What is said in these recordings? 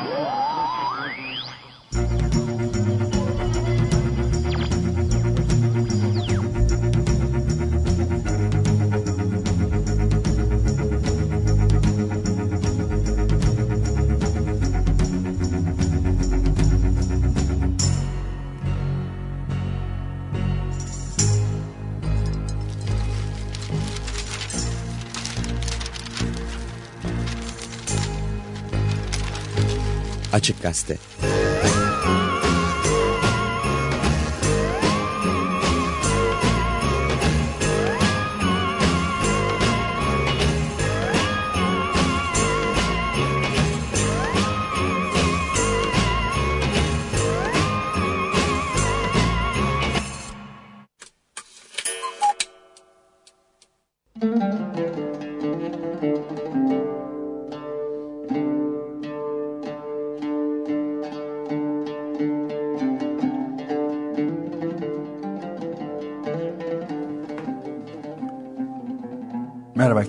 Oh! Açık Gazete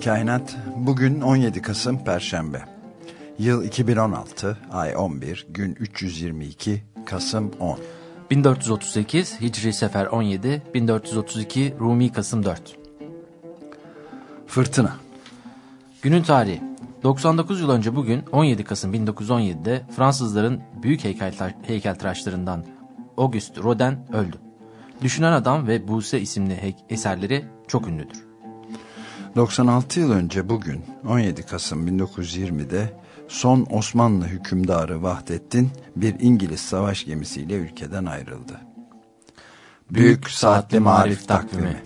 Kainat. Bugün 17 Kasım Perşembe. Yıl 2016, ay 11, gün 322, Kasım 10. 1438 Hicri Sefer 17, 1432 Rumi Kasım 4. Fırtına. Günün tarihi 99 yıl önce bugün 17 Kasım 1917'de Fransızların büyük heykel, heykeltıraşlarından Auguste Rodin öldü. Düşünen Adam ve Buse isimli eserleri çok ünlüdür. 96 yıl önce bugün 17 Kasım 1920'de son Osmanlı hükümdarı Vahdettin bir İngiliz savaş gemisiyle ülkeden ayrıldı. Büyük Saatli Marif Takvimi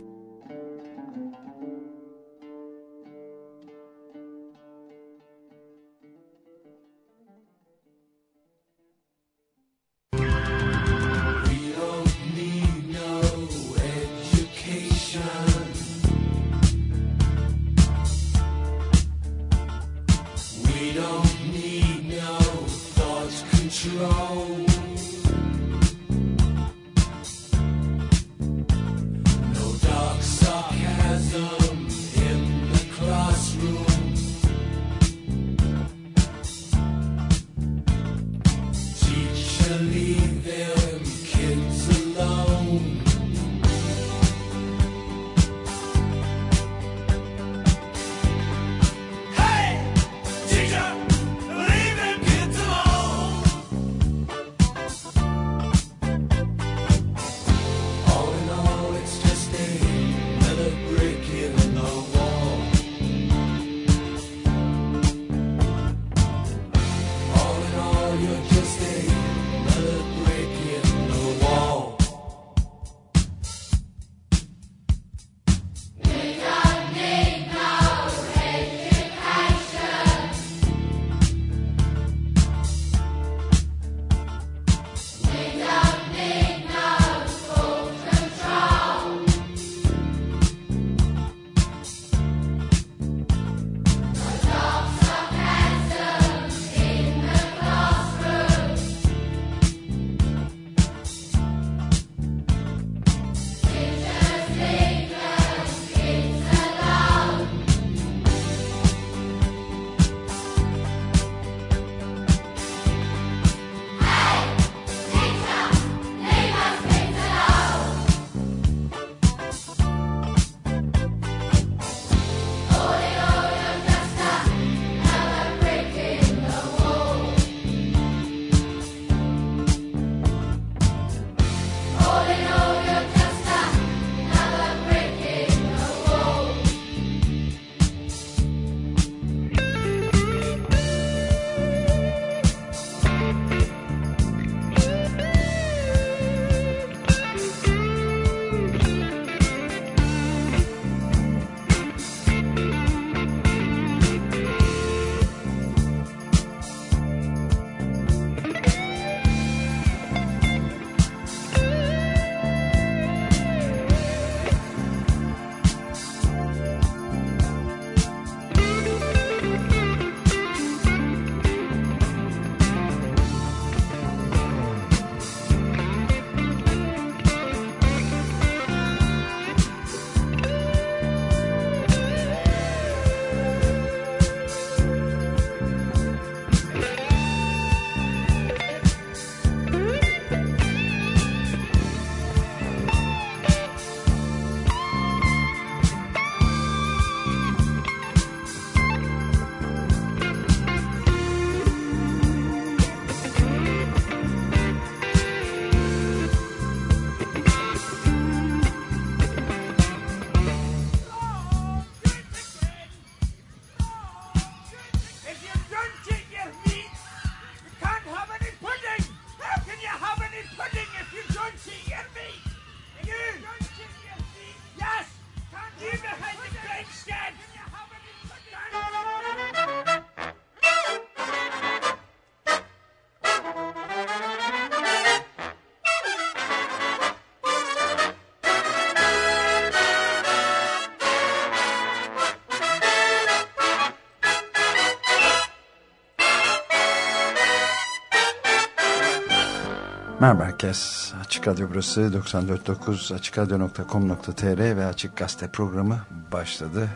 Merhaba herkes. Açık Radyo burası 94.9 açıkradio.com.tr ve Açık Gazete programı başladı.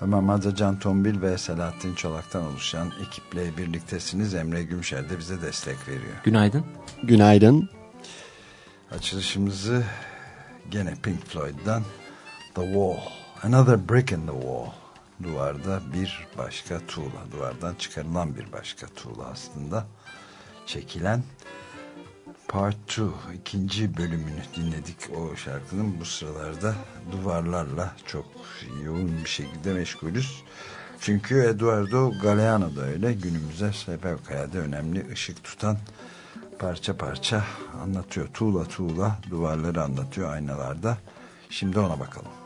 Ömer Madra, Can Tombil ve Selahattin Çolak'tan oluşan ekiple birliktesiniz. Emre Gümşer de bize destek veriyor. Günaydın. Günaydın. Açılışımızı gene Pink Floyd'dan The Wall. Another Brick in the Wall. Duvarda bir başka tuğla. Duvardan çıkarılan bir başka tuğla aslında. Çekilen Part 2 ikinci bölümünü dinledik o şarkının bu sıralarda duvarlarla çok yoğun bir şekilde meşgulüz. Çünkü Eduardo Galeano da öyle günümüze sebepkayada önemli ışık tutan parça parça anlatıyor. Tuğla tuğla duvarları anlatıyor aynalarda. Şimdi ona bakalım.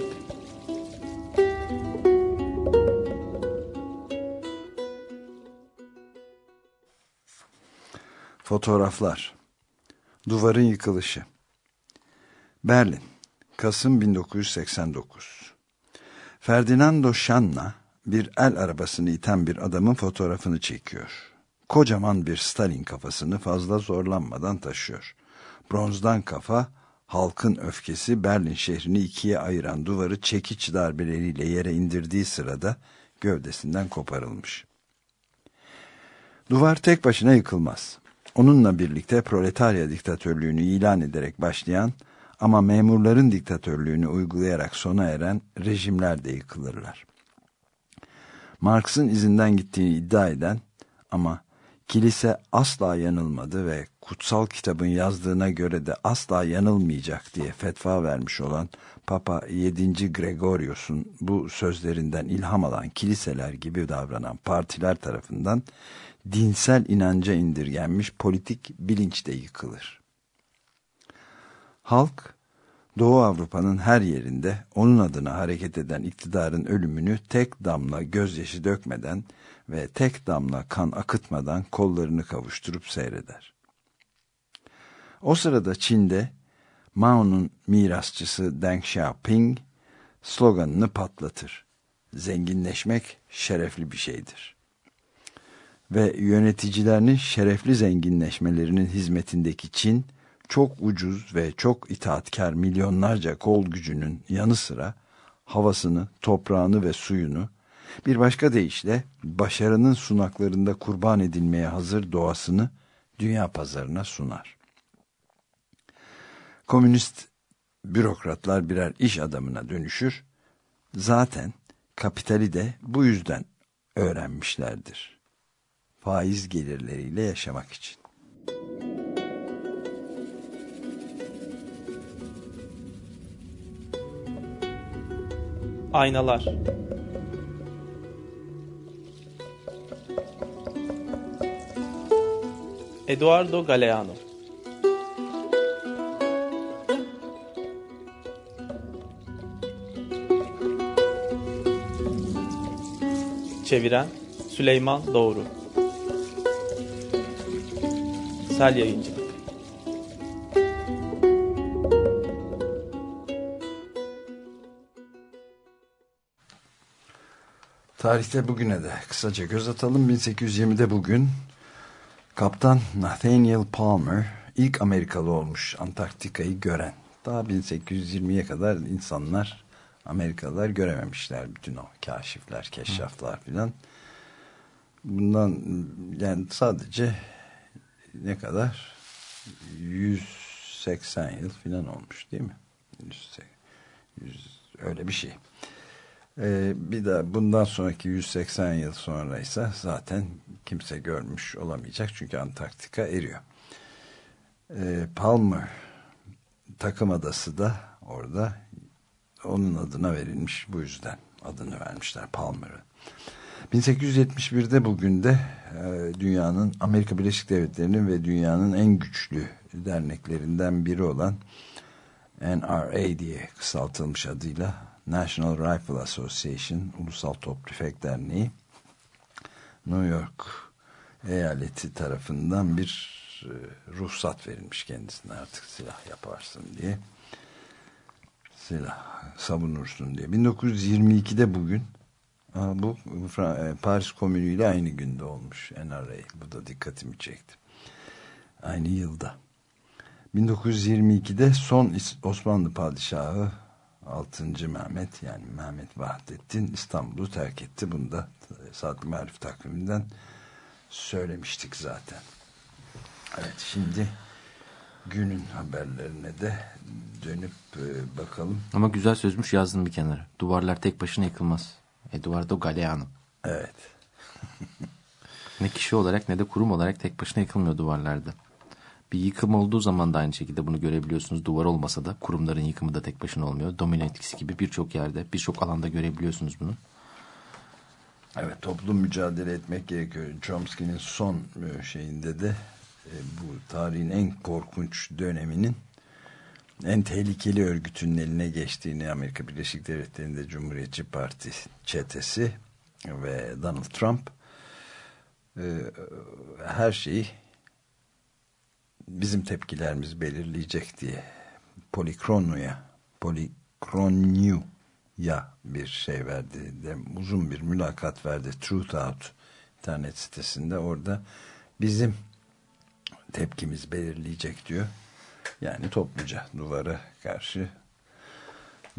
Fotoğraflar Duvarın yıkılışı Berlin Kasım 1989 Ferdinando Şanna bir el arabasını iten bir adamın fotoğrafını çekiyor. Kocaman bir Stalin kafasını fazla zorlanmadan taşıyor. Bronzdan kafa, halkın öfkesi Berlin şehrini ikiye ayıran duvarı çekiç darbeleriyle yere indirdiği sırada gövdesinden koparılmış. Duvar tek başına yıkılmaz. Onunla birlikte proletarya diktatörlüğünü ilan ederek başlayan ama memurların diktatörlüğünü uygulayarak sona eren rejimler de yıkılırlar. Marx'ın izinden gittiğini iddia eden ama kilise asla yanılmadı ve kutsal kitabın yazdığına göre de asla yanılmayacak diye fetva vermiş olan Papa 7. Gregorius'un bu sözlerinden ilham alan kiliseler gibi davranan partiler tarafından dinsel inanca indirgenmiş politik bilinç de yıkılır. Halk, Doğu Avrupa'nın her yerinde onun adına hareket eden iktidarın ölümünü tek damla gözyaşı dökmeden ve tek damla kan akıtmadan kollarını kavuşturup seyreder. O sırada Çin'de Mao'nun mirasçısı Deng Xiaoping sloganını patlatır. Zenginleşmek şerefli bir şeydir ve yöneticilerinin şerefli zenginleşmelerinin hizmetindeki Çin, çok ucuz ve çok itaatkar milyonlarca kol gücünün yanı sıra havasını, toprağını ve suyunu, bir başka deyişle başarının sunaklarında kurban edilmeye hazır doğasını dünya pazarına sunar. Komünist bürokratlar birer iş adamına dönüşür, zaten kapitali de bu yüzden öğrenmişlerdir faiz gelirleriyle yaşamak için. Aynalar. Eduardo Galeano. Çeviren Süleyman Doğru Sel Yayıncılık Tarihte bugüne de kısaca göz atalım. 1820'de bugün Kaptan Nathaniel Palmer ilk Amerikalı olmuş Antarktika'yı gören. Daha 1820'ye kadar insanlar Amerikalılar görememişler bütün o kaşifler, keşraflar filan. Bundan yani sadece ne kadar 180 yıl filan olmuş değil mi? 100, 100, öyle bir şey. Ee, bir de bundan sonraki 180 yıl sonra ise zaten kimse görmüş olamayacak çünkü Antarktika eriyor. Ee, Palmer takım adası da orada onun adına verilmiş bu yüzden adını vermişler Palmer'ı. 1871'de bugün de e, dünyanın Amerika Birleşik Devletleri'nin ve dünyanın en güçlü derneklerinden biri olan NRA diye kısaltılmış adıyla National Rifle Association Ulusal Top Tüfek Derneği New York eyaleti tarafından bir e, ruhsat verilmiş kendisine artık silah yaparsın diye silah savunursun diye. 1922'de bugün bu e, Paris Komünü ile aynı günde olmuş NRA bu da dikkatimi çekti aynı yılda 1922'de son Osmanlı Padişahı 6. Mehmet yani Mehmet Vahdettin İstanbul'u terk etti. Bunu da Saatli Marif takviminden söylemiştik zaten. Evet şimdi günün haberlerine de dönüp e, bakalım. Ama güzel sözmüş yazdım bir kenara. Duvarlar tek başına yıkılmaz. Eduardo Galeano. Evet. ne kişi olarak ne de kurum olarak tek başına yıkılmıyor duvarlarda. Bir yıkım olduğu zaman da aynı şekilde bunu görebiliyorsunuz. Duvar olmasa da kurumların yıkımı da tek başına olmuyor. Domino etkisi gibi birçok yerde, birçok alanda görebiliyorsunuz bunu. Evet toplum mücadele etmek gerekiyor. Chomsky'nin son e, şeyinde de e, bu tarihin en korkunç döneminin en tehlikeli örgütün eline geçtiğini Amerika Birleşik Devletleri'nde Cumhuriyetçi Parti çetesi ve Donald Trump e, her şeyi bizim tepkilerimiz belirleyecek diye Polikronu'ya Polikronu'ya bir şey verdi. De, uzun bir mülakat verdi. Truth Out internet sitesinde orada bizim tepkimiz belirleyecek diyor. Yani topluca duvara karşı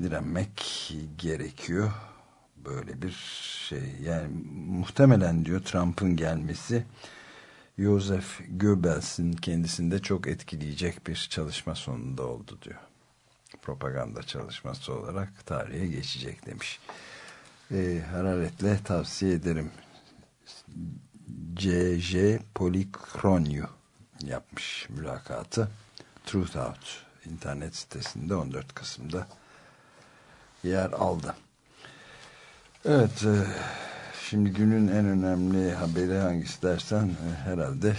direnmek gerekiyor. Böyle bir şey. Yani muhtemelen diyor Trump'ın gelmesi Joseph Goebbels'in kendisinde çok etkileyecek bir çalışma sonunda oldu diyor. Propaganda çalışması olarak tarihe geçecek demiş. E, hararetle tavsiye ederim. C.J. Polikronyu yapmış mülakatı. Truth Out internet sitesinde 14 Kasım'da yer aldı. Evet, e, şimdi günün en önemli haberi hangisi dersen e, herhalde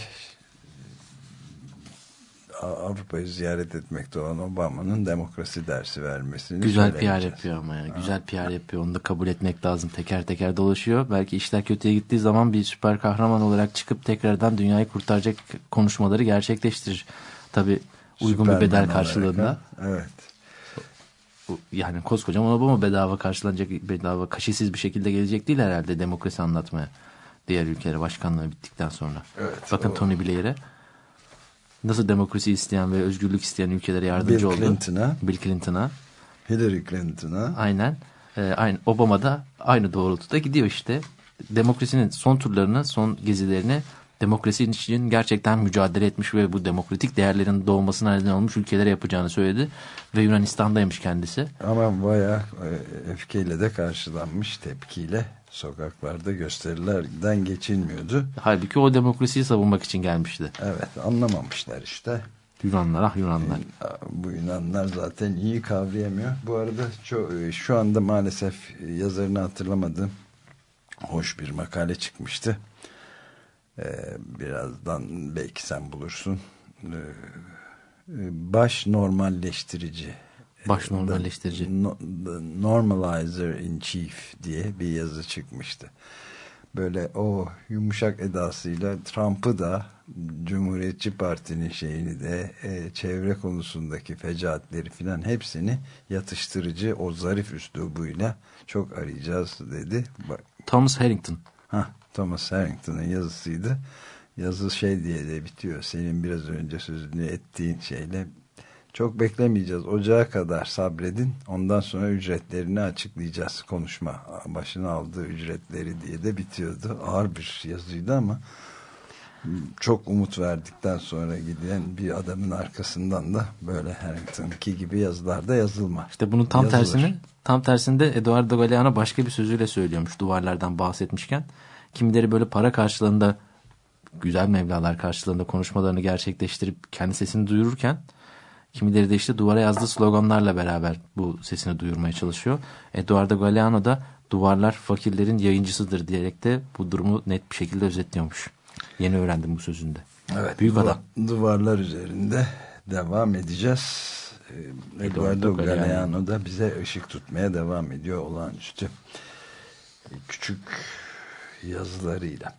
Avrupa'yı ziyaret etmekte olan Obama'nın demokrasi dersi vermesini Güzel PR yapıyor ama ya. Güzel PR yapıyor. Onu da kabul etmek lazım. Teker teker dolaşıyor. Belki işler kötüye gittiği zaman bir süper kahraman olarak çıkıp tekrardan dünyayı kurtaracak konuşmaları gerçekleştirir. Tabi uygun Süperman bir bedel karşılığında. Olarak, evet. Yani koskocaman Obama bedava karşılanacak, bedava kaşesiz bir şekilde gelecek değil herhalde demokrasi anlatmaya. Diğer ülkelere başkanlığı bittikten sonra. Evet, Bakın o... Tony Blair'e nasıl demokrasi isteyen ve özgürlük isteyen ülkelere yardımcı Bill oldu. Clinton'a. Bill Clinton'a. Hillary Clinton'a. Aynen. Ee, aynı Obama da aynı doğrultuda gidiyor işte. Demokrasinin son turlarını, son gezilerini demokrasi için gerçekten mücadele etmiş ve bu demokratik değerlerin doğmasına neden olmuş ülkelere yapacağını söyledi. Ve Yunanistan'daymış kendisi. Ama bayağı e, öfkeyle de karşılanmış tepkiyle sokaklarda gösterilerden geçilmiyordu. Halbuki o demokrasiyi savunmak için gelmişti. Evet anlamamışlar işte. Yunanlar ah Yunanlar. Bu Yunanlar zaten iyi kavrayamıyor. Bu arada e, şu anda maalesef yazarını hatırlamadım. Hoş bir makale çıkmıştı. Ee, birazdan belki sen bulursun. Ee, baş normalleştirici Baş normalleştirici. The, the Normalizer in Chief diye bir yazı çıkmıştı. Böyle o yumuşak edasıyla Trump'ı da Cumhuriyetçi Parti'nin şeyini de e, çevre konusundaki fecaatleri filan hepsini yatıştırıcı o zarif üslubuyla çok arayacağız dedi. Bak, Thomas Harrington. Ha, Thomas Harrington'ın yazısıydı. Yazı şey diye de bitiyor. Senin biraz önce sözünü ettiğin şeyle çok beklemeyeceğiz. Ocağa kadar sabredin. Ondan sonra ücretlerini açıklayacağız. Konuşma başına aldığı ücretleri diye de bitiyordu. Ağır bir yazıydı ama çok umut verdikten sonra giden bir adamın arkasından da böyle Harrington'ki gibi yazılarda yazılma. İşte bunun tam Yazılır. tersini tam tersinde Eduardo Galeano başka bir sözüyle söylüyormuş duvarlardan bahsetmişken. Kimileri böyle para karşılığında güzel mevlalar karşılığında konuşmalarını gerçekleştirip kendi sesini duyururken Kimileri de işte duvara yazdığı sloganlarla beraber bu sesini duyurmaya çalışıyor. Eduardo Galeano da duvarlar fakirlerin yayıncısıdır diyerek de bu durumu net bir şekilde özetliyormuş. Yeni öğrendim bu sözünde. Evet, Büyük adam. Duvarlar üzerinde devam edeceğiz. Ee, Eduardo. Galeano da bize ışık tutmaya devam ediyor olağanüstü küçük yazılarıyla.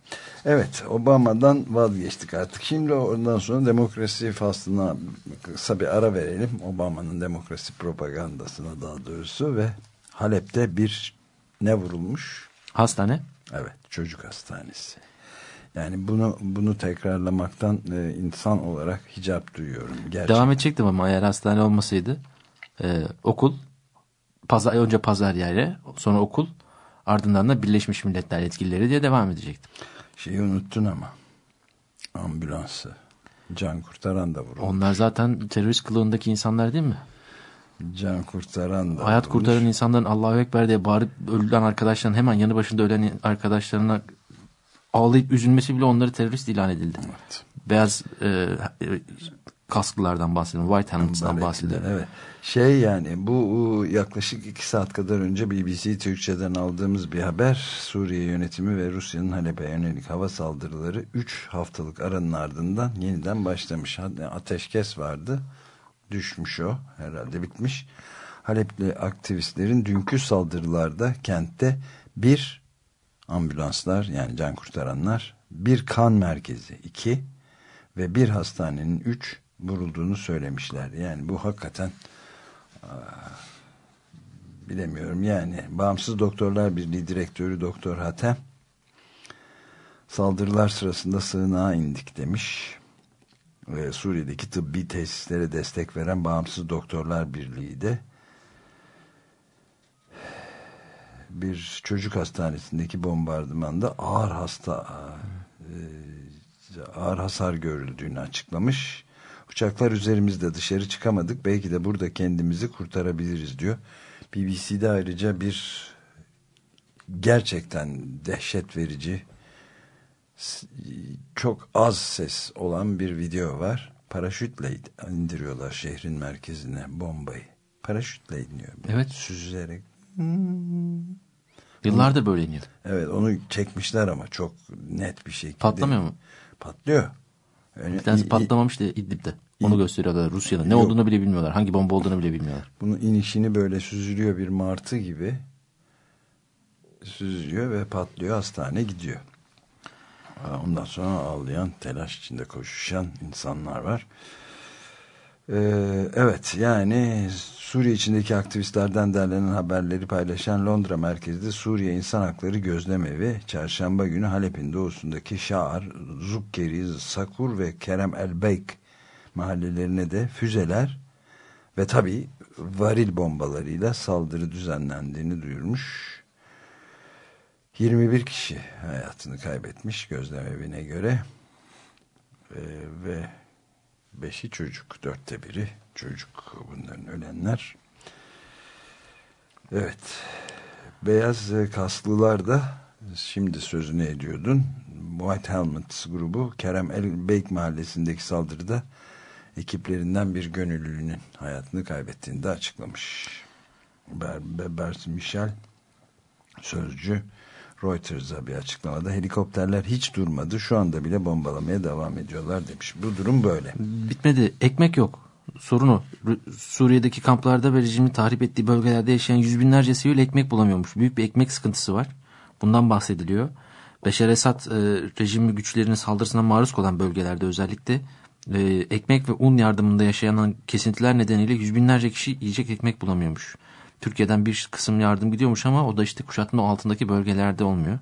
Evet Obama'dan vazgeçtik artık. Şimdi ondan sonra demokrasi faslına kısa bir ara verelim. Obama'nın demokrasi propagandasına daha doğrusu ve Halep'te bir ne vurulmuş? Hastane. Evet, çocuk hastanesi. Yani bunu bunu tekrarlamaktan e, insan olarak hicap duyuyorum. Gerçekten. Devam edecektim ama eğer hastane olmasaydı e, okul pazar, önce pazar yeri sonra okul ardından da Birleşmiş Milletler yetkilileri diye devam edecektim. Şeyi unuttun ama. Ambulansı. Can kurtaran da vurulmuş. Onlar zaten terörist kılığındaki insanlar değil mi? Can kurtaran da Hayat vurulmuş. kurtaran insanların Allahu Ekber diye bağırıp ölen arkadaşların hemen yanı başında ölen arkadaşlarına ağlayıp üzülmesi bile onları terörist ilan edildi. Evet. Beyaz e, kasklılardan bahsediyorum. White de, bahsediyorum. Evet. Şey yani bu yaklaşık iki saat kadar önce BBC Türkçe'den aldığımız bir haber. Suriye yönetimi ve Rusya'nın Halep'e yönelik hava saldırıları 3 haftalık aranın ardından yeniden başlamış. Ateşkes vardı. Düşmüş o. Herhalde bitmiş. Halepli aktivistlerin dünkü saldırılarda kentte bir ambulanslar yani can kurtaranlar, bir kan merkezi iki ve bir hastanenin üç vurulduğunu söylemişler. Yani bu hakikaten bilemiyorum yani Bağımsız Doktorlar Birliği Direktörü Doktor Hatem saldırılar sırasında sığınağa indik demiş. Ve Suriye'deki tıbbi tesislere destek veren Bağımsız Doktorlar Birliği de bir çocuk hastanesindeki bombardımanda ağır hasta e, ağır hasar görüldüğünü açıklamış. Uçaklar üzerimizde dışarı çıkamadık. Belki de burada kendimizi kurtarabiliriz diyor. BBC'de ayrıca bir gerçekten dehşet verici çok az ses olan bir video var. Paraşütle indiriyorlar şehrin merkezine bombayı. Paraşütle iniyor. Evet. Süzülerek. Yıllardır böyle iniyor. Evet onu çekmişler ama çok net bir şekilde. Patlamıyor mu? Patlıyor. Yani Bir tanesi patlamamıştı İdlib'de. Onu gösteriyorlar Rusya'da. Ne Yok. olduğunu bile bilmiyorlar. Hangi bomba olduğunu bile bilmiyorlar. Bunun inişini böyle süzülüyor bir martı gibi. Süzülüyor ve patlıyor hastane gidiyor. Ondan sonra ağlayan, telaş içinde koşuşan insanlar var. Ee, evet yani Suriye içindeki aktivistlerden derlenen haberleri paylaşan Londra merkezli Suriye İnsan Hakları Gözlemevi çarşamba günü Halep'in doğusundaki Şaar, Zukkeri, Sakur ve Kerem El-Beyk mahallelerine de füzeler ve tabi varil bombalarıyla saldırı düzenlendiğini duyurmuş. 21 kişi hayatını kaybetmiş gözlemevine göre Ee, ve beşi çocuk, dörtte biri çocuk bunların ölenler. Evet, beyaz kasklılar da şimdi sözünü ediyordun. White Helmets grubu Kerem El Beyk mahallesindeki saldırıda ekiplerinden bir gönüllünün hayatını kaybettiğini de açıklamış. Ber, Bert Michel sözcü Reuters'a bir açıklamada helikopterler hiç durmadı şu anda bile bombalamaya devam ediyorlar demiş. Bu durum böyle. Bitmedi. Ekmek yok. Sorun o. Suriye'deki kamplarda ve rejimin tahrip ettiği bölgelerde yaşayan yüz binlerce sivil ekmek bulamıyormuş. Büyük bir ekmek sıkıntısı var. Bundan bahsediliyor. Beşer Esad e, rejimi güçlerinin saldırısına maruz kalan bölgelerde özellikle e, ekmek ve un yardımında yaşayan kesintiler nedeniyle yüz binlerce kişi yiyecek ekmek bulamıyormuş. Türkiye'den bir kısım yardım gidiyormuş ama o da işte kuşatma altındaki bölgelerde olmuyor.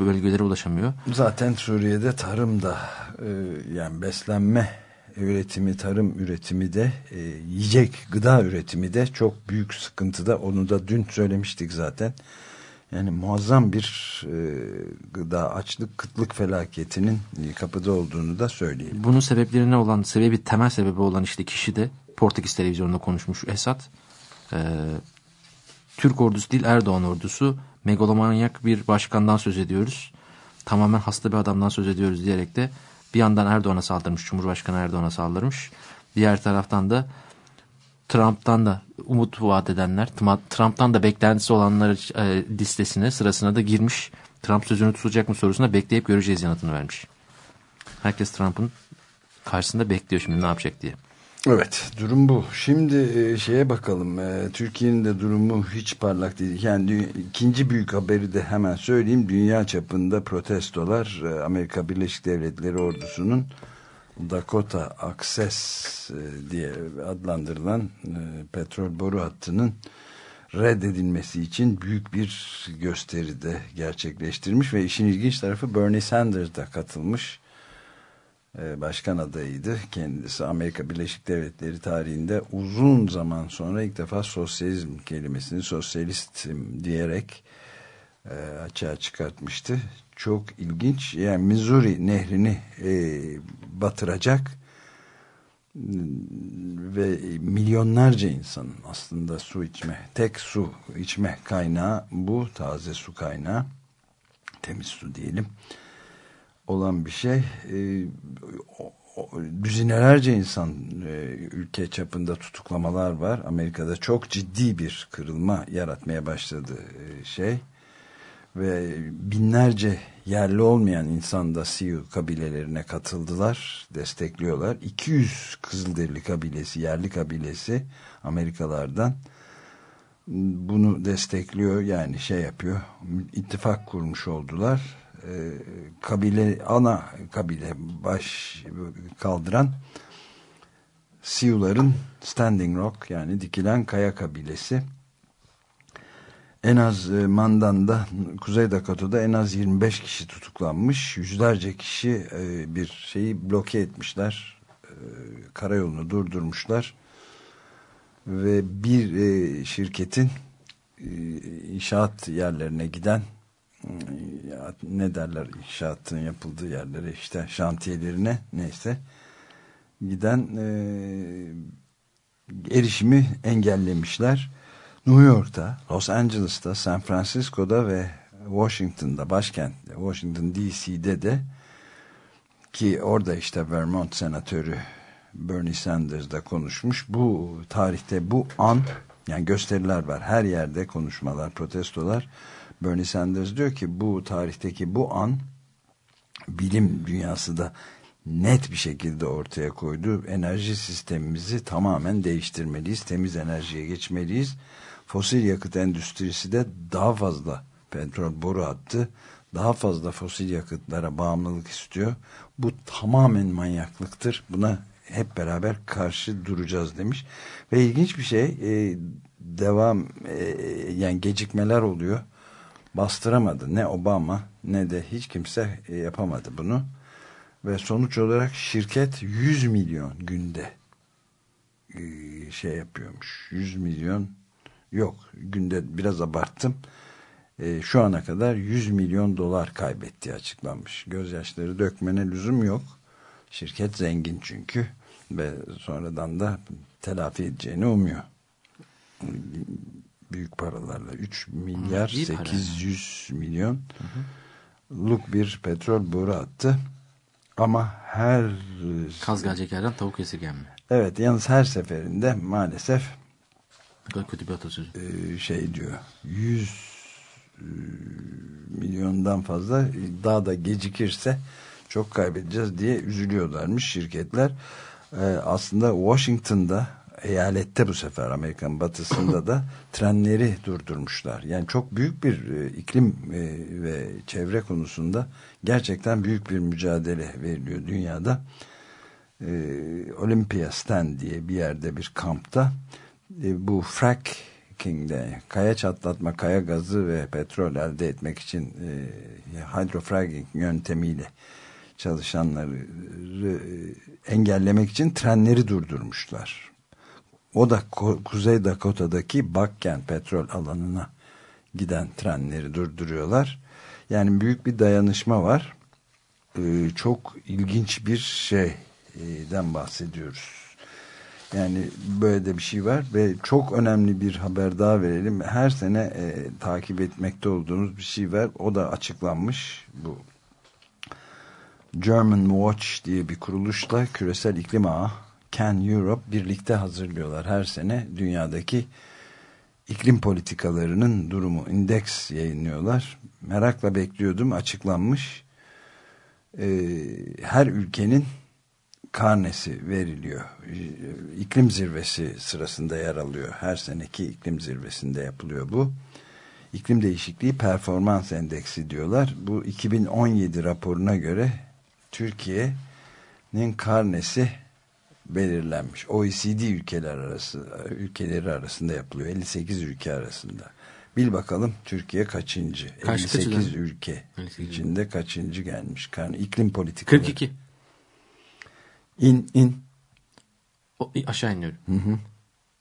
Bölgelere ulaşamıyor. Zaten Suriye'de tarım da e, yani beslenme üretimi, tarım üretimi de e, yiyecek gıda üretimi de çok büyük sıkıntıda. Onu da dün söylemiştik zaten. Yani muazzam bir e, gıda açlık, kıtlık felaketinin e, kapıda olduğunu da söyleyelim. Bunun sebeplerine olan sebebi temel sebebi olan işte kişi de Portekiz televizyonunda konuşmuş Esad. Ee, Türk ordusu değil Erdoğan ordusu megalomanyak bir başkandan söz ediyoruz. Tamamen hasta bir adamdan söz ediyoruz diyerek de bir yandan Erdoğan'a saldırmış. Cumhurbaşkanı Erdoğan'a saldırmış. Diğer taraftan da Trump'tan da umut vaat edenler, Trump'tan da beklentisi olanlar e, listesine sırasına da girmiş. Trump sözünü tutacak mı sorusuna bekleyip göreceğiz yanıtını vermiş. Herkes Trump'ın karşısında bekliyor şimdi ne yapacak diye. Evet durum bu. Şimdi e, şeye bakalım. E, Türkiye'nin de durumu hiç parlak değil. Yani ikinci büyük haberi de hemen söyleyeyim. Dünya çapında protestolar Amerika Birleşik Devletleri ordusunun Dakota Access diye adlandırılan petrol boru hattının reddedilmesi için büyük bir gösteride gerçekleştirmiş ve işin ilginç tarafı Bernie Sanders da katılmış e, başkan adayıydı. Kendisi Amerika Birleşik Devletleri tarihinde uzun zaman sonra ilk defa sosyalizm kelimesini sosyalistim diyerek e, açığa çıkartmıştı. Çok ilginç. Yani Missouri nehrini e, batıracak ve milyonlarca insanın aslında su içme, tek su içme kaynağı bu taze su kaynağı, temiz su diyelim olan bir şey. E, düzinelerce insan e, ülke çapında tutuklamalar var. Amerika'da çok ciddi bir kırılma yaratmaya başladı e, şey. Ve binlerce yerli olmayan insan da Sioux kabilelerine katıldılar, destekliyorlar. 200 Kızılderili kabilesi, yerli kabilesi Amerikalardan bunu destekliyor yani şey yapıyor ittifak kurmuş oldular e, kabile ana kabile baş kaldıran Sioux'ların Standing Rock yani dikilen kaya kabilesi en az e, Mandan'da Kuzey Dakota'da en az 25 kişi tutuklanmış yüzlerce kişi e, bir şeyi bloke etmişler e, karayolunu durdurmuşlar ve bir şirketin inşaat yerlerine giden ne derler inşaatın yapıldığı yerlere işte şantiyelerine neyse giden erişimi engellemişler. New York'ta, Los Angeles'ta, San Francisco'da ve Washington'da başkentte, Washington DC'de de ki orada işte Vermont senatörü Bernie Sanders da konuşmuş. Bu tarihte bu an yani gösteriler var. Her yerde konuşmalar, protestolar Bernie Sanders diyor ki bu tarihteki bu an bilim dünyası da net bir şekilde ortaya koydu. Enerji sistemimizi tamamen değiştirmeliyiz. Temiz enerjiye geçmeliyiz. Fosil yakıt endüstrisi de daha fazla petrol boru attı. Daha fazla fosil yakıtlara bağımlılık istiyor. Bu tamamen manyaklıktır. Buna hep beraber karşı duracağız demiş. Ve ilginç bir şey e, devam e, yani gecikmeler oluyor bastıramadı. Ne Obama ne de hiç kimse e, yapamadı bunu. Ve sonuç olarak şirket 100 milyon günde e, şey yapıyormuş. 100 milyon yok günde biraz abarttım. E, şu ana kadar 100 milyon dolar kaybettiği açıklanmış. Gözyaşları dökmene lüzum yok. Şirket zengin çünkü ve sonradan da telafi edeceğini umuyor büyük paralarla 3 milyar İyi 800 para. milyon luk bir petrol boru attı. Ama her kaz gelecek yerden tavuk esirgenme. Evet yalnız her seferinde maalesef kötü bir atasözü. E, şey diyor 100 e, milyondan fazla daha da gecikirse çok kaybedeceğiz diye üzülüyorlarmış şirketler. E, aslında Washington'da eyalette bu sefer Amerika'nın batısında da trenleri durdurmuşlar. Yani çok büyük bir e, iklim e, ve çevre konusunda gerçekten büyük bir mücadele veriliyor dünyada. E, Olympia Stand diye bir yerde bir kampta e, bu fracking'de kaya çatlatma, kaya gazı ve petrol elde etmek için e, hydrofracking yöntemiyle çalışanları e, engellemek için trenleri durdurmuşlar o da Kuzey Dakota'daki Bakken petrol alanına giden trenleri durduruyorlar. Yani büyük bir dayanışma var. Ee, çok ilginç bir şeyden bahsediyoruz. Yani böyle de bir şey var ve çok önemli bir haber daha verelim. Her sene e, takip etmekte olduğunuz bir şey var. O da açıklanmış. Bu German Watch diye bir kuruluşla küresel iklim ağı Can Europe birlikte hazırlıyorlar her sene dünyadaki iklim politikalarının durumu indeks yayınlıyorlar. Merakla bekliyordum açıklanmış. Ee, her ülkenin karnesi veriliyor. İklim zirvesi sırasında yer alıyor. Her seneki iklim zirvesinde yapılıyor bu. İklim değişikliği performans endeksi diyorlar. Bu 2017 raporuna göre Türkiye'nin karnesi belirlenmiş. OECD ülkeler arası ülkeleri arasında yapılıyor. 58 ülke arasında. Bil bakalım Türkiye kaçıncı? Kaç 58 kaçıncı? ülke 58. içinde kaçıncı gelmiş? Karne, iklim politikaları. 42. İn in. O, aşağı iniyorum. Hı hı.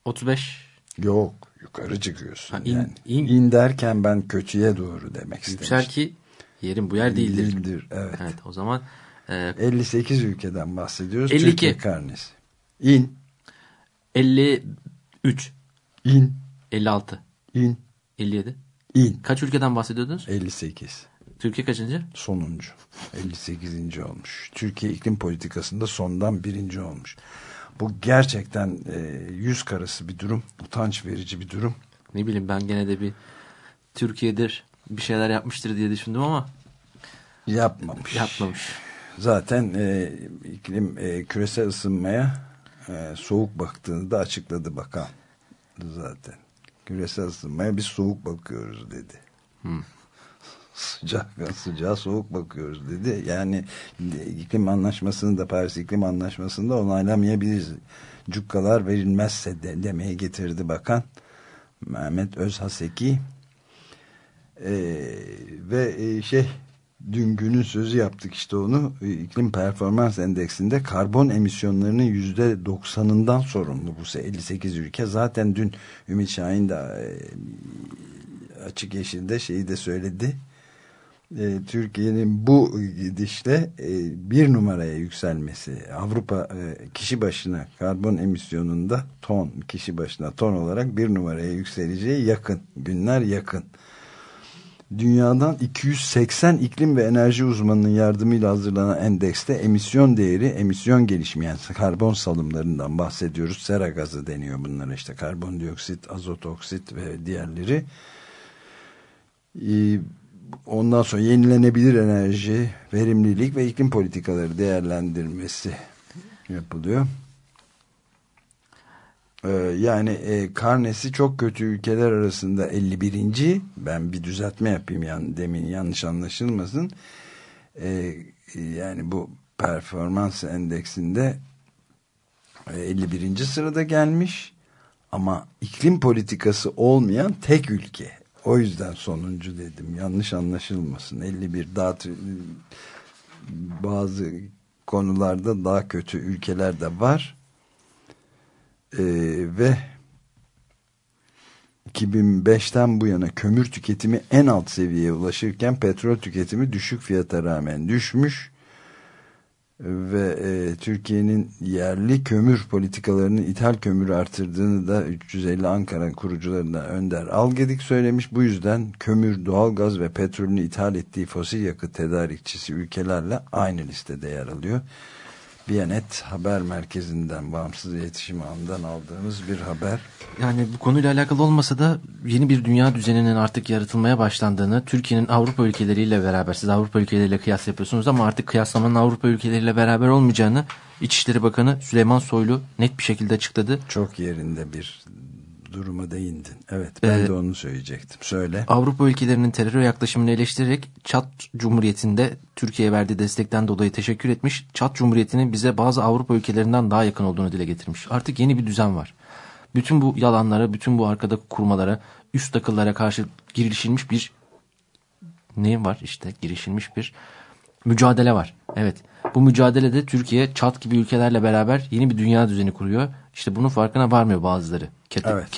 35. Yok yukarı çıkıyorsun. Ha, in- yani. in. in derken ben kötüye doğru demek Yüksel istemiştim. ki yerin bu yer değildir. Değildir, evet. Evet o zaman e, 58 ülkeden bahsediyoruz. 52. Türkiye karnesi. İn, 53. in, 56. in, 57. in. Kaç ülkeden bahsediyordunuz? 58. Türkiye kaçıncı? Sonuncu. 58. olmuş. Türkiye iklim politikasında sondan birinci olmuş. Bu gerçekten e, yüz karası bir durum. Utanç verici bir durum. Ne bileyim ben gene de bir Türkiye'dir bir şeyler yapmıştır diye düşündüm ama Yapmamış. yapmamış. Zaten e, iklim e, küresel ısınmaya e, soğuk baktığını da açıkladı bakan. Zaten. Küresel ısınmaya biz soğuk bakıyoruz dedi. Sıcak, sıcağa soğuk bakıyoruz dedi. Yani iklim anlaşmasını da Paris iklim anlaşmasını da onaylamayabiliriz. Cukkalar verilmezse de, demeye getirdi bakan Mehmet Özhaseki. Ee, ve e, şey dün günün sözü yaptık işte onu E, iklim performans endeksinde karbon emisyonlarının yüzde doksanından sorumlu bu 58 ülke zaten dün Ümit Şahin de e, açık yeşilde şeyi de söyledi E, Türkiye'nin bu gidişle e, bir numaraya yükselmesi Avrupa e, kişi başına karbon emisyonunda ton kişi başına ton olarak bir numaraya yükseleceği yakın günler yakın Dünyadan 280 iklim ve enerji uzmanının yardımıyla hazırlanan endekste emisyon değeri, emisyon gelişimi karbon salımlarından bahsediyoruz. Sera gazı deniyor bunlara işte karbondioksit, azot oksit ve diğerleri. Ondan sonra yenilenebilir enerji, verimlilik ve iklim politikaları değerlendirmesi yapılıyor. Ee, yani e, karnesi çok kötü ülkeler arasında 51. Ben bir düzeltme yapayım yani demin yanlış anlaşılmasın. Ee, yani bu performans endeksinde e, 51. sırada gelmiş ama iklim politikası olmayan tek ülke. O yüzden sonuncu dedim. Yanlış anlaşılmasın. 51 daha bazı konularda daha kötü ülkeler de var. Ee, ve 2005'ten bu yana kömür tüketimi en alt seviyeye ulaşırken petrol tüketimi düşük fiyata rağmen düşmüş ve e, Türkiye'nin yerli kömür politikalarını ithal kömürü artırdığını da 350 Ankara kurucularından Önder Algedik söylemiş. Bu yüzden kömür, doğalgaz ve petrolünü ithal ettiği fosil yakıt tedarikçisi ülkelerle aynı listede yer alıyor. Biyanet Haber Merkezi'nden bağımsız iletişim ağından aldığımız bir haber. Yani bu konuyla alakalı olmasa da yeni bir dünya düzeninin artık yaratılmaya başlandığını, Türkiye'nin Avrupa ülkeleriyle beraber, siz Avrupa ülkeleriyle kıyas yapıyorsunuz ama artık kıyaslamanın Avrupa ülkeleriyle beraber olmayacağını İçişleri Bakanı Süleyman Soylu net bir şekilde açıkladı. Çok yerinde bir duruma değindin. Evet ben Ee, de onu söyleyecektim. Söyle. Avrupa ülkelerinin teröre yaklaşımını eleştirerek Çat Cumhuriyeti'nde Türkiye'ye verdiği destekten dolayı teşekkür etmiş. Çat Cumhuriyeti'nin bize bazı Avrupa ülkelerinden daha yakın olduğunu dile getirmiş. Artık yeni bir düzen var. Bütün bu yalanlara, bütün bu arkada kurmalara, üst akıllara karşı girişilmiş bir ne var işte girişilmiş bir mücadele var. Evet bu mücadelede Türkiye Çat gibi ülkelerle beraber yeni bir dünya düzeni kuruyor. İşte bunun farkına varmıyor bazıları. Ket Evet,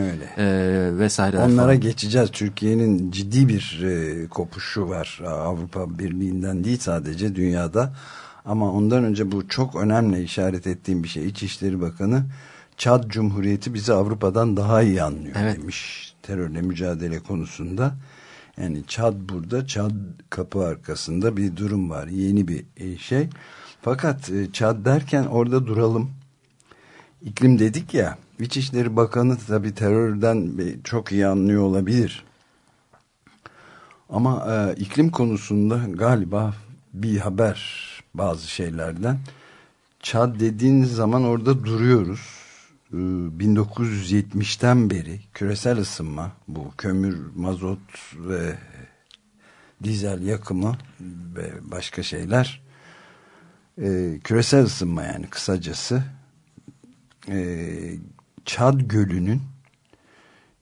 öyle. e, vesaireler Onlara falan. geçeceğiz. Türkiye'nin ciddi bir e, kopuşu var. Avrupa Birliği'nden değil sadece dünyada. Ama ondan önce bu çok önemli işaret ettiğim bir şey. İçişleri Bakanı Çad Cumhuriyeti bizi Avrupa'dan daha iyi anlıyor Evet. demiş. Terörle mücadele konusunda. Yani Çad burada, Çad kapı arkasında bir durum var. Yeni bir e, şey. Fakat e, Çad derken orada duralım. İklim dedik ya İçişleri Bakanı tabi terörden çok iyi anlıyor olabilir. Ama e, iklim konusunda galiba bir haber bazı şeylerden. Çad dediğiniz zaman orada duruyoruz. E, 1970'ten beri küresel ısınma bu kömür, mazot ve dizel yakımı ve başka şeyler e, küresel ısınma yani kısacası e, Çad Gölü'nün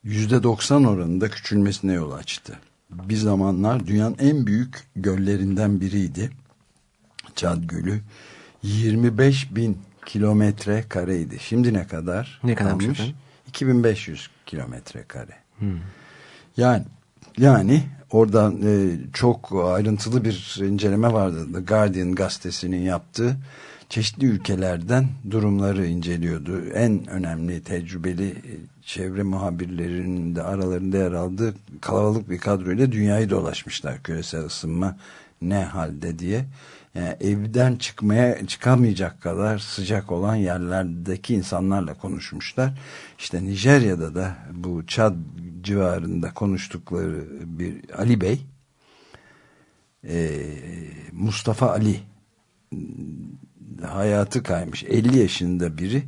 %90 oranında küçülmesine yol açtı. Bir zamanlar dünyanın en büyük göllerinden biriydi. Çad Gölü 25 bin kilometre kareydi. Şimdi ne kadar? Ne kadar kalmış? efendim? 2500 kilometre kare. Hmm. Yani yani oradan e, çok ayrıntılı bir inceleme vardı. The Guardian gazetesinin yaptığı çeşitli ülkelerden durumları inceliyordu. En önemli tecrübeli e, çevre muhabirlerinin de aralarında yer aldığı kalabalık bir kadroyla dünyayı dolaşmışlar. Küresel ısınma ne halde diye. Yani evden çıkmaya çıkamayacak kadar sıcak olan yerlerdeki insanlarla konuşmuşlar. İşte Nijerya'da da bu Çad civarında konuştukları bir Ali Bey e, Mustafa Ali hayatı kaymış 50 yaşında biri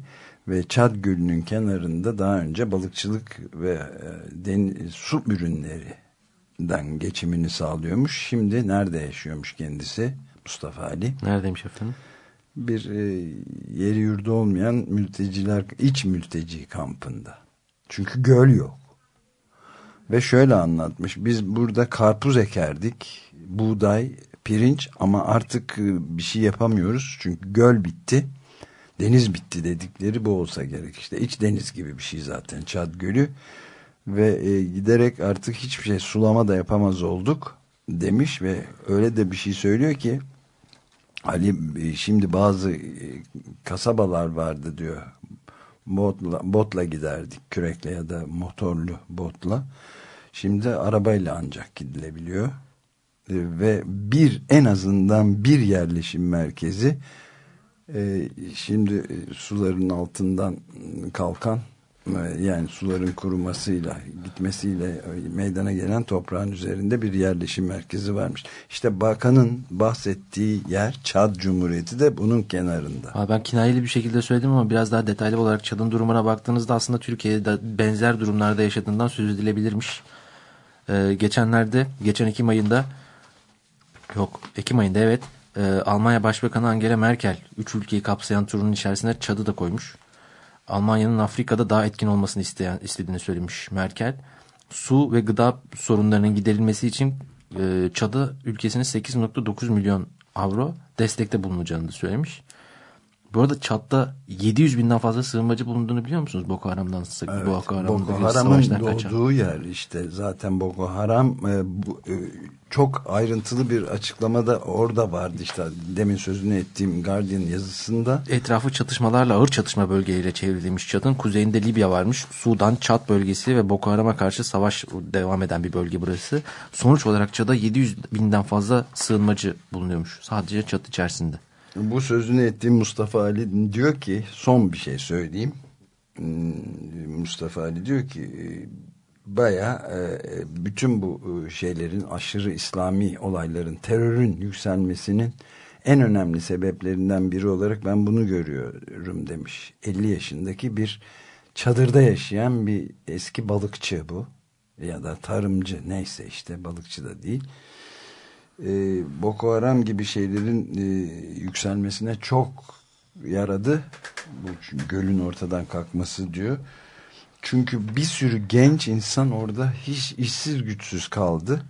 ve Çad Gölü'nün kenarında daha önce balıkçılık ve e, deniz, su ürünlerinden geçimini sağlıyormuş. Şimdi nerede yaşıyormuş kendisi Mustafa Ali? Neredeymiş efendim? Bir e, yeri yurdu olmayan mülteciler, iç mülteci kampında. Çünkü göl yok. Ve şöyle anlatmış. Biz burada karpuz ekerdik. Buğday, pirinç ama artık e, bir şey yapamıyoruz. Çünkü göl bitti. Deniz bitti dedikleri bu olsa gerek. İşte iç deniz gibi bir şey zaten Çad Gölü. Ve e, giderek artık hiçbir şey sulama da yapamaz olduk demiş ve öyle de bir şey söylüyor ki Ali e, şimdi bazı kasabalar vardı diyor. Botla, botla giderdik kürekle ya da motorlu botla. Şimdi arabayla ancak gidilebiliyor. E, ve bir en azından bir yerleşim merkezi şimdi suların altından kalkan yani suların kurumasıyla gitmesiyle meydana gelen toprağın üzerinde bir yerleşim merkezi varmış. İşte bakanın bahsettiği yer Çad Cumhuriyeti de bunun kenarında. Abi ben kinayeli bir şekilde söyledim ama biraz daha detaylı olarak Çad'ın durumuna baktığınızda aslında Türkiye'de benzer durumlarda yaşadığından söz edilebilirmiş. Ee, geçenlerde, geçen Ekim ayında yok Ekim ayında evet e, Almanya Başbakanı Angela Merkel 3 ülkeyi kapsayan turunun içerisine Çad'ı da koymuş. Almanya'nın Afrika'da daha etkin olmasını isteyen, istediğini söylemiş Merkel. Su ve gıda sorunlarının giderilmesi için e, Çad'a ülkesine 8.9 milyon avro destekte bulunacağını da söylemiş. Bu arada Çad'da 700 binden fazla sığınmacı bulunduğunu biliyor musunuz Boko Haram'dan? Evet, Boko Haram'ın doğduğu kaçan. yer işte zaten Boko Haram e, bu, e, çok ayrıntılı bir açıklamada orada vardı işte demin sözünü ettiğim Guardian yazısında. Etrafı çatışmalarla ağır çatışma bölgeleriyle çevrilmiş Çad'ın kuzeyinde Libya varmış. Sudan, Çad bölgesi ve Boko Haram'a karşı savaş devam eden bir bölge burası. Sonuç olarak Çad'a 700 binden fazla sığınmacı bulunuyormuş sadece Çad içerisinde. Bu sözünü ettiğim Mustafa Ali diyor ki son bir şey söyleyeyim. Hmm, Mustafa Ali diyor ki baya e, bütün bu e, şeylerin aşırı İslami olayların terörün yükselmesinin en önemli sebeplerinden biri olarak ben bunu görüyorum demiş. 50 yaşındaki bir çadırda yaşayan bir eski balıkçı bu ya da tarımcı neyse işte balıkçı da değil e, Boko Haram gibi şeylerin e, yükselmesine çok yaradı. Bu gölün ortadan kalkması diyor. Çünkü bir sürü genç insan orada hiç işsiz güçsüz kaldı.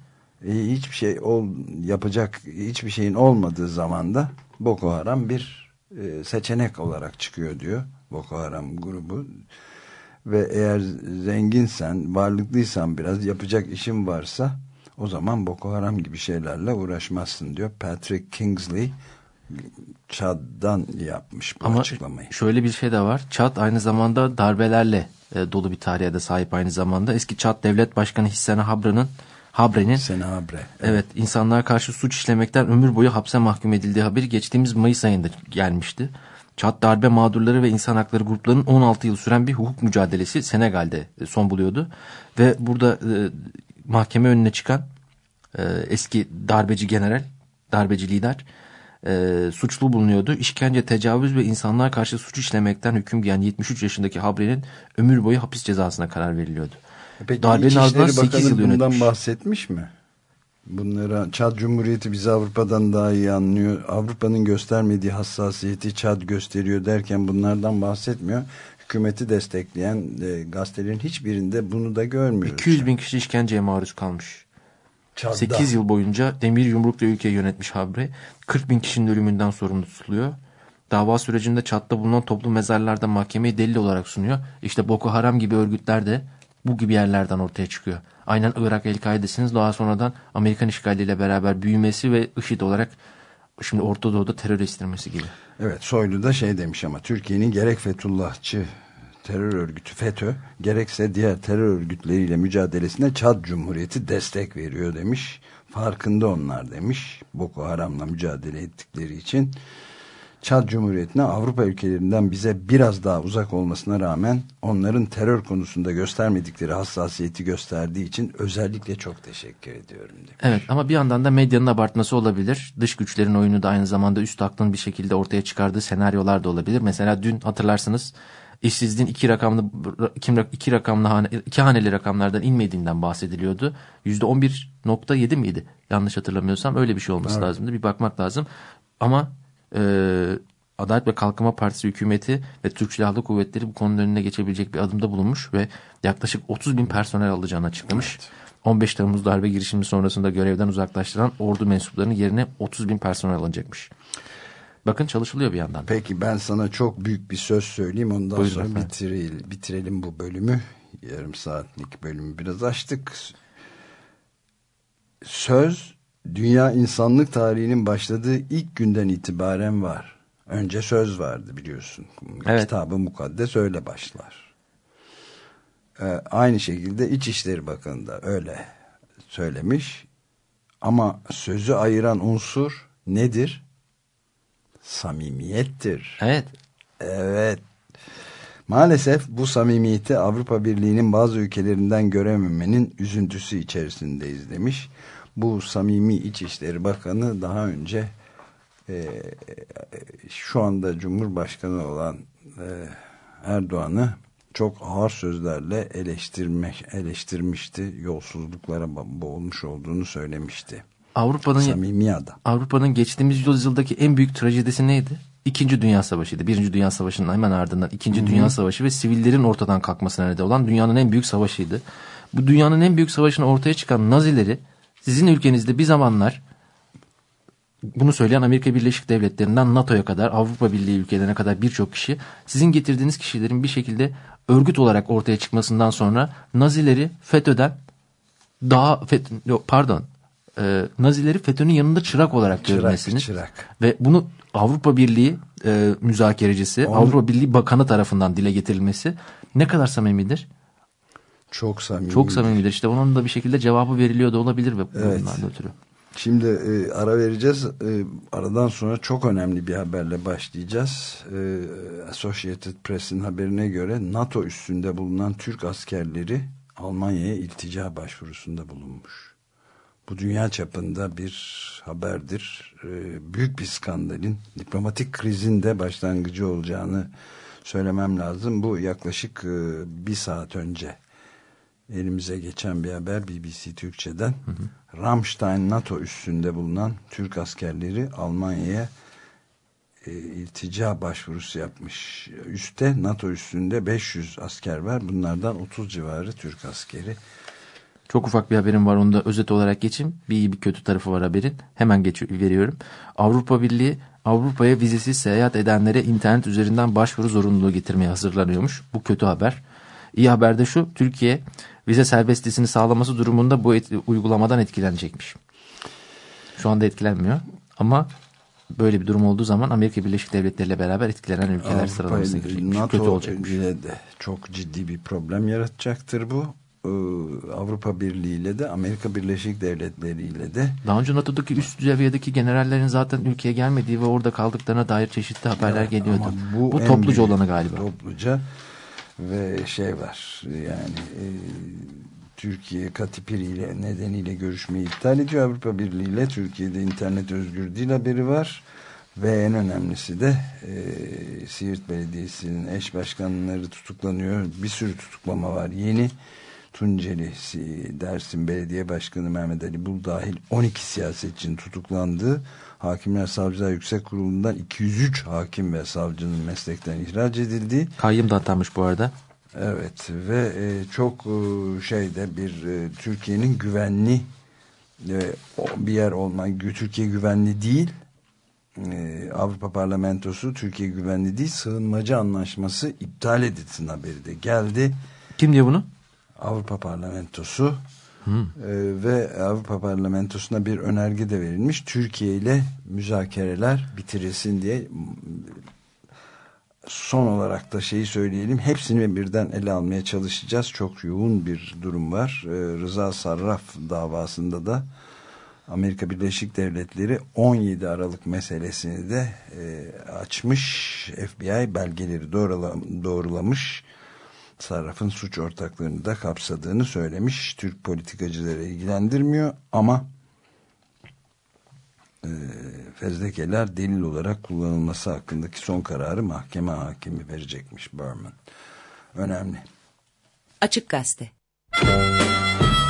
E, hiçbir şey ol, yapacak hiçbir şeyin olmadığı zaman da Boko Haram bir e, seçenek olarak çıkıyor diyor. Boko Haram grubu. Ve eğer zenginsen, varlıklıysan biraz yapacak işin varsa o zaman Boko Haram gibi şeylerle uğraşmazsın diyor. Patrick Kingsley Çad'dan yapmış bu Ama açıklamayı. şöyle bir şey de var. Çad aynı zamanda darbelerle e, dolu bir tarihe de sahip aynı zamanda. Eski Çad Devlet Başkanı Hissene Habre'nin Habre'nin Habre, evet. evet insanlara karşı suç işlemekten ömür boyu hapse mahkum edildiği haberi geçtiğimiz Mayıs ayında gelmişti. Çat darbe mağdurları ve insan hakları gruplarının 16 yıl süren bir hukuk mücadelesi Senegal'de e, son buluyordu. Ve burada e, mahkeme önüne çıkan e, eski darbeci general, darbeci lider e, suçlu bulunuyordu. İşkence, tecavüz ve insanlar karşı suç işlemekten hüküm giyen 73 yaşındaki Habre'nin ömür boyu hapis cezasına karar veriliyordu. Peki Darbenin ardından 8 Bakanı yıl bundan yönetmiş. bahsetmiş mi? Bunlara Çad Cumhuriyeti bizi Avrupa'dan daha iyi anlıyor. Avrupa'nın göstermediği hassasiyeti Çad gösteriyor derken bunlardan bahsetmiyor. Hükümeti destekleyen e, gazetelerin hiçbirinde bunu da görmüyoruz. 200 bin kişi işkenceye maruz kalmış. Çad'da. 8 yıl boyunca demir yumrukla ülkeyi yönetmiş Habre 40 bin kişinin ölümünden sorumlu tutuluyor. Dava sürecinde Çat'ta bulunan toplu mezarlarda mahkemeyi delil olarak sunuyor. İşte Boko Haram gibi örgütler de bu gibi yerlerden ortaya çıkıyor. Aynen Irak El-Kaide'siniz daha sonradan Amerikan işgaliyle beraber büyümesi ve IŞİD olarak şimdi Orta Doğu'da terör gibi. Evet Soylu da şey demiş ama Türkiye'nin gerek Fethullahçı terör örgütü FETÖ gerekse diğer terör örgütleriyle mücadelesine Çad Cumhuriyeti destek veriyor demiş. Farkında onlar demiş. Boko Haram'la mücadele ettikleri için. Çad Cumhuriyeti'ne Avrupa ülkelerinden bize biraz daha uzak olmasına rağmen onların terör konusunda göstermedikleri hassasiyeti gösterdiği için özellikle çok teşekkür ediyorum demiş. Evet ama bir yandan da medyanın abartması olabilir. Dış güçlerin oyunu da aynı zamanda üst aklın bir şekilde ortaya çıkardığı senaryolar da olabilir. Mesela dün hatırlarsınız işsizliğin iki rakamlı iki, iki rakamlı hane, iki haneli rakamlardan inmediğinden bahsediliyordu. Yüzde on bir nokta yedi miydi? Yanlış hatırlamıyorsam öyle bir şey olması Evet. lazımdı. Bir bakmak lazım. Ama e, Adalet ve Kalkınma Partisi hükümeti ve Türk Silahlı Kuvvetleri bu konunun önüne geçebilecek bir adımda bulunmuş ve yaklaşık 30 bin personel alacağını açıklamış. 15 Temmuz darbe girişimi sonrasında görevden uzaklaştıran ordu mensuplarının yerine 30 bin personel alınacakmış. Bakın çalışılıyor bir yandan. Peki ben sana çok büyük bir söz söyleyeyim ondan Buyurun sonra efendim. bitirelim, bitirelim bu bölümü. Yarım saatlik bölümü biraz açtık. Söz dünya insanlık tarihinin başladığı ilk günden itibaren var. Önce söz vardı biliyorsun. Evet. Kitabı mukaddes öyle başlar. Ee, aynı şekilde İçişleri Bakanı da öyle söylemiş. Ama sözü ayıran unsur nedir? Samimiyettir. Evet. Evet. Maalesef bu samimiyeti Avrupa Birliği'nin bazı ülkelerinden görememenin üzüntüsü içerisindeyiz demiş. Bu samimi İçişleri Bakanı daha önce e, şu anda Cumhurbaşkanı olan e, Erdoğan'ı çok ağır sözlerle eleştirmek eleştirmişti. Yolsuzluklara bo- boğulmuş olduğunu söylemişti. Avrupa'nın. Avrupa'nın geçtiğimiz yüzyıldaki en büyük trajedisi neydi? İkinci Dünya Savaşı'ydı. Birinci Dünya Savaşı'nın hemen ardından İkinci Dünya Savaşı ve sivillerin ortadan kalkmasına neden olan dünyanın en büyük savaşıydı. Bu dünyanın en büyük savaşını ortaya çıkan Nazileri sizin ülkenizde bir zamanlar bunu söyleyen Amerika Birleşik Devletleri'nden NATO'ya kadar Avrupa Birliği ülkelerine kadar birçok kişi sizin getirdiğiniz kişilerin bir şekilde örgüt olarak ortaya çıkmasından sonra Nazileri FETÖ'den daha FETÖ, pardon e, Nazileri FETÖ'nün yanında çırak olarak Çırak, görmesini çırak. ve bunu Avrupa Birliği e, müzakerecisi Onu- Avrupa Birliği Bakanı tarafından dile getirilmesi ne kadar samimidir? Çok samimi. Çok samimidir. İşte onun da bir şekilde cevabı veriliyor da olabilir ve Evet. bundan ötürü. Şimdi e, ara vereceğiz. E, aradan sonra çok önemli bir haberle başlayacağız. E, Associated Press'in haberine göre NATO üstünde bulunan Türk askerleri Almanya'ya iltica başvurusunda bulunmuş. Bu dünya çapında bir haberdir. E, büyük bir skandalin, diplomatik krizin de başlangıcı olacağını söylemem lazım. Bu yaklaşık e, bir saat önce elimize geçen bir haber BBC Türkçe'den. Ramstein NATO üssünde bulunan Türk askerleri Almanya'ya e, iltica başvurusu yapmış. Üste NATO üstünde 500 asker var. Bunlardan 30 civarı Türk askeri. Çok ufak bir haberim var onu da özet olarak geçeyim. Bir iyi bir kötü tarafı var haberin. Hemen geç veriyorum. Avrupa Birliği Avrupa'ya vizesiz seyahat edenlere internet üzerinden başvuru zorunluluğu getirmeye hazırlanıyormuş. Bu kötü haber. İyi haber de şu Türkiye vize serbestliğini sağlaması durumunda bu et- uygulamadan etkilenecekmiş. Şu anda etkilenmiyor ama böyle bir durum olduğu zaman Amerika Birleşik Devletleri ile beraber etkilenen ülkeler Avrupa sıralamasına girecekmiş. Kötü olacakmış. ile de çok ciddi bir problem yaratacaktır bu. e, Avrupa Birliği ile de Amerika Birleşik Devletleri ile de Daha önce NATO'daki üst seviyedeki generallerin zaten ülkeye gelmediği ve orada kaldıklarına dair çeşitli haberler Evet, geliyordu. Bu, en topluca büyük- olanı galiba. Topluca ve şey var yani e, Türkiye Katipiri ile nedeniyle görüşmeyi iptal ediyor. Avrupa Birliği ile Türkiye'de internet özgür değil haberi var. Ve en önemlisi de e, Siirt Belediyesi'nin eş başkanları tutuklanıyor. Bir sürü tutuklama var. Yeni Tunceli Si- Dersim Belediye Başkanı Mehmet Ali Bul dahil 12 siyasetçinin tutuklandığı Hakimler Savcılar Yüksek Kurulu'ndan 203 hakim ve savcının meslekten ihraç edildiği Kayyım da atanmış bu arada. Evet ve e, çok e, şeyde bir e, Türkiye'nin güvenli e, bir yer olma Türkiye güvenli değil e, Avrupa Parlamentosu Türkiye güvenli değil sığınmacı anlaşması iptal edilsin haberi de geldi Kim diyor bunu? Avrupa Parlamentosu e, ve Avrupa Parlamentosu'na bir önerge de verilmiş Türkiye ile müzakereler bitirilsin diye son olarak da şeyi söyleyelim. Hepsini birden ele almaya çalışacağız. Çok yoğun bir durum var. Ee, Rıza Sarraf davasında da Amerika Birleşik Devletleri 17 Aralık meselesini de e, açmış. FBI belgeleri doğrula, doğrulamış. Sarraf'ın suç ortaklarını da kapsadığını söylemiş. Türk politikacıları ilgilendirmiyor ama e, fezlekeler delil olarak kullanılması hakkındaki son kararı mahkeme hakimi verecekmiş Berman. Önemli. Açık Gazete Love,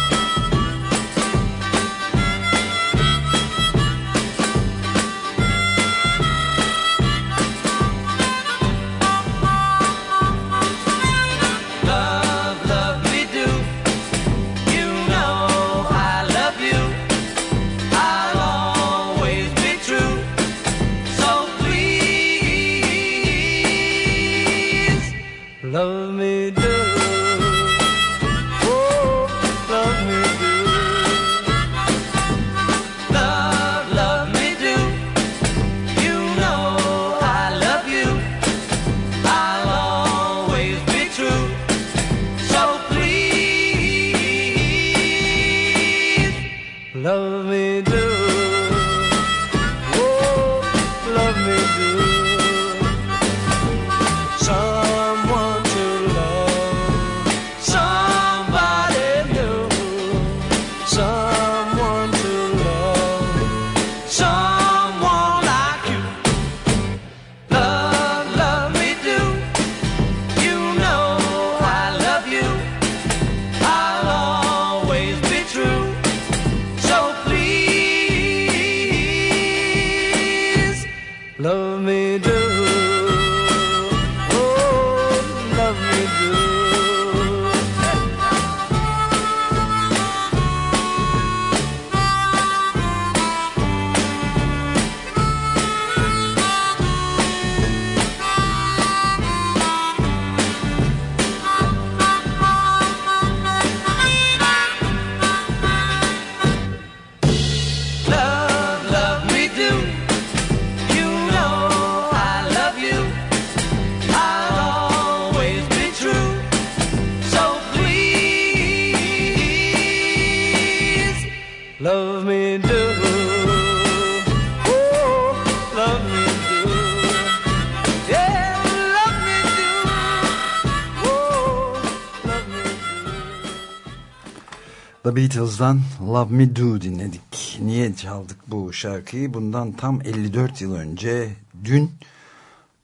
The Beatles'dan Love Me Do dinledik. Niye çaldık bu şarkıyı? Bundan tam 54 yıl önce dün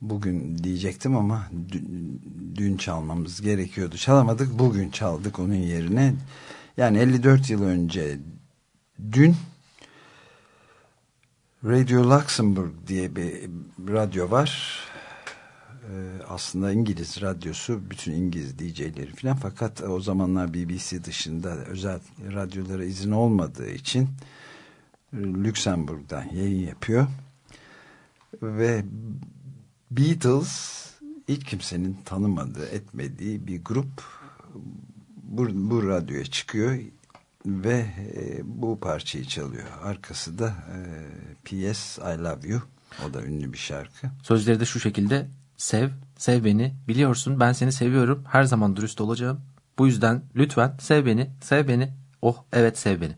bugün diyecektim ama dün, dün çalmamız gerekiyordu. Çalamadık bugün çaldık onun yerine. Yani 54 yıl önce dün Radio Luxembourg diye bir radyo var. Ee, aslında İngiliz radyosu bütün İngiliz DJ'leri falan fakat o zamanlar BBC dışında özel radyolara izin olmadığı için e, Lüksemburg'dan yayın yapıyor ve Beatles hiç kimsenin tanımadığı etmediği bir grup bu, bu radyoya çıkıyor ve e, bu parçayı çalıyor arkası da e, P.S. I Love You o da ünlü bir şarkı Sözleri de şu şekilde. Sev, sev beni. Biliyorsun ben seni seviyorum. Her zaman dürüst olacağım. Bu yüzden lütfen sev beni, sev beni. Oh evet sev beni.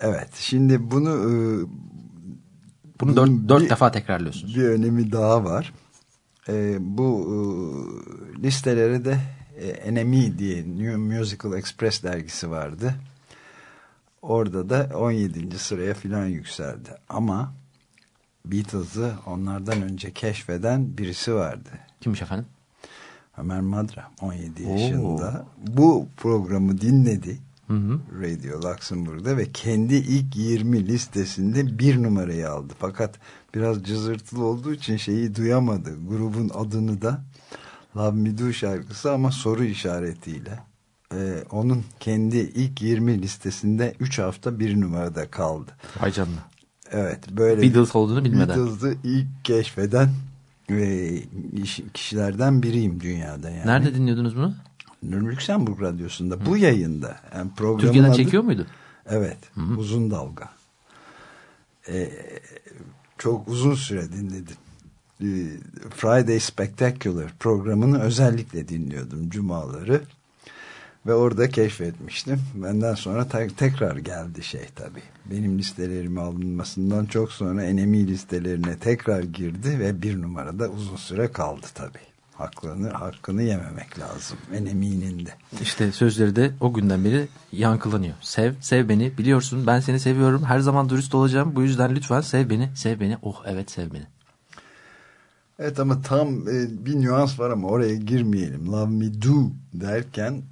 Evet şimdi bunu e, Bunu dört, dört bir- defa tekrarlıyorsunuz. bir önemi daha var. E, bu e, listelere de e, NME diye New Musical Express dergisi vardı. Orada da 17. sıraya filan yükseldi. Ama Beatles'ı onlardan önce keşfeden birisi vardı. Kimmiş efendim? Ömer Madra 17 Oo. yaşında. Bu programı dinledi. Hı hı. Radio Luxembourg'da ve kendi ilk 20 listesinde bir numarayı aldı. Fakat biraz cızırtılı olduğu için şeyi duyamadı. Grubun adını da Love Me Do şarkısı ama soru işaretiyle. Ee, onun kendi ilk 20 listesinde 3 hafta bir numarada kaldı. Vay canına. Evet böyle Beatles olduğunu bilmeden. Beatles'ı ilk keşfeden e, iş- kişilerden biriyim dünyada yani. Nerede dinliyordunuz bunu? Lüksemburg Radyosu'nda bu yayında. Yani Türkiye'den adı- çekiyor muydu? Evet. Uzun dalga. Ee, çok uzun süre dinledim. Ee, Friday Spectacular programını özellikle dinliyordum cumaları. Ve orada keşfetmiştim. Benden sonra te- tekrar geldi şey tabii. Benim listelerime alınmasından çok sonra enemi listelerine tekrar girdi ve bir numarada uzun süre kaldı tabii. Hakkını, hakkını yememek lazım. Enemi'nin de. İşte sözleri de o günden beri yankılanıyor. Sev, sev beni. Biliyorsun ben seni seviyorum. Her zaman dürüst olacağım. Bu yüzden lütfen sev beni, sev beni. Oh evet sev beni. Evet ama tam e, bir nüans var ama oraya girmeyelim. Love me do derken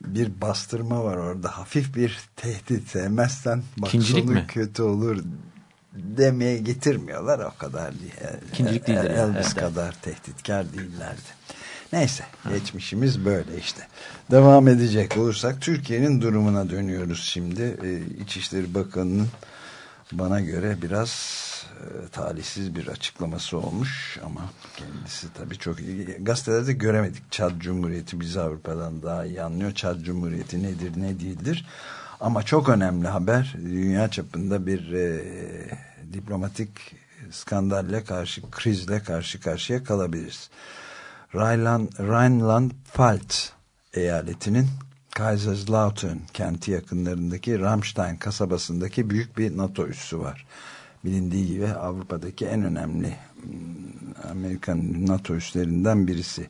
bir bastırma var orada. Hafif bir tehdit sevmezsen bak İkincilik sonu mi? kötü olur demeye getirmiyorlar o kadar değil. İkincilik yani, Elvis evet, kadar tehditkar değillerdi. Neyse geçmişimiz böyle işte. Devam edecek olursak Türkiye'nin durumuna dönüyoruz şimdi. E, İçişleri Bakanı'nın bana göre biraz talihsiz bir açıklaması olmuş ama kendisi tabii çok iyi. Gazetelerde göremedik. Çad Cumhuriyeti bizi Avrupa'dan daha iyi anlıyor. Çad Cumhuriyeti nedir ne değildir. Ama çok önemli haber. Dünya çapında bir e, diplomatik skandalle karşı, krizle karşı karşıya kalabiliriz. Rheinland, Rheinland-Pfalz eyaletinin Kaiserslautern kenti yakınlarındaki Ramstein kasabasındaki büyük bir NATO üssü var. Bilindiği gibi Avrupa'daki en önemli hmm, Amerikan NATO üslerinden birisi.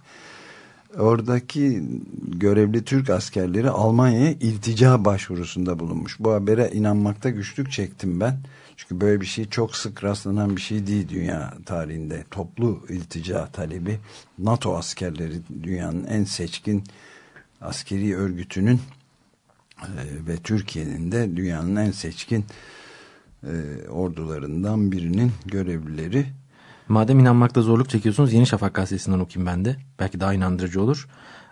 Oradaki görevli Türk askerleri Almanya'ya iltica başvurusunda bulunmuş. Bu habere inanmakta güçlük çektim ben. Çünkü böyle bir şey çok sık rastlanan bir şey değil dünya tarihinde. Toplu iltica talebi NATO askerleri dünyanın en seçkin askeri örgütünün e, ve Türkiye'nin de dünyanın en seçkin e, ordularından birinin görevlileri Madem inanmakta zorluk çekiyorsunuz Yeni Şafak gazetesinden okuyayım ben de. Belki daha inandırıcı olur.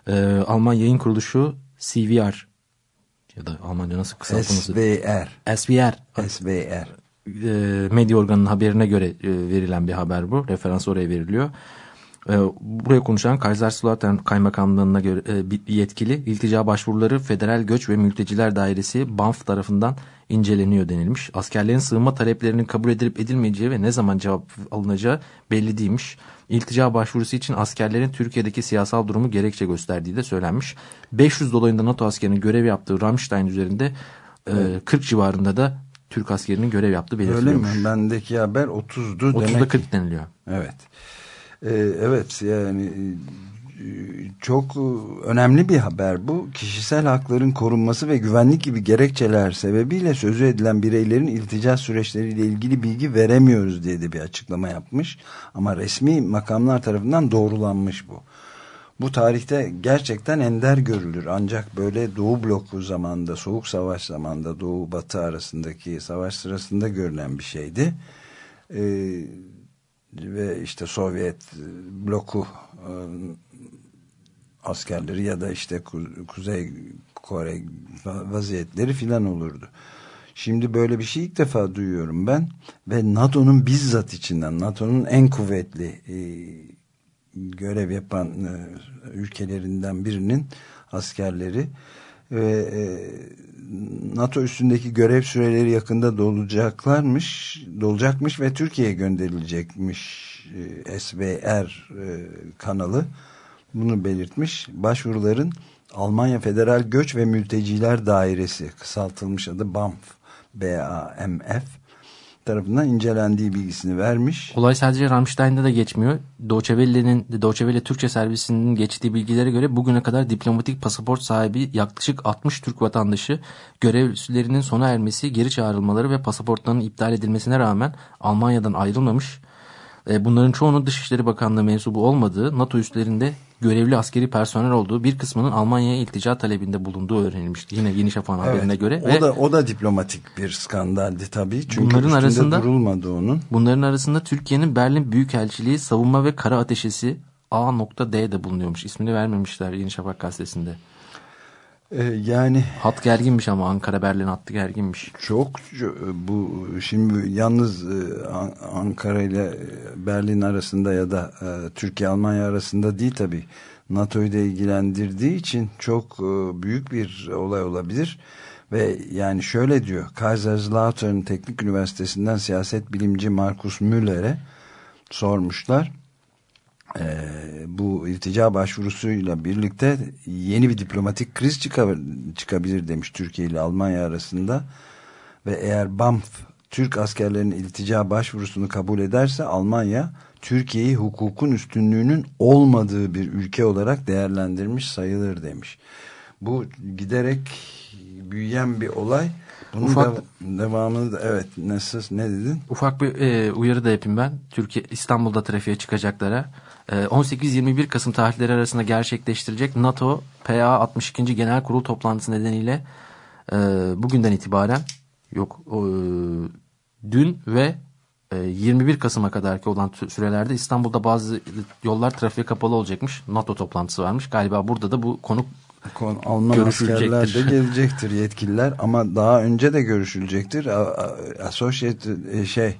Ee, Alman yayın kuruluşu CVR ya da Almanca nasıl kısaltılması? SVR SVR. SVR e, medya organının haberine göre e, verilen bir haber bu. Referans oraya veriliyor. E, buraya konuşan Kaiserslautern Kaymakamlığı'na göre e, yetkili iltica başvuruları Federal Göç ve Mülteciler Dairesi BANF tarafından inceleniyor denilmiş. Askerlerin sığınma taleplerinin kabul edilip edilmeyeceği ve ne zaman cevap alınacağı belli değilmiş. İltica başvurusu için askerlerin Türkiye'deki siyasal durumu gerekçe gösterdiği de söylenmiş. 500 dolayında NATO askerinin görev yaptığı Ramstein üzerinde e, 40 civarında da Türk askerinin görev yaptığı öyle belirtiliyormuş. mi? Bendeki haber 30'du 30'da demek. 40 deniliyor. Evet. Ee, evet yani e, çok önemli bir haber bu. Kişisel hakların korunması ve güvenlik gibi gerekçeler sebebiyle sözü edilen bireylerin iltica süreçleriyle ilgili bilgi veremiyoruz diye de bir açıklama yapmış. Ama resmi makamlar tarafından doğrulanmış bu. Bu tarihte gerçekten ender görülür. Ancak böyle Doğu bloku zamanında, Soğuk Savaş zamanında Doğu Batı arasındaki savaş sırasında görülen bir şeydi. Ee, ve işte Sovyet bloku e, askerleri ya da işte Ku- Kuzey Kore vaziyetleri filan olurdu. Şimdi böyle bir şey ilk defa duyuyorum ben ve NATO'nun bizzat içinden NATO'nun en kuvvetli e, görev yapan e, ülkelerinden birinin askerleri ve e, NATO üstündeki görev süreleri yakında dolacaklarmış, dolacakmış ve Türkiye'ye gönderilecekmiş e, SVR e, kanalı bunu belirtmiş. Başvuruların Almanya Federal Göç ve Mülteciler Dairesi kısaltılmış adı BAMF BAMF tarafından incelendiği bilgisini vermiş. Olay sadece Rammstein'de de geçmiyor. Deutsche Welle Türkçe servisinin geçtiği bilgilere göre bugüne kadar diplomatik pasaport sahibi yaklaşık 60 Türk vatandaşı görevlilerinin sona ermesi, geri çağrılmaları ve pasaportlarının iptal edilmesine rağmen Almanya'dan ayrılmamış. E, Bunların çoğunun Dışişleri Bakanlığı mensubu olmadığı, NATO üslerinde görevli askeri personel olduğu bir kısmının Almanya'ya iltica talebinde bulunduğu öğrenilmişti. Yine Yeni Şafak'ın haberine göre. o ve da o da diplomatik bir skandaldi tabii. Çünkü Bunların arasında- durulmadı onun. Bunların arasında Türkiye'nin Berlin Büyükelçiliği Savunma ve Kara Ateşesi A.D de bulunuyormuş. İsmini vermemişler Yeni Şafak gazetesinde. Ee, yani Hat gerginmiş ama Ankara Berlin hattı gerginmiş. çok bu şimdi yalnız e, An- Ankara ile e, Berlin arasında ya da e, Türkiye Almanya arasında değil tabii. NATO'yu da ilgilendirdiği için çok e, büyük bir olay olabilir. Ve yani şöyle diyor Kaiserslautern Teknik Üniversitesi'nden siyaset bilimci Markus Müller'e sormuşlar. Ee, bu iltica başvurusuyla birlikte yeni bir diplomatik kriz çıkab- çıkabilir demiş Türkiye ile Almanya arasında ve eğer BAMF Türk askerlerinin iltica başvurusunu kabul ederse Almanya Türkiye'yi hukukun üstünlüğünün olmadığı bir ülke olarak değerlendirmiş sayılır demiş. Bu giderek büyüyen bir olay. Bunun Ufak- dev- devamını da evet nasıl ne dedin? Ufak bir e, uyarı da yapayım ben. Türkiye İstanbul'da trafiğe çıkacaklara. E, 18-21 Kasım tarihleri arasında gerçekleştirecek NATO PA 62. Genel Kurul toplantısı nedeniyle e, bugünden itibaren yok e, dün ve e, 21 Kasım'a kadarki olan sürelerde İstanbul'da bazı yollar trafiğe kapalı olacakmış. NATO toplantısı varmış. Galiba burada da bu konu Kon- Alman askerler de gelecektir yetkililer ama daha önce de görüşülecektir. Associated e, şey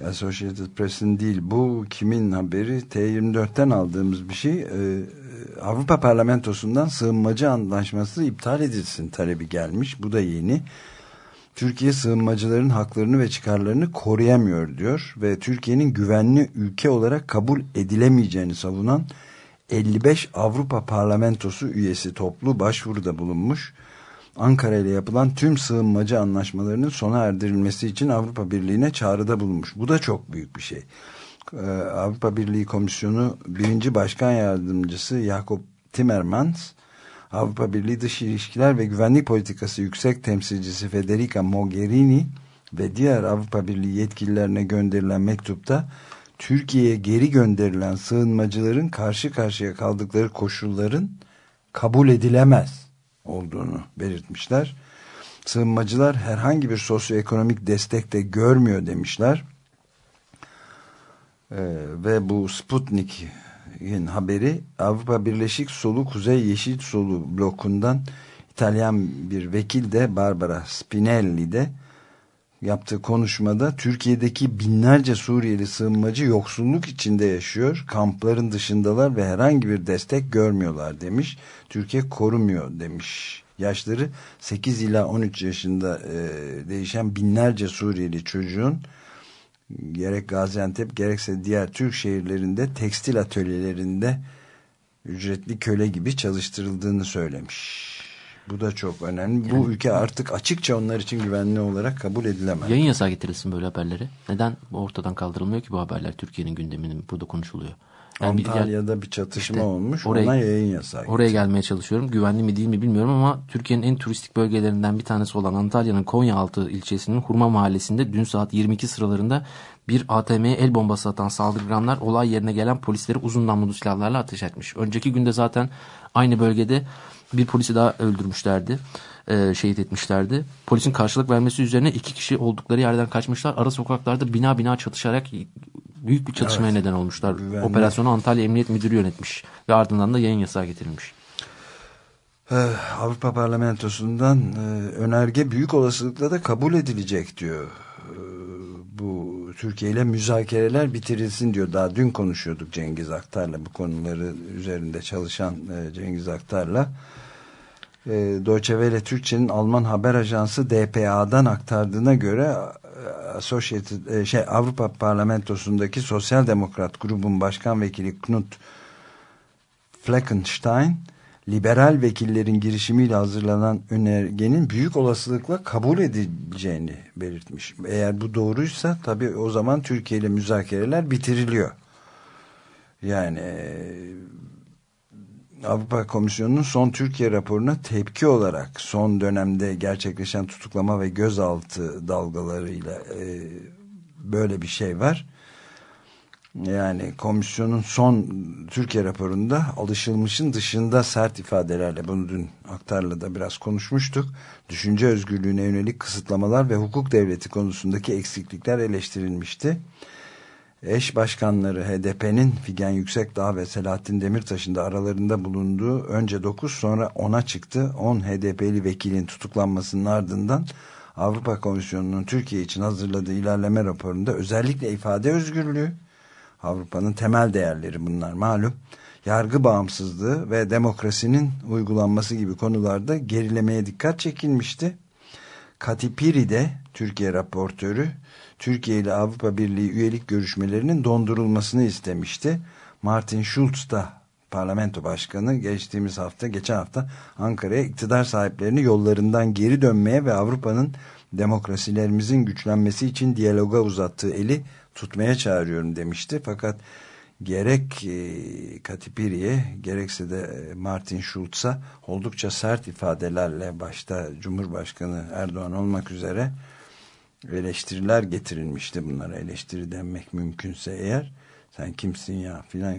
Associated Press'in değil. Bu kimin haberi? T24'ten aldığımız bir şey Ee, Avrupa Parlamentosu'ndan sığınmacı anlaşması iptal edilsin talebi gelmiş. Bu da yeni. Türkiye sığınmacıların haklarını ve çıkarlarını koruyamıyor diyor ve Türkiye'nin güvenli ülke olarak kabul edilemeyeceğini savunan 55 Avrupa Parlamentosu üyesi toplu başvuruda bulunmuş. Ankara ile yapılan tüm sığınmacı anlaşmalarının sona erdirilmesi için Avrupa Birliği'ne çağrıda bulunmuş. Bu da çok büyük bir şey. Ee, Avrupa Birliği Komisyonu birinci Başkan Yardımcısı Jakob Timmermans, Avrupa Birliği Dış İlişkiler ve Güvenlik Politikası Yüksek Temsilcisi Federica Mogherini ve diğer Avrupa Birliği yetkililerine gönderilen mektupta Türkiye'ye geri gönderilen sığınmacıların karşı karşıya kaldıkları koşulların kabul edilemez olduğunu belirtmişler. Sığınmacılar herhangi bir sosyoekonomik destek de görmüyor demişler. Ee, ve bu Sputnik'in haberi Avrupa Birleşik Solu Kuzey Yeşil Solu blokundan İtalyan bir vekil de Barbara Spinelli de yaptığı konuşmada Türkiye'deki binlerce Suriyeli sığınmacı yoksulluk içinde yaşıyor. Kampların dışındalar ve herhangi bir destek görmüyorlar demiş. Türkiye korumuyor demiş. Yaşları 8 ila 13 yaşında e, değişen binlerce Suriyeli çocuğun gerek Gaziantep gerekse diğer Türk şehirlerinde tekstil atölyelerinde ücretli köle gibi çalıştırıldığını söylemiş. Bu da çok önemli. Bu ülke artık açıkça onlar için güvenli olarak kabul edilemez. Yayın yasağı getirilsin böyle haberleri. Neden ortadan kaldırılmıyor ki bu haberler Türkiye'nin gündeminin burada konuşuluyor? Yani Antalya'da bir çatışma İşte olmuş. oraya- ona yayın yasağı. Oraya gelmeye çalışıyorum. Güvenli mi değil mi bilmiyorum ama Türkiye'nin en turistik bölgelerinden bir tanesi olan Antalya'nın Konyaaltı ilçesinin Hurma Mahallesi'nde dün saat 22 sıralarında bir ATM'ye el bombası atan saldırganlar olay yerine gelen polisleri uzun namlulu silahlarla ateş etmiş. Önceki günde zaten aynı bölgede bir polisi daha öldürmüşlerdi. e, şehit etmişlerdi. Polisin karşılık vermesi üzerine iki kişi oldukları yerden kaçmışlar. Ara sokaklarda bina bina çatışarak büyük bir çatışmaya neden olmuşlar. Güvenli. Operasyonu Antalya Emniyet Müdürü yönetmiş ve ardından da yayın yasağı getirilmiş. Eh, Avrupa Parlamentosu'ndan eh, önerge büyük olasılıkla da kabul edilecek diyor. Eh, Bu Türkiye ile müzakereler bitirilsin diyor. Daha dün konuşuyorduk Cengiz Aktar'la bu konuları üzerinde çalışan eh, Cengiz Aktar'la. Eh, Deutsche Welle Türkçe'nin Alman haber ajansı DPA'dan aktardığına göre Associated eh, şey Avrupa Parlamentosu'ndaki Sosyal Demokrat grubun başkan vekili Knut Fleckenstein liberal vekillerin girişimiyle hazırlanan önergenin büyük olasılıkla kabul edileceğini belirtmiş. Eğer bu doğruysa tabii o zaman Türkiye ile müzakereler bitiriliyor. Yani e, Avrupa Komisyonu'nun son Türkiye raporuna tepki olarak son dönemde gerçekleşen tutuklama ve gözaltı dalgalarıyla e, böyle bir şey var. Yani komisyonun son Türkiye raporunda alışılmışın dışında sert ifadelerle bunu dün aktarla da biraz konuşmuştuk. Düşünce özgürlüğüne yönelik kısıtlamalar ve hukuk devleti konusundaki eksiklikler eleştirilmişti. Eş başkanları HDP'nin Figen Yüksekdağ ve Selahattin Demirtaş'ın da aralarında bulunduğu önce 9 sonra 10'a çıktı. 10 HDP'li vekilin tutuklanmasının ardından Avrupa Komisyonu'nun Türkiye için hazırladığı ilerleme raporunda özellikle ifade özgürlüğü, Avrupa'nın temel değerleri bunlar malum, yargı bağımsızlığı ve demokrasinin uygulanması gibi konularda gerilemeye dikkat çekilmişti. Katipiri de Türkiye raportörü Türkiye ile Avrupa Birliği üyelik görüşmelerinin dondurulmasını istemişti. Martin Schulz da parlamento başkanı geçtiğimiz hafta, geçen hafta Ankara'ya iktidar sahiplerini yollarından geri dönmeye ve Avrupa'nın demokrasilerimizin güçlenmesi için diyaloga uzattığı eli tutmaya çağırıyorum demişti. Fakat gerek e, Katipiri'ye gerekse de e, Martin Schulz'a oldukça sert ifadelerle başta Cumhurbaşkanı Erdoğan olmak üzere eleştiriler getirilmişti bunlara. Eleştiri denmek mümkünse eğer sen kimsin ya filan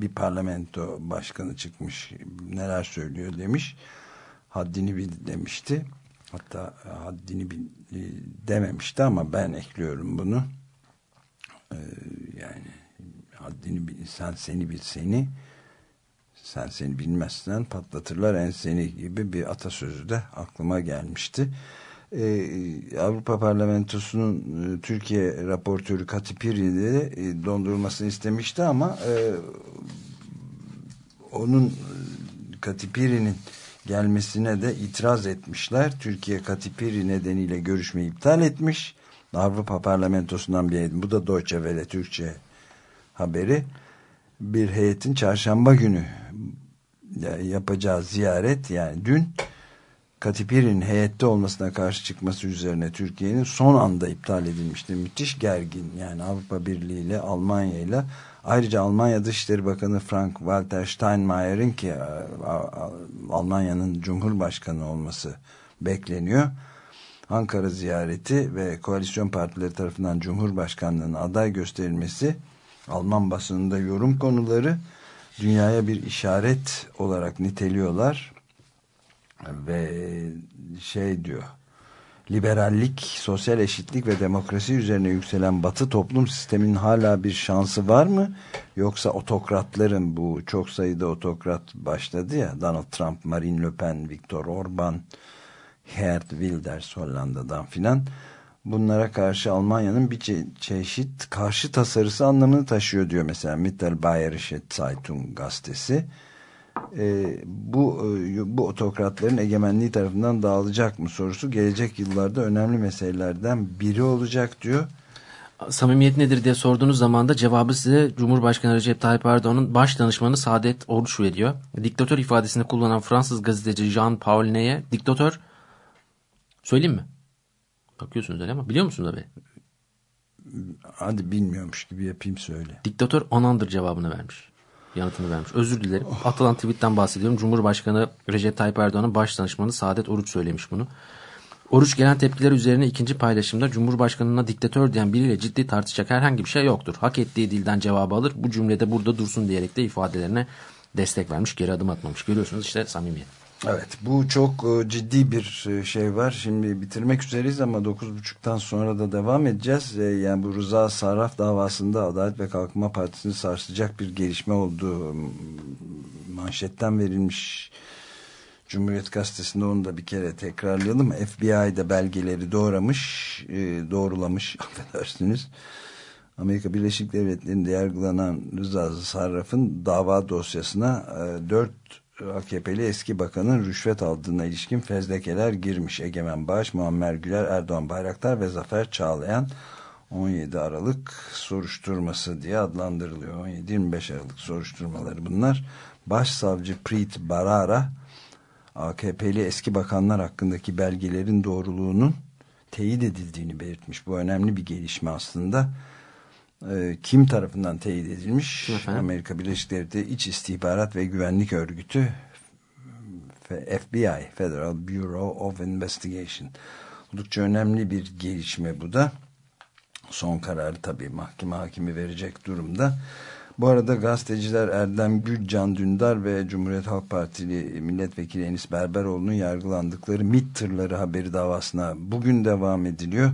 bir parlamento başkanı çıkmış neler söylüyor demiş haddini bil demişti. Hatta haddini bil e, dememişti ama ben ekliyorum bunu. Ee, yani haddini bil sen seni bil seni sen seni bilmezsen patlatırlar. Enseni gibi bir atasözü de aklıma gelmişti ee, Avrupa Parlamentosu'nun e, Türkiye raportörü Katipiri de e, dondurulmasını istemişti ama e, onun e, Katipiri'nin gelmesine de itiraz etmişler. Türkiye Katipiri nedeniyle görüşmeyi iptal etmiş. Avrupa Parlamentosu'ndan bir bu da Deutsche Welle Türkçe haberi. Bir heyetin çarşamba günü yapacağı ziyaret yani dün Katipir'in heyette olmasına karşı çıkması üzerine Türkiye'nin son anda iptal edilmişti. Müthiş gergin yani Avrupa Birliği ile Almanya ile ayrıca Almanya Dışişleri Bakanı Frank Walter Steinmeier'in ki Almanya'nın Cumhurbaşkanı olması bekleniyor. Ankara ziyareti ve koalisyon partileri tarafından Cumhurbaşkanlığına aday gösterilmesi Alman basınında yorum konuları dünyaya bir işaret olarak niteliyorlar ve şey diyor liberallik, sosyal eşitlik ve demokrasi üzerine yükselen batı toplum sisteminin hala bir şansı var mı? Yoksa otokratların bu çok sayıda otokrat başladı ya Donald Trump, Marine Le Pen, Viktor Orban, Geert Wilders Hollanda'dan filan bunlara karşı Almanya'nın bir çe çeşit karşı tasarısı anlamını taşıyor diyor mesela Mittelbayerische Zeitung gazetesi e, bu e, bu otokratların egemenliği tarafından dağılacak mı sorusu gelecek yıllarda önemli meselelerden biri olacak diyor. Samimiyet nedir diye sorduğunuz zaman da cevabı size Cumhurbaşkanı Recep Tayyip Erdoğan'ın baş danışmanı Saadet Oruç veriyor. Diktatör ifadesini kullanan Fransız gazeteci Jean Paul Neye diktatör söyleyeyim mi? Bakıyorsunuz öyle ama biliyor musunuz abi? Hadi bilmiyormuş gibi yapayım söyle. Diktatör onandır cevabını vermiş yanıtını vermiş. Özür dilerim. Atılan tweetten bahsediyorum. Cumhurbaşkanı Recep Tayyip Erdoğan'ın baş danışmanı Saadet Oruç söylemiş bunu. Oruç gelen tepkiler üzerine ikinci paylaşımda Cumhurbaşkanı'na diktatör diyen biriyle ciddi tartışacak herhangi bir şey yoktur. Hak ettiği dilden cevabı alır. Bu cümlede burada dursun diyerek de ifadelerine destek vermiş. Geri adım atmamış. Görüyorsunuz işte samimiyet. Evet bu çok e, ciddi bir e, şey var. Şimdi bitirmek üzereyiz ama 9.30'dan sonra da devam edeceğiz. E, yani bu Rıza Sarraf davasında Adalet ve Kalkınma Partisi'ni sarsacak bir gelişme olduğu manşetten verilmiş Cumhuriyet Gazetesi'nde onu da bir kere tekrarlayalım. FBI'de belgeleri doğramış, doğrulamış affedersiniz. Amerika Birleşik Devletleri'nde yargılanan Rıza Sarraf'ın dava dosyasına 4 AKP'li eski bakanın rüşvet aldığına ilişkin fezlekeler girmiş. Egemen Bağış, Muammer Güler, Erdoğan Bayraktar ve Zafer Çağlayan 17 Aralık soruşturması diye adlandırılıyor. 17-25 Aralık soruşturmaları bunlar. Başsavcı Preet Bharara AKP'li eski bakanlar hakkındaki belgelerin doğruluğunun teyit edildiğini belirtmiş. Bu önemli bir gelişme aslında. Ee, kim tarafından teyit edilmiş? Efendim? Amerika Birleşik Devletleri İç İstihbarat ve Güvenlik Örgütü FBI Federal Bureau of Investigation. Oldukça önemli bir gelişme bu da. Son kararı tabii mahkeme hakimi verecek durumda. Bu arada gazeteciler Erdem Gül, Can Dündar ve Cumhuriyet Halk Partili milletvekili Enis Berberoğlu'nun yargılandıkları MİT tırları haberi davasına bugün devam ediliyor.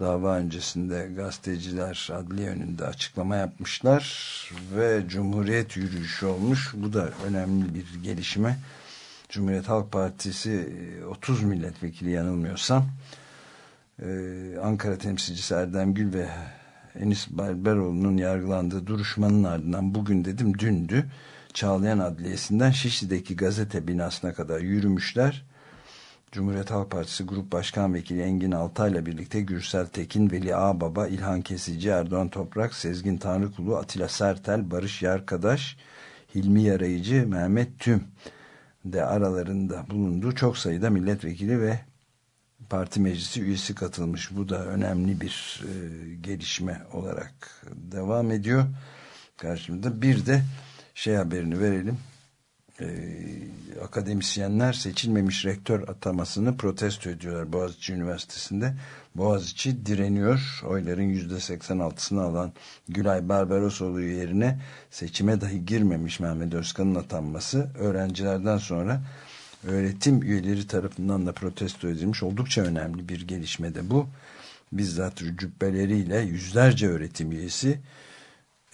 Dava öncesinde gazeteciler adliye önünde açıklama yapmışlar ve Cumhuriyet yürüyüşü olmuş. Bu da önemli bir gelişme. Cumhuriyet Halk Partisi e, 30 milletvekili yanılmıyorsam ee, Ankara temsilcisi Erdem Gül ve Enis Berberoğlu'nun yargılandığı duruşmanın ardından bugün dedim dündü. Çağlayan Adliyesi'nden Şişli'deki gazete binasına kadar yürümüşler. Cumhuriyet Halk Partisi Grup Başkan Vekili Engin Altay'la birlikte Gürsel Tekin, Veli Ağbaba, İlhan Kesici, Erdoğan Toprak, Sezgin Tanrıkulu, Atilla Sertel, Barış Yarkadaş, Hilmi Yarayıcı, Mehmet Tüm de aralarında bulunduğu çok sayıda milletvekili ve parti meclisi üyesi katılmış. Bu da önemli bir e, gelişme olarak devam ediyor. Karşımda bir de şey haberini verelim. E, akademisyenler seçilmemiş rektör atamasını protesto ediyorlar Boğaziçi Üniversitesi'nde. Boğaziçi direniyor. Oyların %86'sını alan Gülay Barbarosoğlu yerine seçime dahi girmemiş Mehmet Özkan'ın atanması öğrencilerden sonra öğretim üyeleri tarafından da protesto edilmiş oldukça önemli bir gelişme de bu. Bizzat cübbeleriyle yüzlerce öğretim üyesi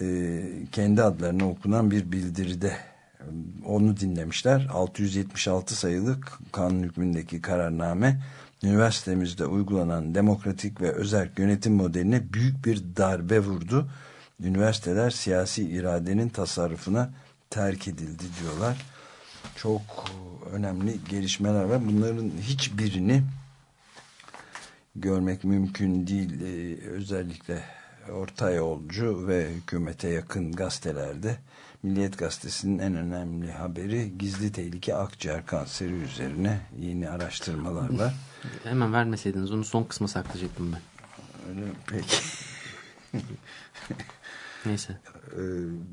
e, kendi adlarına okunan bir bildiride onu dinlemişler. 676 sayılı kanun hükmündeki kararname üniversitemizde uygulanan demokratik ve özel yönetim modeline büyük bir darbe vurdu. Üniversiteler siyasi iradenin tasarrufuna terk edildi diyorlar çok önemli gelişmeler var. Bunların hiçbirini görmek mümkün değil. Ee, özellikle orta yolcu ve hükümete yakın gazetelerde Milliyet Gazetesi'nin en önemli haberi gizli tehlike akciğer kanseri üzerine yeni araştırmalar var. Hemen vermeseydiniz onu son kısma saklayacaktım ben. Öyle mi? Peki. Neyse. Ee,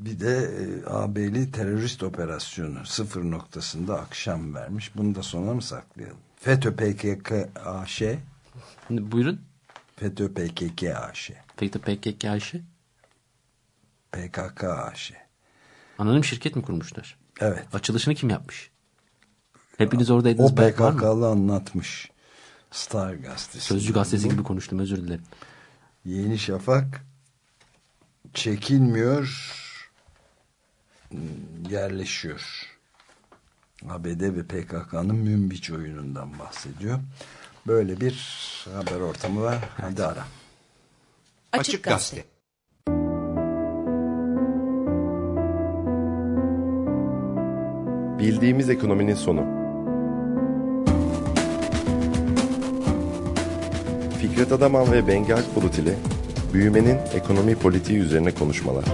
bir de e, AB'li terörist operasyonu sıfır noktasında akşam vermiş. Bunu da sona mı saklayalım? FETÖ PKK AŞ Buyurun. FETÖ PKK AŞ Peki PKK Ayşe. PKK AŞ Anonim şirket mi kurmuşlar? Evet. Açılışını kim yapmış? Hepiniz oradaydınız. O? PKK'lı anlatmış. Star gazetesi. Sözcü gazetesi gibi konuştum özür dilerim. Yeni Şafak çekilmiyor yerleşiyor. ABD ve PKK'nın Münbiç oyunundan bahsediyor. Böyle bir haber ortamı var. Hadi ara. Açık Gazete. Bildiğimiz ekonominin sonu. Fikret Adaman ve Bengi Akbulut ile büyümenin ekonomi politiği üzerine konuşmalar.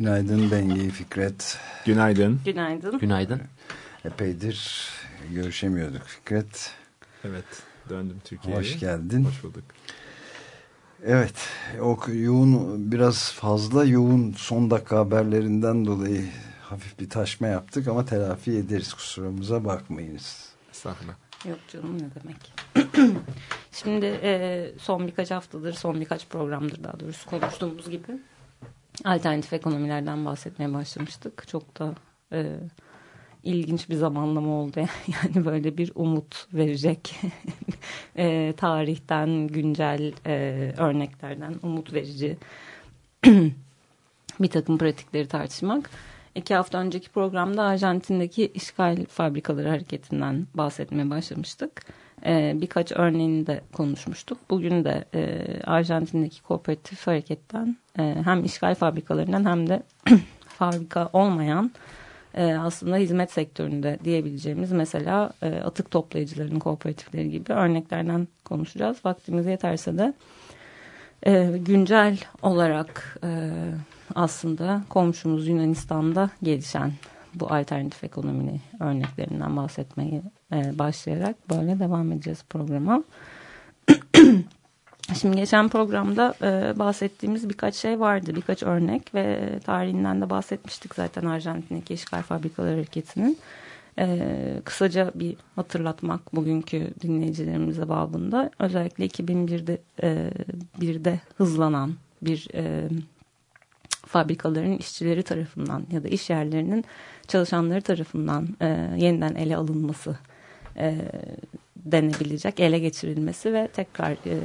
Günaydın Bengi Fikret. Günaydın. Günaydın. Günaydın. Epeydir görüşemiyorduk Fikret. Evet, döndüm Türkiye'ye. Hoş geldin. Hoş bulduk. Evet, o yoğun biraz fazla yoğun son dakika haberlerinden dolayı hafif bir taşma yaptık ama telafi ederiz kusurumuza bakmayınız. Estağfurullah. Yok canım ne demek. Şimdi e, son birkaç haftadır, son birkaç programdır daha doğrusu konuştuğumuz gibi alternatif ekonomilerden bahsetmeye başlamıştık. Çok da e, ilginç bir zamanlama oldu. Yani böyle bir umut verecek e, tarihten, güncel e, örneklerden umut verici bir takım pratikleri tartışmak. İki hafta önceki programda Arjantin'deki işgal fabrikaları hareketinden bahsetmeye başlamıştık. Ee, birkaç örneğini de konuşmuştuk. Bugün de e, Arjantin'deki kooperatif hareketten e, hem işgal fabrikalarından hem de fabrika olmayan e, aslında hizmet sektöründe diyebileceğimiz mesela e, atık toplayıcıların kooperatifleri gibi örneklerden konuşacağız. Vaktimiz yeterse de e, güncel olarak e, aslında komşumuz Yunanistan'da gelişen bu alternatif ekonomi örneklerinden bahsetmeye e, başlayarak böyle devam edeceğiz programa. Şimdi geçen programda e, bahsettiğimiz birkaç şey vardı, birkaç örnek ve tarihinden de bahsetmiştik zaten Arjantin'deki işgal fabrikaları hareketinin. E, kısaca bir hatırlatmak bugünkü dinleyicilerimize babında özellikle 2001'de e, birde hızlanan bir e, fabrikaların işçileri tarafından ya da iş yerlerinin çalışanları tarafından e, yeniden ele alınması e, denebilecek, ele geçirilmesi ve tekrar e,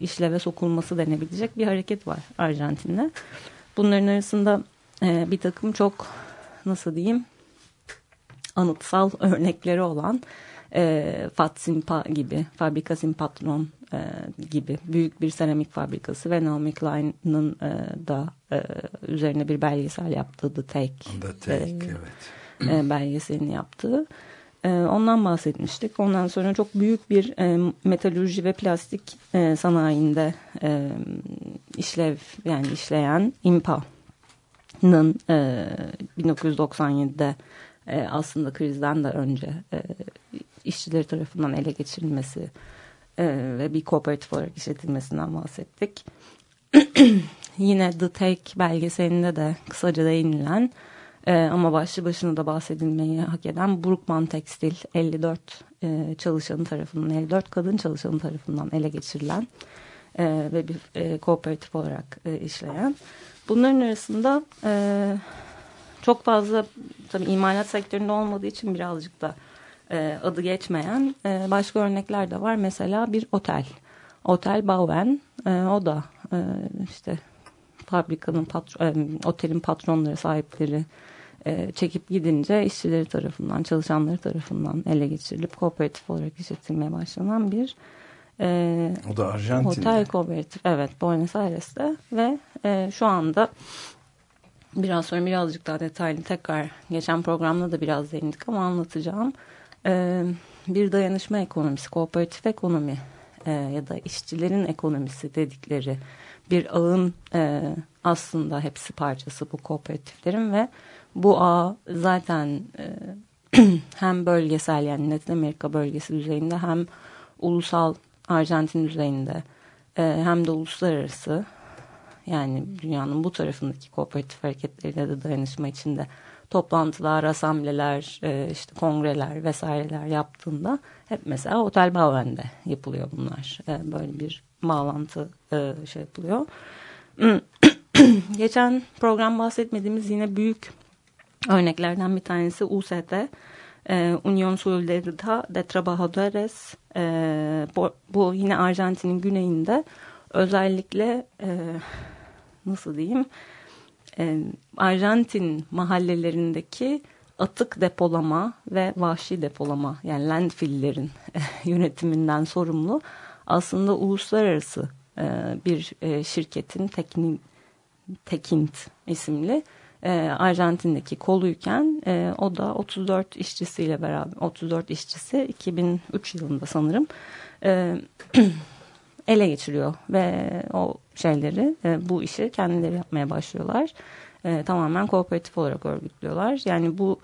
işleve sokulması denebilecek bir hareket var Arjantin'de. Bunların arasında e, bir takım çok nasıl diyeyim anıtsal örnekleri olan e, Fatsimpa gibi, Fabrika Sin Patron e, gibi büyük bir seramik fabrikası ve Naomi Klein'ın e, da e, üzerine bir belgesel yaptığı The Take, The Take e, evet. e, belgeselini yaptığı. E, ondan bahsetmiştik. Ondan sonra çok büyük bir e, metalürji ve plastik e, sanayinde e, işlev yani işleyen İMPA'nın e, 1997'de e, aslında krizden de önce işçileri tarafından ele geçirilmesi ve bir kooperatif olarak işletilmesinden bahsettik. Yine The Take belgeselinde de kısaca değinilen e, ama başlı başına da bahsedilmeyi hak eden Burkman Tekstil 54 e, çalışanı tarafından 54 kadın çalışanı tarafından ele geçirilen e, ve bir e, kooperatif olarak e, işleyen. Bunların arasında e, çok fazla tabii imalat sektöründe olmadığı için birazcık da e, adı geçmeyen e, başka örnekler de var. Mesela bir otel. Otel Bauen. E, o da e, işte fabrikanın patron, e, otelin patronları, sahipleri e, çekip gidince işçileri tarafından, çalışanları tarafından ele geçirilip kooperatif olarak işletilmeye başlanan bir e, o da Arjantin'de. Otel kooperatif. Evet, Buenos Aires'te ve e, şu anda biraz sonra birazcık daha detaylı tekrar geçen programda da biraz değindik ama anlatacağım. E, bir dayanışma ekonomisi, kooperatif ekonomi e, ya da işçilerin ekonomisi dedikleri bir ağın e, aslında hepsi parçası bu kooperatiflerin ve bu ağ zaten e, hem bölgesel yani Latin Amerika bölgesi düzeyinde hem ulusal Arjantin düzeyinde e, hem de uluslararası yani dünyanın bu tarafındaki kooperatif hareketleriyle de dayanışma içinde toplantılar, asambleler, e, işte kongreler vesaireler yaptığında hep mesela Otel Baven'de yapılıyor bunlar. E, böyle bir bağlantı e, şey yapılıyor. Geçen program bahsetmediğimiz yine büyük örneklerden bir tanesi UST. E, Union Solidaridad de Trabajadores. E, bu, bu yine Arjantin'in güneyinde özellikle e, nasıl diyeyim e, Arjantin mahallelerindeki atık depolama ve vahşi depolama yani landfilllerin yönetiminden sorumlu aslında uluslararası e, bir e, şirketin Tekin, Tekint isimli e, Arjantin'deki koluyken e, o da 34 işçisiyle beraber 34 işçisi 2003 yılında sanırım e, ele geçiriyor ve o şeyleri e, bu işi kendileri yapmaya başlıyorlar. E, tamamen kooperatif olarak örgütlüyorlar. Yani bu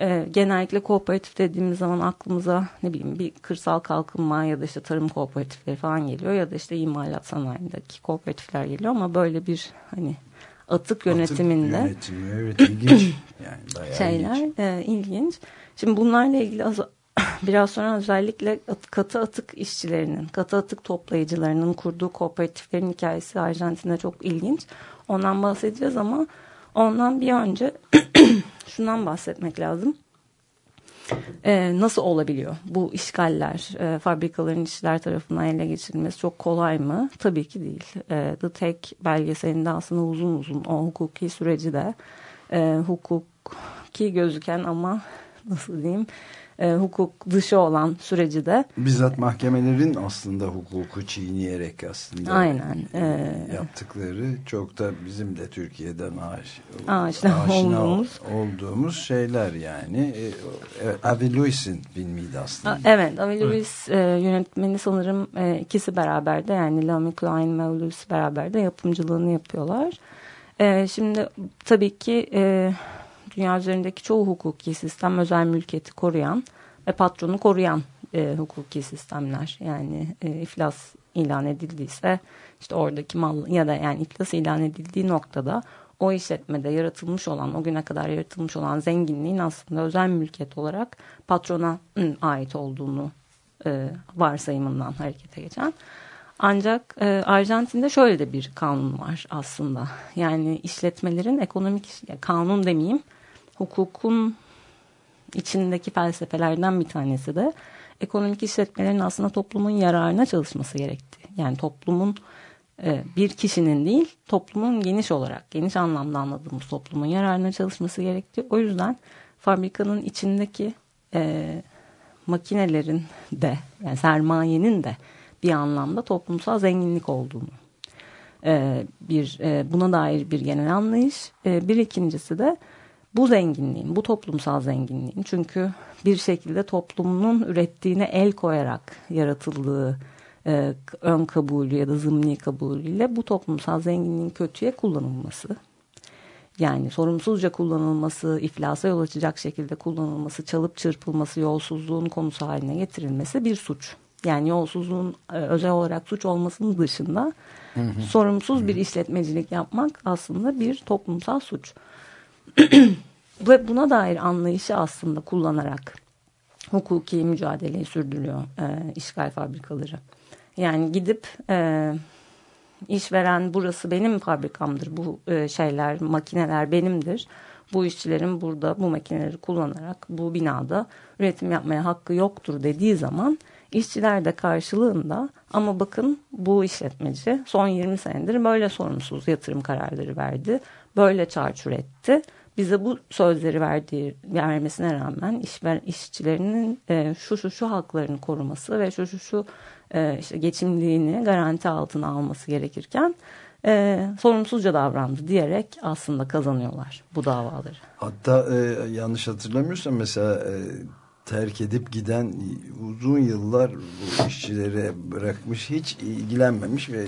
e, genellikle kooperatif dediğimiz zaman aklımıza ne bileyim bir kırsal kalkınma ya da işte tarım kooperatifleri falan geliyor ya da işte imalat sanayindeki kooperatifler geliyor ama böyle bir hani atık yönetiminde atık yönetimi, evet ilginç yani şeyler ilginç. E, ilginç. Şimdi bunlarla ilgili az, biraz sonra özellikle katı atık işçilerinin, katı atık toplayıcılarının kurduğu kooperatiflerin hikayesi Arjantin'de çok ilginç. Ondan bahsedeceğiz ama ondan bir önce şundan bahsetmek lazım. Ee, nasıl olabiliyor bu işgaller, e, fabrikaların işçiler tarafından ele geçirilmesi çok kolay mı? Tabii ki değil. E, The Tech belgeselinde aslında uzun uzun o hukuki süreci de e, hukuki gözüken ama nasıl diyeyim e, hukuk dışı olan süreci de Bizzat mahkemelerin aslında hukuku çiğneyerek aslında Aynen, e, yaptıkları çok da bizim de Türkiye'den aş, Aşina olduğumuz. olduğumuz şeyler yani. E, Avi Lewis'in filmiydi aslında. Evet, Avi Lewis e, yönetmeni sanırım e, ikisi beraber de yani Naomi Klein ve Lewis beraber de yapımcılığını yapıyorlar. E, şimdi tabii ki e, dünya üzerindeki çoğu hukuki sistem özel mülkiyeti koruyan ve patronu koruyan e, hukuki sistemler. Yani e, iflas ilan edildiyse işte oradaki mal ya da yani iflas ilan edildiği noktada o işletmede yaratılmış olan o güne kadar yaratılmış olan zenginliğin aslında özel mülkiyet olarak patrona ait olduğunu e, varsayımından harekete geçen. Ancak e, Arjantin'de şöyle de bir kanun var aslında. Yani işletmelerin ekonomik kanun demeyeyim hukukun içindeki felsefelerden bir tanesi de ekonomik işletmelerin aslında toplumun yararına çalışması gerektiği. Yani toplumun e, bir kişinin değil toplumun geniş olarak geniş anlamda anladığımız toplumun yararına çalışması gerektiği. O yüzden fabrikanın içindeki e, makinelerin de yani sermayenin de bir anlamda toplumsal zenginlik olduğunu e, bir e, buna dair bir genel anlayış. E, bir ikincisi de bu zenginliğin, bu toplumsal zenginliğin çünkü bir şekilde toplumun ürettiğine el koyarak yaratıldığı e, ön kabulü ya da zımni kabulüyle bu toplumsal zenginliğin kötüye kullanılması yani sorumsuzca kullanılması, iflasa yol açacak şekilde kullanılması, çalıp çırpılması, yolsuzluğun konusu haline getirilmesi bir suç. Yani yolsuzluğun e, özel olarak suç olmasının dışında sorumsuz bir işletmecilik yapmak aslında bir toplumsal suç. Buna dair anlayışı aslında kullanarak hukuki mücadeleyi sürdürüyor e, işgal fabrikaları. Yani gidip e, işveren burası benim fabrikamdır. Bu e, şeyler, makineler benimdir. Bu işçilerin burada bu makineleri kullanarak bu binada üretim yapmaya hakkı yoktur dediği zaman işçiler de karşılığında ama bakın bu işletmeci son 20 senedir böyle sorumsuz yatırım kararları verdi. Böyle çarçur etti. Bize bu sözleri verdiği vermesine rağmen işver, işçilerinin e, şu şu şu haklarını koruması ve şu şu şu e, işte geçimliğini garanti altına alması gerekirken e, sorumsuzca davrandı diyerek aslında kazanıyorlar bu davaları. Hatta e, yanlış hatırlamıyorsam mesela e, terk edip giden uzun yıllar bu işçileri bırakmış hiç ilgilenmemiş ve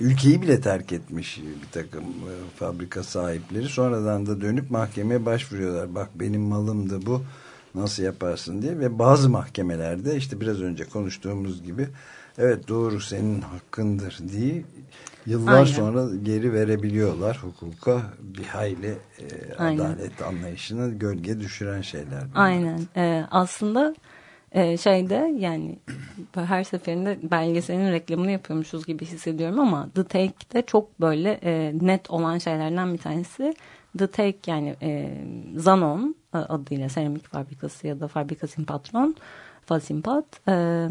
ülkeyi bile terk etmiş bir takım e, fabrika sahipleri. Sonradan da dönüp mahkemeye başvuruyorlar. Bak benim malımdı bu nasıl yaparsın diye. Ve bazı mahkemelerde işte biraz önce konuştuğumuz gibi evet doğru senin hakkındır diye yıllar Aynen. sonra geri verebiliyorlar hukuka bir hayli e, Aynen. adalet anlayışını gölge düşüren şeyler. bunlar. Aynen. Ee, aslında e, şeyde yani her seferinde belgeselin reklamını yapıyormuşuz gibi hissediyorum ama The Take'de çok böyle e, net olan şeylerden bir tanesi The Take yani e, Zanon e, adıyla seramik fabrikası ya da fabrikasın patron Fasimpat e,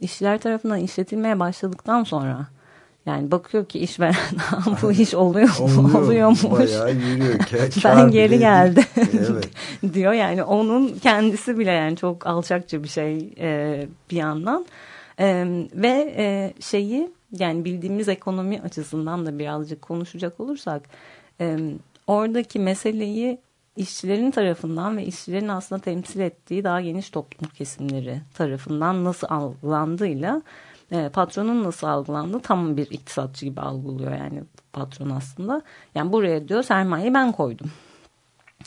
işçiler tarafından işletilmeye başladıktan sonra yani bakıyor ki işveren bu iş oluyor mu? Oluyormuş. Bayağı yürüyor. Ben geri geldi evet. diyor. Yani onun kendisi bile yani çok alçakça bir şey e, bir yandan. E, ve e, şeyi yani bildiğimiz ekonomi açısından da birazcık konuşacak olursak e, oradaki meseleyi işçilerin tarafından ve işçilerin aslında temsil ettiği daha geniş toplum kesimleri tarafından nasıl algılandığıyla e, patronun nasıl algılandığı tam bir iktisatçı gibi algılıyor yani patron aslında. Yani buraya diyor sermayeyi ben koydum.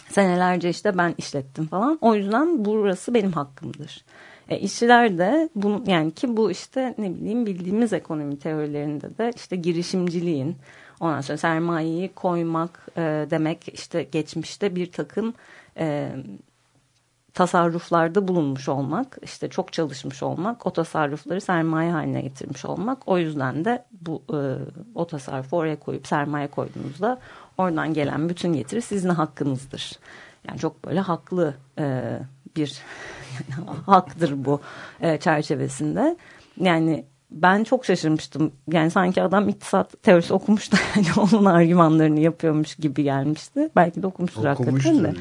Senelerce işte ben işlettim falan. O yüzden burası benim hakkımdır. E, işçiler de bunu yani ki bu işte ne bileyim bildiğimiz ekonomi teorilerinde de işte girişimciliğin ondan sonra sermayeyi koymak e, demek işte geçmişte bir takım e, tasarruflarda bulunmuş olmak, işte çok çalışmış olmak, o tasarrufları sermaye haline getirmiş olmak. O yüzden de bu e, o tasarrufu oraya koyup sermaye koyduğunuzda oradan gelen bütün getiri sizin hakkınızdır. Yani çok böyle haklı e, bir haktır bu e, çerçevesinde. Yani ben çok şaşırmıştım. Yani sanki adam iktisat teorisi okumuş da yani onun argümanlarını yapıyormuş gibi gelmişti. Belki de okumuştur, Okumuştur hakikaten de.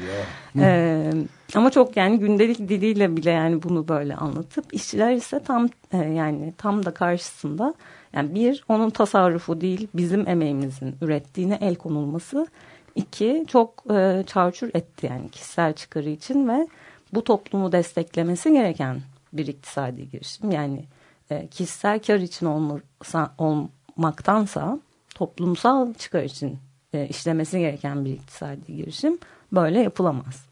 ya. Ee, ama çok yani gündelik diliyle bile yani bunu böyle anlatıp işçiler ise tam e, yani tam da karşısında yani bir onun tasarrufu değil bizim emeğimizin ürettiğine el konulması iki çok e, çarçur etti yani kişisel çıkarı için ve bu toplumu desteklemesi gereken bir iktisadi girişim yani e, kişisel kar için olmasa, olmaktansa toplumsal çıkar için e, işlemesi gereken bir iktisadi girişim böyle yapılamaz.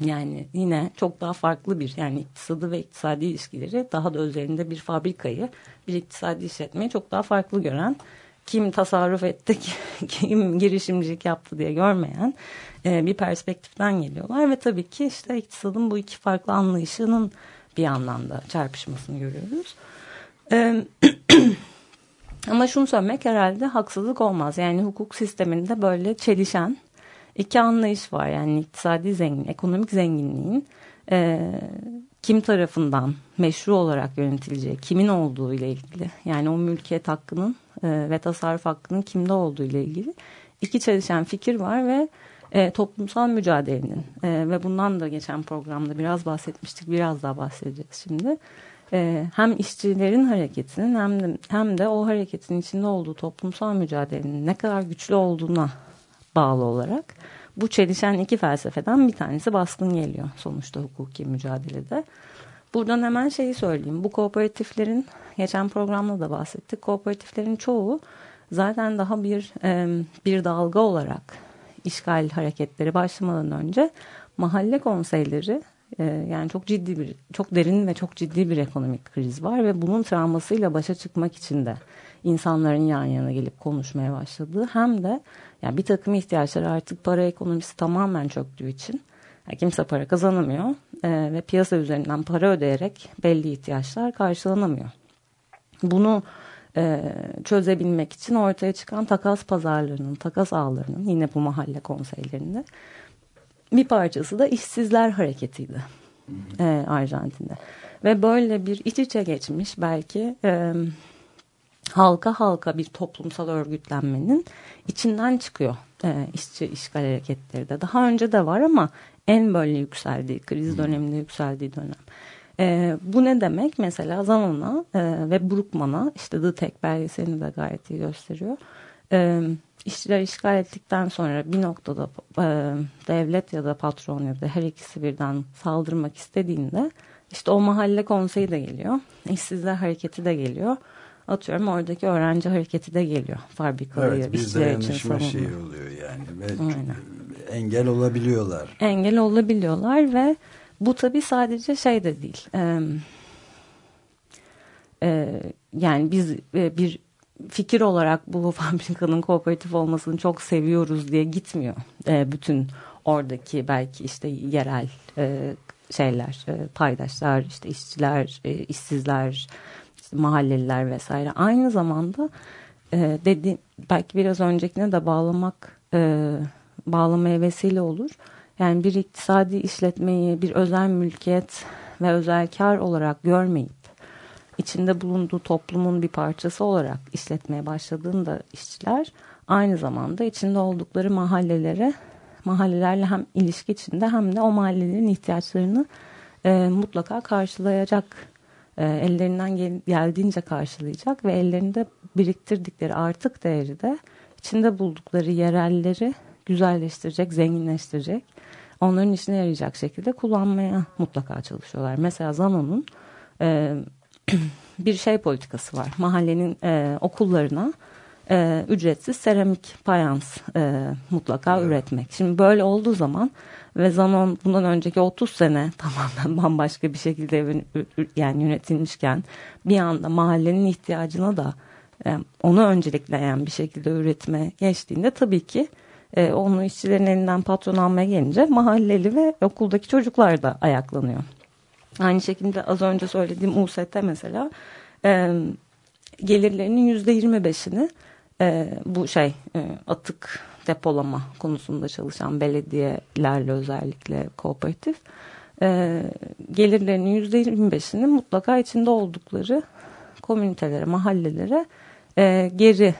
Yani yine çok daha farklı bir yani iktisadı ve iktisadi ilişkileri daha da özelinde bir fabrikayı bir iktisadi işletmeyi çok daha farklı gören kim tasarruf etti kim girişimcilik yaptı diye görmeyen e, bir perspektiften geliyorlar ve tabii ki işte iktisadın bu iki farklı anlayışının bir anlamda çarpışmasını görüyoruz. Ama şunu söylemek herhalde haksızlık olmaz. Yani hukuk sisteminde böyle çelişen iki anlayış var. Yani iktisadi zengin, ekonomik zenginliğin e, kim tarafından meşru olarak yönetileceği, kimin olduğu ile ilgili. Yani o mülkiyet hakkının e, ve tasarruf hakkının kimde olduğu ile ilgili iki çelişen fikir var ve e, toplumsal mücadelenin e, ve bundan da geçen programda biraz bahsetmiştik, biraz daha bahsedeceğiz şimdi. E, hem işçilerin hareketinin hem de, hem de o hareketin içinde olduğu toplumsal mücadelenin ne kadar güçlü olduğuna bağlı olarak bu çelişen iki felsefeden bir tanesi baskın geliyor sonuçta hukuki mücadelede. Buradan hemen şeyi söyleyeyim. Bu kooperatiflerin geçen programda da bahsettik. Kooperatiflerin çoğu zaten daha bir e, bir dalga olarak işgal hareketleri başlamadan önce mahalle konseyleri e, yani çok ciddi bir çok derin ve çok ciddi bir ekonomik kriz var ve bunun travmasıyla başa çıkmak için de insanların yan yana gelip konuşmaya başladığı hem de yani bir takım ihtiyaçlar artık para ekonomisi tamamen çöktüğü için yani kimse para kazanamıyor e, ve piyasa üzerinden para ödeyerek belli ihtiyaçlar karşılanamıyor. Bunu e, çözebilmek için ortaya çıkan takas pazarlarının, takas ağlarının yine bu mahalle konseylerinde bir parçası da işsizler hareketiydi e, Arjantin'de. Ve böyle bir iç içe geçmiş belki e, halka halka bir toplumsal örgütlenmenin içinden çıkıyor e, işçi işgal hareketleri de. Daha önce de var ama en böyle yükseldiği, kriz döneminde yükseldiği dönem. E, bu ne demek? Mesela Zanon'a e, ve Brookman'a işte The Tech belgeselini de gayet iyi gösteriyor. E, işçiler işgal ettikten sonra bir noktada e, devlet ya da patron ya da her ikisi birden saldırmak istediğinde işte o mahalle konseyi de geliyor. İşsizler hareketi de geliyor. Atıyorum oradaki öğrenci hareketi de geliyor. Fabrikaları Evet bir için dayanışma şeyi oluyor yani. Ve Aynen. engel olabiliyorlar. engel olabiliyorlar ve bu tabii sadece şey de değil. Ee, e, yani biz e, bir fikir olarak bu fabrikanın kooperatif olmasını çok seviyoruz diye gitmiyor. E, bütün oradaki belki işte yerel e, şeyler, e, paydaşlar, işte işçiler, e, işsizler, işte mahalleliler vesaire. Aynı zamanda e, dedi belki biraz öncekine de bağlamak e, bağlamaya vesile olur. Yani bir iktisadi işletmeyi bir özel mülkiyet ve özel kar olarak görmeyip içinde bulunduğu toplumun bir parçası olarak işletmeye başladığında işçiler aynı zamanda içinde oldukları mahallelere mahallelerle hem ilişki içinde hem de o mahallelerin ihtiyaçlarını e, mutlaka karşılayacak e, ellerinden gel, geldiğince karşılayacak ve ellerinde biriktirdikleri artık değeri de içinde buldukları yerelleri güzelleştirecek, zenginleştirecek, onların işine yarayacak şekilde kullanmaya mutlaka çalışıyorlar. Mesela Zano'nun e, bir şey politikası var. Mahallenin e, okullarına e, ücretsiz seramik fayans e, mutlaka evet. üretmek. Şimdi böyle olduğu zaman ve Zanon bundan önceki 30 sene tamamen bambaşka bir şekilde yani yönetilmişken bir anda mahallenin ihtiyacına da e, onu öncelikleyen bir şekilde üretime geçtiğinde tabii ki e, onu işçilerin elinden patron almaya gelince mahalleli ve okuldaki çocuklar da ayaklanıyor. Aynı şekilde az önce söylediğim UST mesela e, gelirlerinin yüzde yirmi beşini e, bu şey e, atık depolama konusunda çalışan belediyelerle özellikle kooperatif e, gelirlerinin yüzde yirmi beşini mutlaka içinde oldukları komünitelere, mahallelere e, geri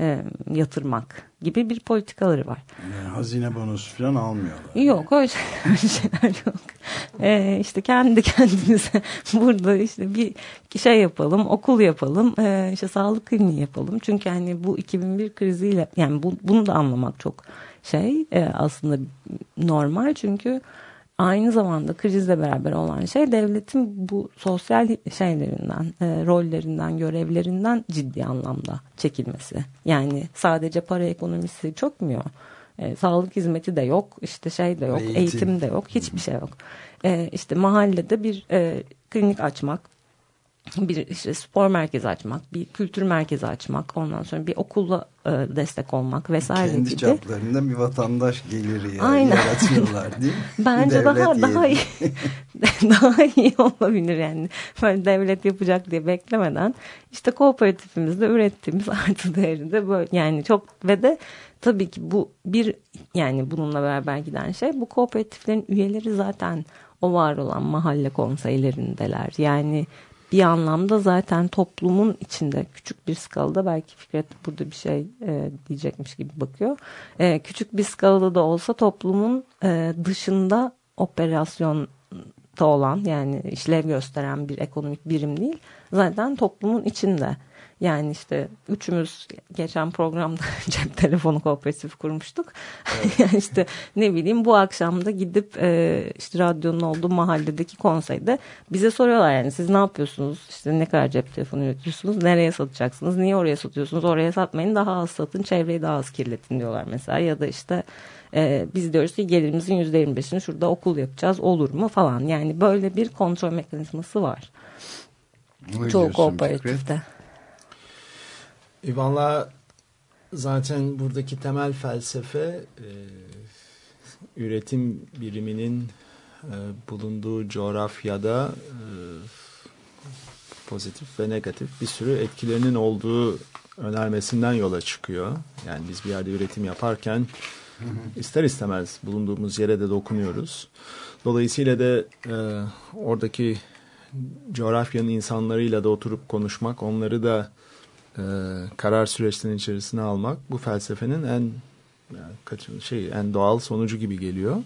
e, yatırmak gibi bir politikaları var. Yani hazine bonusu falan almıyorlar. Yok öyle şeyler yok. Ee, işte kendi kendimize burada işte bir şey yapalım, okul yapalım, e, işte sağlık kliniği yapalım. Çünkü hani bu 2001 kriziyle yani bu, bunu da anlamak çok şey e, aslında normal çünkü aynı zamanda krizle beraber olan şey devletin bu sosyal şeylerinden, e, rollerinden, görevlerinden ciddi anlamda çekilmesi. Yani sadece para ekonomisi çökmüyor. E, sağlık hizmeti de yok, işte şey de yok, Eğitim. eğitim, de yok, hiçbir şey yok. E, işte mahallede bir e, klinik açmak, bir işte spor merkezi açmak, bir kültür merkezi açmak, ondan sonra bir okulla e, destek olmak vesaire Kendi gibi. çaplarında bir vatandaş geliri yani Aynen. yaratıyorlar değil mi? Bence Devlet daha daha yeri. iyi daha iyi olabilir yani. Böyle devlet yapacak diye beklemeden işte kooperatifimizde ürettiğimiz artı değeri de böyle yani çok ve de tabii ki bu bir yani bununla beraber giden şey bu kooperatiflerin üyeleri zaten o var olan mahalle konseylerindeler. Yani bir anlamda zaten toplumun içinde küçük bir skalada belki Fikret burada bir şey e, diyecekmiş gibi bakıyor. E, küçük bir skalada da olsa toplumun e, dışında operasyonda olan yani işlev gösteren bir ekonomik birim değil. Zaten toplumun içinde. Yani işte üçümüz geçen programda cep telefonu kooperatifi kurmuştuk. yani işte ne bileyim bu akşam da gidip e, işte radyonun olduğu mahalledeki konseyde bize soruyorlar yani siz ne yapıyorsunuz? İşte ne kadar cep telefonu üretiyorsunuz? Nereye satacaksınız? Niye oraya satıyorsunuz? Oraya satmayın daha az satın çevreyi daha az kirletin diyorlar mesela. Ya da işte e, biz diyoruz ki gelirimizin yüzde yirmi beşini şurada okul yapacağız olur mu falan. Yani böyle bir kontrol mekanizması var. Ne Çoğu kooperatifte. E, Valla zaten buradaki temel felsefe e, üretim biriminin e, bulunduğu coğrafyada e, pozitif ve negatif bir sürü etkilerinin olduğu önermesinden yola çıkıyor. Yani biz bir yerde üretim yaparken ister istemez bulunduğumuz yere de dokunuyoruz. Dolayısıyla da e, oradaki coğrafyanın insanlarıyla da oturup konuşmak, onları da e, karar süreçlerinin içerisine almak bu felsefenin en yani kaçın- şey en doğal sonucu gibi geliyor.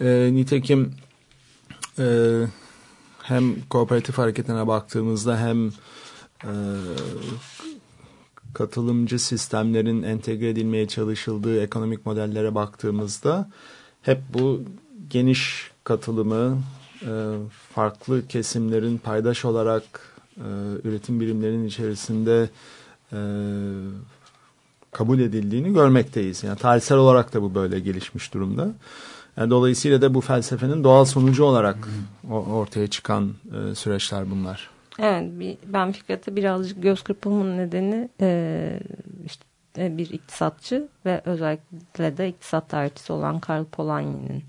E, nitekim e, hem kooperatif hareketine baktığımızda hem e, katılımcı sistemlerin entegre edilmeye çalışıldığı ekonomik modellere baktığımızda hep bu geniş katılımı e, farklı kesimlerin paydaş olarak e, üretim birimlerinin içerisinde e, kabul edildiğini görmekteyiz. Yani tarihsel olarak da bu böyle gelişmiş durumda. Yani dolayısıyla da bu felsefenin doğal sonucu olarak ortaya çıkan e, süreçler bunlar. Evet bir, ben Fikret'e birazcık göz kırpımın nedeni e, işte bir iktisatçı ve özellikle de iktisat tarihçisi olan Karl Polanyi'nin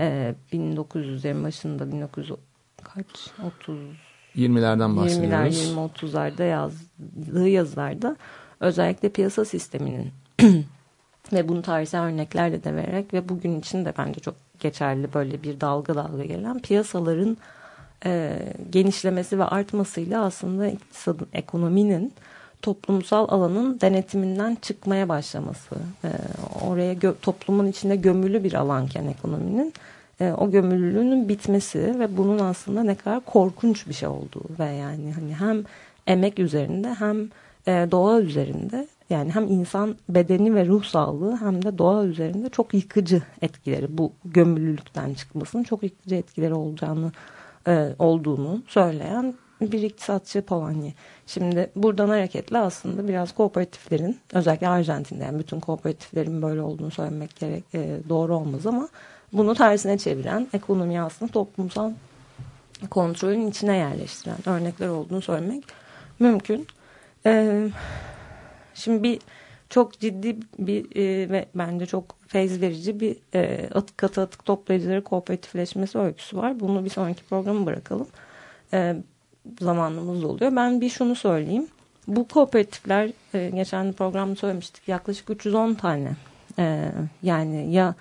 e, 1900'lerin başında 1900 kaç 30 20'lerden 20'ler bahsediyoruz. 20-30'larda yazdığı yazılarda özellikle piyasa sisteminin ve bunu tarihsel örneklerle de vererek ve bugün için de bence çok geçerli böyle bir dalga dalga gelen piyasaların e, genişlemesi ve artmasıyla aslında iktisadın, ekonominin toplumsal alanın denetiminden çıkmaya başlaması. E, oraya gö- toplumun içinde gömülü bir alanken ekonominin e, o gömülülüğünün bitmesi ve bunun aslında ne kadar korkunç bir şey olduğu ve yani hani hem emek üzerinde hem e, doğa üzerinde yani hem insan bedeni ve ruh sağlığı hem de doğa üzerinde çok yıkıcı etkileri bu gömülülükten çıkmasının çok yıkıcı etkileri olacağını e, olduğunu söyleyen bir iktisatçı Polanyi. Şimdi buradan hareketle aslında biraz kooperatiflerin özellikle Arjantin'de yani bütün kooperatiflerin böyle olduğunu söylemek gerek e, doğru olmaz ama bunu tersine çeviren ekonomiyi aslında toplumsal kontrolün içine yerleştiren örnekler olduğunu söylemek mümkün. Ee, şimdi bir çok ciddi bir e, ve bence çok feyz verici bir e, atık katı atık toplayıcıları kooperatifleşmesi öyküsü var. Bunu bir sonraki programa bırakalım. E, zamanımız oluyor. Ben bir şunu söyleyeyim. Bu kooperatifler e, geçen programda söylemiştik yaklaşık 310 tane. E, yani ya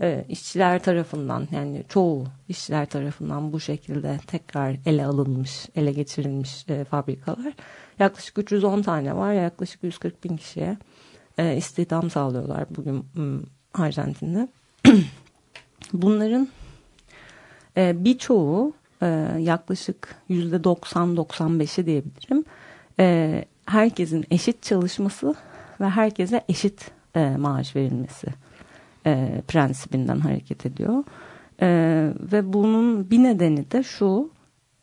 e, işçiler tarafından yani çoğu işçiler tarafından bu şekilde tekrar ele alınmış, ele geçirilmiş e, fabrikalar. Yaklaşık 310 tane var. Yaklaşık 140 bin kişiye e, istihdam sağlıyorlar bugün Arjantin'de. Bunların e, birçoğu e, yaklaşık yüzde 90-95'i diyebilirim. E, herkesin eşit çalışması ve herkese eşit e, maaş verilmesi e, prensibinden hareket ediyor. E, ve bunun bir nedeni de şu.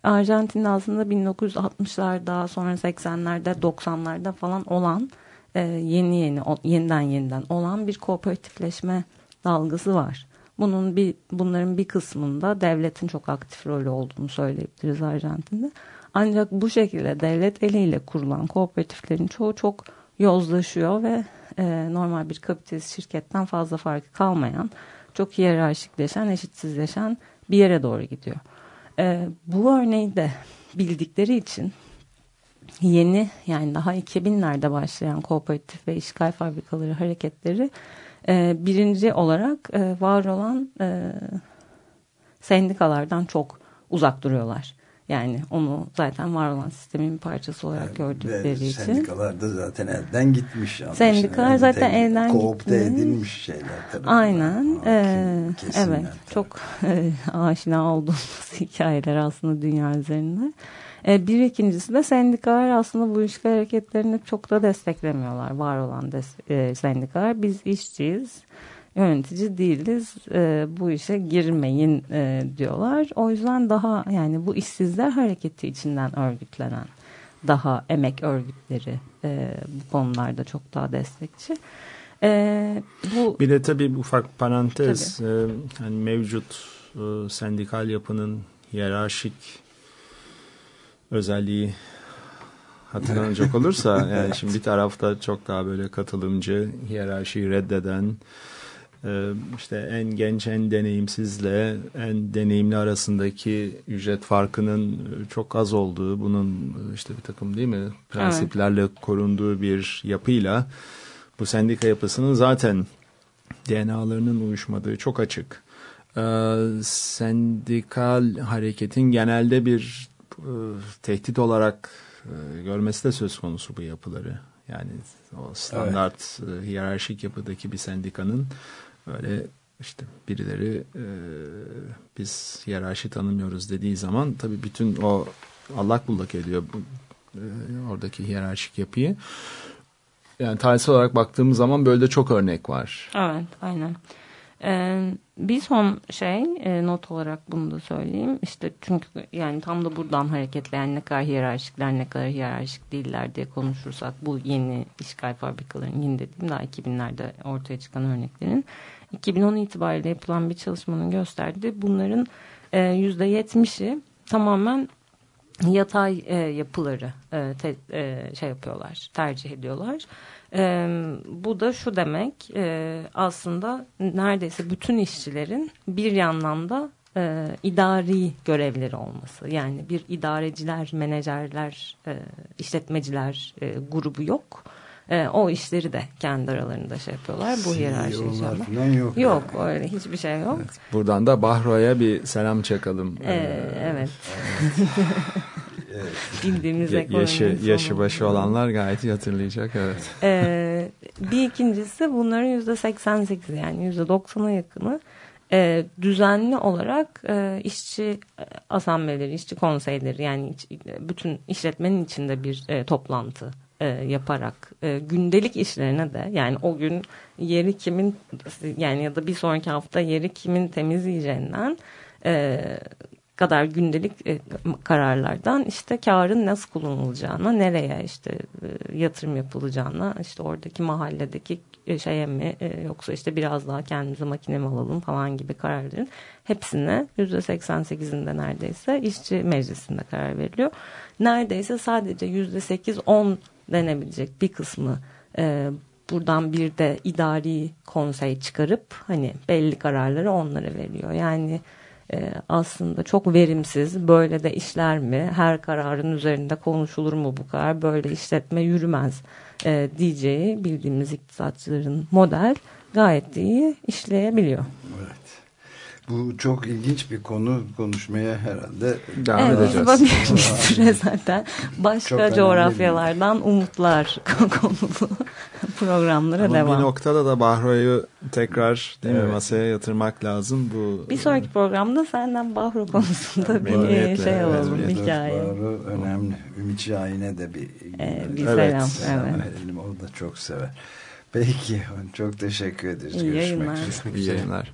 Arjantin aslında 1960'larda sonra 80'lerde 90'larda falan olan e, yeni yeni yeniden yeniden olan bir kooperatifleşme dalgası var. Bunun bir bunların bir kısmında devletin çok aktif rolü olduğunu söyleyebiliriz Arjantin'de. Ancak bu şekilde devlet eliyle kurulan kooperatiflerin çoğu çok yozlaşıyor ve e, normal bir kapitalist şirketten fazla farkı kalmayan, çok hiyerarşikleşen, eşitsizleşen bir yere doğru gidiyor. E, bu örneği de bildikleri için yeni yani daha 2000'lerde başlayan kooperatif ve işgal fabrikaları hareketleri e, birinci olarak e, var olan e, sendikalardan çok uzak duruyorlar. Yani onu zaten var olan sistemin bir parçası olarak Ve gördükleri için. sendikalar da zaten elden gitmiş. Sendikalar Yani zaten tek- elden koopte gitmiş. edilmiş şeyler. tabii. Aynen. Ee, kesinler evet. tabii. Çok e, aşina olduğumuz hikayeler aslında dünya üzerinde. E, bir ikincisi de sendikalar aslında bu işgal hareketlerini çok da desteklemiyorlar. Var olan des, e, sendikalar. Biz işçiyiz. Yönetici değiliz. E, bu işe girmeyin e, diyorlar. O yüzden daha yani bu işsizler hareketi içinden örgütlenen daha emek örgütleri e, bu konularda çok daha destekçi. E, bu Bir de tabii ufak parantez e, hani mevcut e, sendikal yapının hiyerarşik özelliği hatırlanacak olursa yani şimdi bir tarafta çok daha böyle katılımcı hiyerarşiyi reddeden işte en genç en deneyimsizle en deneyimli arasındaki ücret farkının çok az olduğu bunun işte bir takım değil mi prensiplerle korunduğu bir yapıyla bu sendika yapısının zaten DNA'larının uyuşmadığı çok açık. Ee, sendikal hareketin genelde bir e, tehdit olarak e, görmesi de söz konusu bu yapıları. Yani o standart e, hiyerarşik yapıdaki bir sendikanın böyle işte birileri e, biz hiyerarşi tanımıyoruz dediği zaman tabii bütün o allak bullak ediyor e, oradaki hiyerarşik yapıyı. Yani tarihsel olarak baktığımız zaman böyle de çok örnek var. Evet, aynen. Ee, bir son şey e, not olarak bunu da söyleyeyim. İşte çünkü yani tam da buradan hareketle yani ne kadar hiyerarşikler ne kadar hiyerarşik değiller diye konuşursak bu yeni işgal fabrikaların yeni dediğim daha 2000'lerde ortaya çıkan örneklerin 2010 itibariyle yapılan bir çalışmanın gösterdiği bunların e, %70'i tamamen yatay e, yapıları e, şey yapıyorlar, tercih ediyorlar. E, bu da şu demek e, aslında neredeyse bütün işçilerin bir yandan da e, idari görevleri olması. Yani bir idareciler, menajerler, e, işletmeciler e, grubu yok. E, o işleri de kendi aralarında şey yapıyorlar. Bu hiyerarşi inşallah. yok. Yok öyle hiçbir şey yok. Buradan da Bahro'ya bir selam çakalım. Ee, evet. Bildiğimiz Ye- ekonomi yaşı, yaşı başı olanlar gayet iyi hatırlayacak. Evet. Ee, bir ikincisi bunların yüzde 88 yani yüzde 90'a yakını e, düzenli olarak e, işçi e, asambleleri, işçi konseyleri yani bütün işletmenin içinde bir e, toplantı e, yaparak e, gündelik işlerine de yani o gün yeri kimin yani ya da bir sonraki hafta yeri kimin temizleyeceğinden e, kadar gündelik e, kararlardan işte karın nasıl kullanılacağına, nereye işte e, yatırım yapılacağına, işte oradaki mahalledeki e, şeye mi e, yoksa işte biraz daha kendimize makine mi alalım falan gibi kararların hepsine %88'inde neredeyse işçi meclisinde karar veriliyor. Neredeyse sadece %8-10 denebilecek bir kısmı e, buradan bir de idari konsey çıkarıp hani belli kararları onlara veriyor. Yani e, aslında çok verimsiz böyle de işler mi her kararın üzerinde konuşulur mu bu kadar böyle işletme yürümez e, diyeceği bildiğimiz iktisatçıların model gayet iyi işleyebiliyor. Evet. Bu çok ilginç bir konu konuşmaya herhalde Devam Evet, edeceğiz. bak bir süre zaten başka coğrafyalardan umutlar konulu programlara Ama devam. bir noktada da Bahro'yu tekrar değil mi Evet. masaya yatırmak lazım. Bu Bir sonraki programda senden Bahro konusunda bir Memnuniyetle, şey alalım, memnuniyetle. hikaye. Doğru, önemli. Ümit Şahin'e de bir, Ee, bir Evet. selam. Evet. verelim. O da çok sever. Peki. Çok teşekkür ederiz. İyi Görüşmek yayınlar. üzere. iyi yayınlar.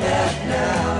That now.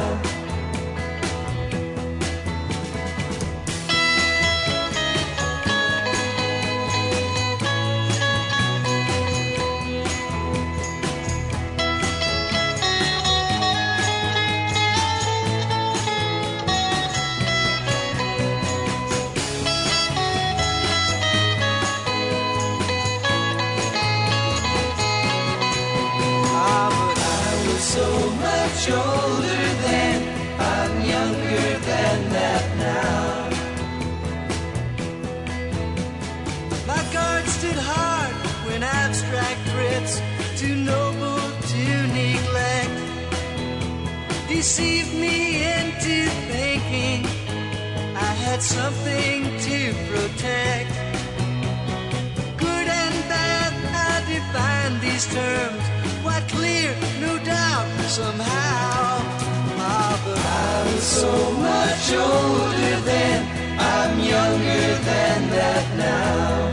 Much older then. I'm younger than that now.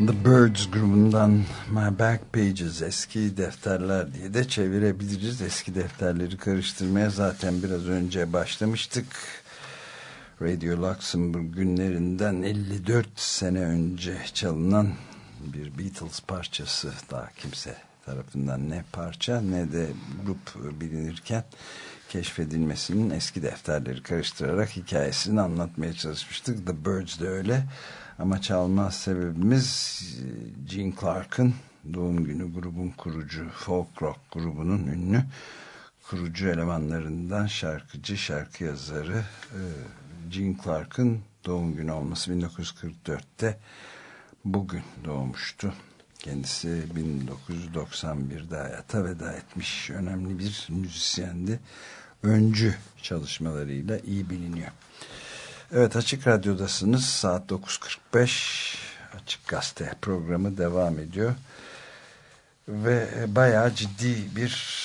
The Birds grubundan My Back Pages eski defterler diye de çevirebiliriz. Eski defterleri karıştırmaya zaten biraz önce başlamıştık. Radio Luxembourg günlerinden 54 sene önce çalınan bir Beatles parçası daha kimse tarafından ne parça ne de grup bilinirken keşfedilmesinin eski defterleri karıştırarak hikayesini anlatmaya çalışmıştık. The Birds de öyle. Ama çalma sebebimiz Gene Clark'ın doğum günü grubun kurucu folk rock grubunun ünlü kurucu elemanlarından şarkıcı, şarkı yazarı e, Gene Clark'ın doğum günü olması 1944'te bugün doğmuştu. Kendisi 1991'de hayata veda etmiş önemli bir müzisyendi. Öncü çalışmalarıyla iyi biliniyor. Evet Açık Radyo'dasınız. Saat 9.45 Açık Gazete programı devam ediyor. Ve bayağı ciddi bir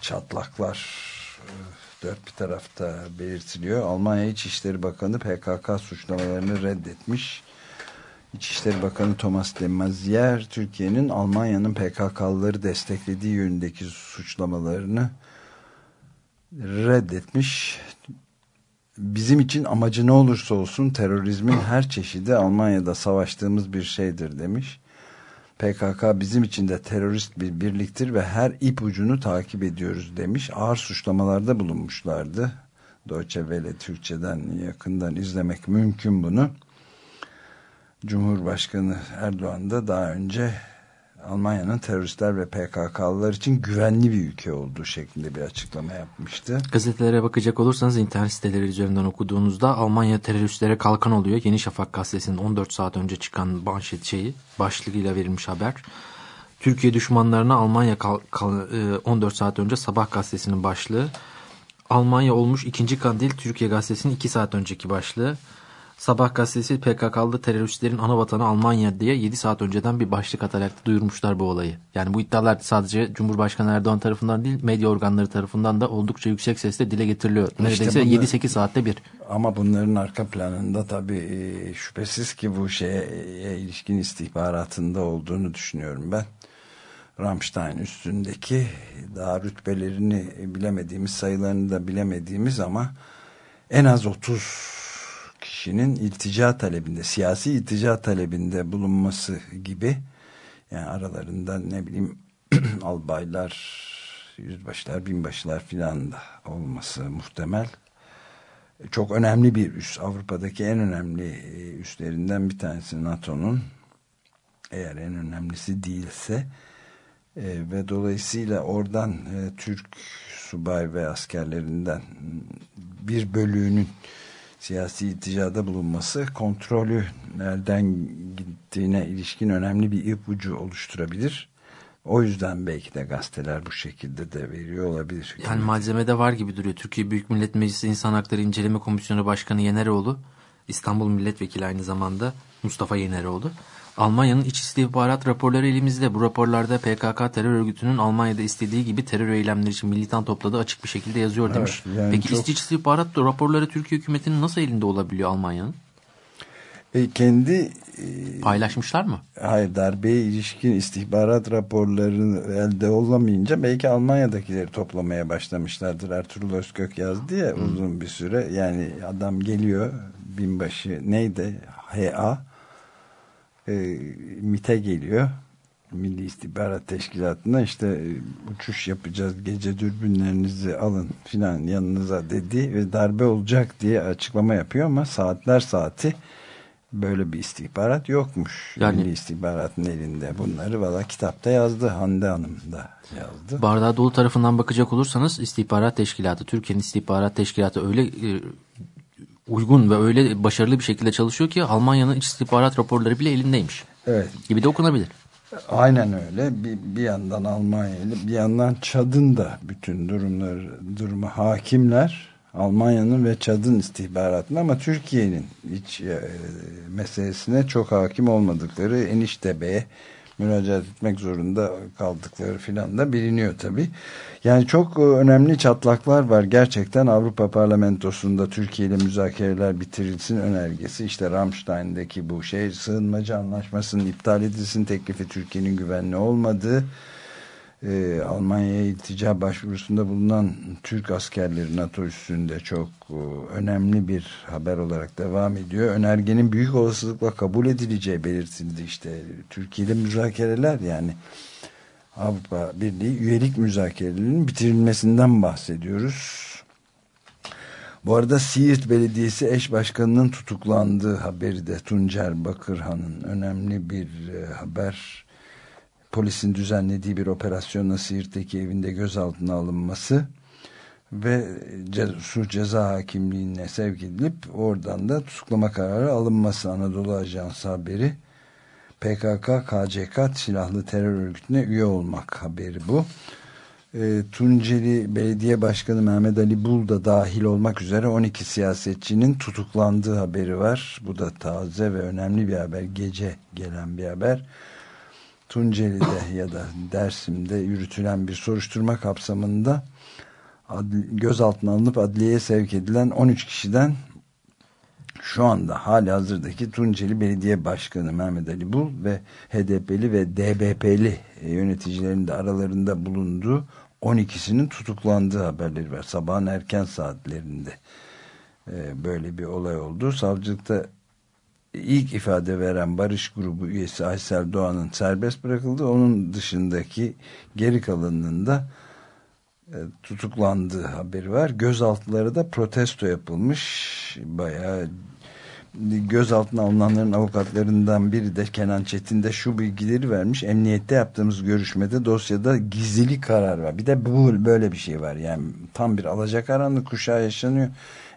çatlaklar dört bir tarafta belirtiliyor. Almanya İçişleri Bakanı PKK suçlamalarını reddetmiş. İçişleri Bakanı Thomas de Maizière Türkiye'nin Almanya'nın PKK'lıları desteklediği yönündeki suçlamalarını reddetmiş. Bizim için amacı ne olursa olsun terörizmin her çeşidi Almanya'da savaştığımız bir şeydir demiş. PKK bizim için de terörist bir birliktir ve her ipucunu takip ediyoruz demiş. Ağır suçlamalarda bulunmuşlardı. Deutsche Welle Türkçeden yakından izlemek mümkün bunu. Cumhurbaşkanı Erdoğan da daha önce Almanya'nın teröristler ve PKK'lılar için güvenli bir ülke olduğu şeklinde bir açıklama yapmıştı. Gazetelere bakacak olursanız internet siteleri üzerinden okuduğunuzda Almanya teröristlere kalkan oluyor. Yeni Şafak gazetesinin 14 saat önce çıkan manşet şeyi başlığıyla verilmiş haber. Türkiye düşmanlarına Almanya kal, kal, 14 saat önce Sabah gazetesinin başlığı. Almanya olmuş ikinci kandil Türkiye gazetesinin 2 saat önceki başlığı. Sabah gazetesi PKK'lı teröristlerin ana vatanı Almanya diye 7 saat önceden bir başlık atarak duyurmuşlar bu olayı. Yani bu iddialar sadece Cumhurbaşkanı Erdoğan tarafından değil medya organları tarafından da oldukça yüksek sesle dile getiriliyor. Neredeyse İşte bunlar- 7-8 saatte bir. Ama bunların arka planında tabii e, şüphesiz ki bu şeye e, ilişkin istihbaratında olduğunu düşünüyorum ben. Rammstein üstündeki daha rütbelerini bilemediğimiz sayılarını da bilemediğimiz ama en az 30 kişinin iltica talebinde siyasi iltica talebinde bulunması gibi yani aralarında ne bileyim albaylar yüzbaşılar binbaşılar filan da olması muhtemel. Çok önemli bir üs Avrupa'daki en önemli e, üslerinden bir tanesi NATO'nun. Eğer en önemlisi değilse e, ve dolayısıyla oradan e, Türk subay ve askerlerinden bir bölüğünün siyasi ilticada bulunması kontrolü nereden gittiğine ilişkin önemli bir ipucu oluşturabilir. O yüzden belki de gazeteler bu şekilde de veriyor olabilir. Yani malzemede var gibi duruyor. Türkiye Büyük Millet Meclisi İnsan Hakları İnceleme Komisyonu Başkanı Yeneroğlu, İstanbul Milletvekili aynı zamanda Mustafa Yeneroğlu. Almanya'nın iç istihbarat raporları elimizde. Bu raporlarda PKK terör örgütünün Almanya'da istediği gibi terör eylemleri için militan topladığı açık bir şekilde yazıyor demiş. Evet, yani Peki çok- iç istihbarat raporları Türkiye hükümetinin nasıl elinde olabiliyor Almanya'nın? E, kendi e, Paylaşmışlar mı? hayır darbeye ilişkin istihbarat raporlarını elde olamayınca belki Almanya'dakileri toplamaya başlamışlardır. Ertuğrul Özkök yazdı ya uzun bir süre. Yani adam geliyor binbaşı neydi? HA e, MIT'e geliyor. Milli İstihbarat Teşkilatı'na işte e, uçuş yapacağız gece dürbünlerinizi alın filan yanınıza dedi ve darbe olacak diye açıklama yapıyor ama saatler saati böyle bir istihbarat yokmuş. Yani- Milli istihbaratın elinde bunları valla kitapta yazdı Hande Hanım da yazdı. Bardağı dolu tarafından bakacak olursanız istihbarat teşkilatı, Türkiye'nin istihbarat teşkilatı öyle e, uygun ve öyle başarılı bir şekilde çalışıyor ki Almanya'nın iç istihbarat raporları bile elindeymiş. Evet Gibi de okunabilir. Aynen öyle. Bir, bir yandan Almanya ile bir yandan Çad'ın da bütün durumları durumu hakimler. Almanya'nın ve Çad'ın istihbaratına ama Türkiye'nin iç e, meselesine çok hakim olmadıkları enişte beye müracaat etmek zorunda kaldıkları filan da biliniyor tabi. Yani çok e, önemli çatlaklar var. Gerçekten Avrupa Parlamentosu'nda Türkiye ile müzakereler bitirilsin önergesi. İşte Ramstein'deki bu şey sığınmacı anlaşmasının iptal edilsin teklifi Türkiye'nin güvenli olmadığı e, Almanya'ya iltica başvurusunda bulunan Türk askerleri NATO üstünde çok e, önemli bir haber olarak devam ediyor. Önergenin büyük olasılıkla kabul edileceği belirtildi işte Türkiye'de müzakereler yani Avrupa Birliği üyelik müzakerelerinin bitirilmesinden bahsediyoruz. Bu arada Siirt Belediyesi eş başkanının tutuklandığı haberi de Tuncer Bakırhan'ın önemli bir e, haber. Polisin düzenlediği bir operasyonla Siirt'teki evinde gözaltına alınması ve suç ceza hakimliğine sevk edilip oradan da tutuklama kararı alınması Anadolu Ajansı haberi. PKK, KCK silahlı terör örgütüne üye olmak haberi bu. e, Tunceli Belediye Başkanı Mehmet Ali Bul da dahil olmak üzere 12 siyasetçinin tutuklandığı haberi var. Bu da taze ve önemli bir haber. Gece gelen bir haber. Tunceli'de ya da Dersim'de yürütülen bir soruşturma kapsamında gözaltına alınıp adliyeye sevk edilen 13 kişiden şu anda hali hazırdaki Tunceli Belediye Başkanı Mehmet Ali Bul ve HDP'li ve DBP'li yöneticilerin de aralarında bulunduğu 12'sinin tutuklandığı haberleri var. Sabahın erken saatlerinde e, böyle bir olay oldu. Savcılıkta ilk ifade veren Barış Grubu üyesi Aysel Doğan'ın serbest bırakıldı. Onun dışındaki geri kalanının da e, tutuklandığı haberi var. Gözaltıları da protesto yapılmış. Bayağı gözaltına alınanların avukatlarından biri de Kenan Çetin de şu bilgileri vermiş. Emniyette yaptığımız görüşmede dosyada gizli karar var. Bir de bu böyle bir şey var. Yani tam bir alacakaranlık kuşağı yaşanıyor.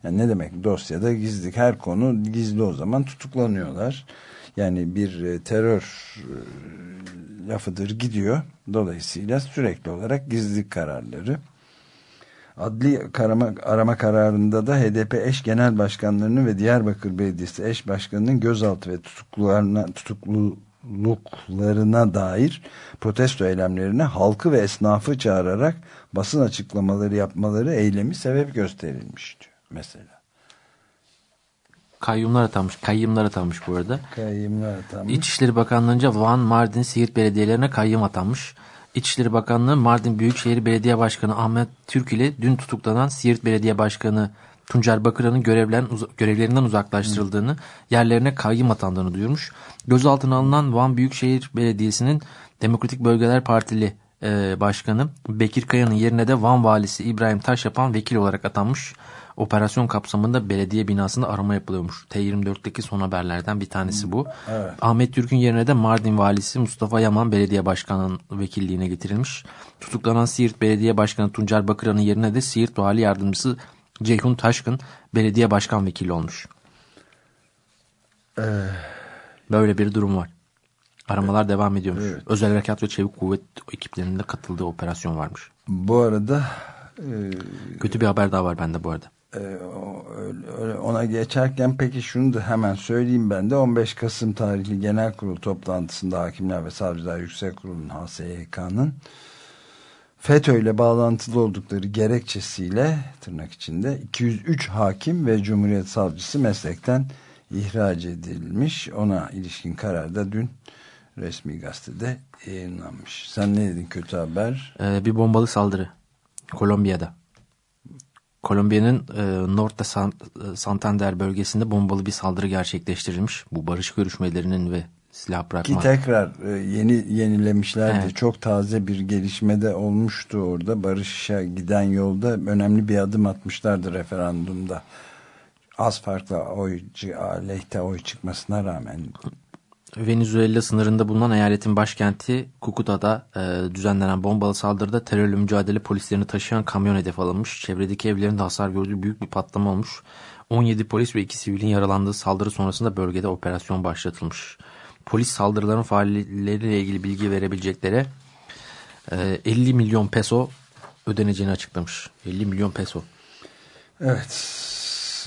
Yani ne demek dosyada gizli her konu gizli o zaman tutuklanıyorlar. Yani bir e, terör e, lafıdır gidiyor. Dolayısıyla sürekli olarak gizli kararları Adli karama, arama kararında da HDP eş genel başkanlarının ve Diyarbakır Belediyesi eş başkanının gözaltı ve tutuklularına, tutukluluklarına dair protesto eylemlerine halkı ve esnafı çağırarak basın açıklamaları yapmaları eylemi sebep gösterilmiş diyor mesela. Kayyumlar atanmış. Kayyumlar atanmış bu arada. Kayyumlar atanmış. İçişleri Bakanlığı'nca Van, Mardin, Siirt belediyelerine kayyum atanmış. İçişleri Bakanlığı Mardin Büyükşehir Belediye Başkanı Ahmet Türk ile dün tutuklanan Siirt Belediye Başkanı Tuncer Bakıran'ın görevlerinden uzaklaştırıldığını, yerlerine kayyım atandığını duyurmuş. Gözaltına alınan Van Büyükşehir Belediyesi'nin Demokratik Bölgeler Partili e, Başkanı Bekir Kaya'nın yerine de Van Valisi İbrahim Taşyapan vekil olarak atanmış. Operasyon kapsamında belediye binasında arama yapılıyormuş. T24'teki son haberlerden bir tanesi bu. Evet. Ahmet Türk'ün yerine de Mardin valisi Mustafa Yaman belediye başkanının vekilliğine getirilmiş. Tutuklanan Siirt Belediye Başkanı Tuncer Bakıran'ın yerine de Siirt Vali Yardımcısı Ceyhun Taşkın belediye başkan vekili olmuş. Ee, Böyle bir durum var. Aramalar evet. devam ediyormuş. Evet. Özel Harekat ve Çevik Kuvvet ekiplerinin de katıldığı operasyon varmış. Bu arada e, kötü bir haber daha var bende bu arada. E, ona geçerken peki şunu da hemen söyleyeyim ben de 15 Kasım tarihli genel kurul toplantısında Hakimler ve Savcılar Yüksek Kurulu'nun HSYK'nın FETÖ ile bağlantılı oldukları gerekçesiyle tırnak içinde 203 hakim ve Cumhuriyet Savcısı meslekten ihraç edilmiş. Ona ilişkin karar da dün resmi gazetede yayınlanmış. Sen ne dedin kötü haber? Ee, bir bombalı saldırı Kolombiya'da. Kolombiya'nın e, Norte San, Santander bölgesinde bombalı bir saldırı gerçekleştirilmiş. Bu barış görüşmelerinin ve silah bırakma. Ki tekrar e, yeni yenilemişlerdi. Evet. Çok taze bir gelişmede olmuştu orada. Barış'a giden yolda önemli bir adım atmışlardı referandumda. Az farkla oy, aleyhte oy çıkmasına rağmen. Venezuela sınırında bulunan eyaletin başkenti Cúcuta'da e, düzenlenen bombalı saldırıda terörle mücadele polislerini taşıyan kamyon hedef alınmış. Çevredeki evlerin de hasar gördüğü büyük bir patlama olmuş. 17 polis ve 2 sivilin yaralandığı saldırı sonrasında bölgede operasyon başlatılmış. Polis saldırıların faalleriyle ilgili bilgi verebileceklere e, 50 milyon peso ödeneceğini açıklamış. 50 milyon peso. Evet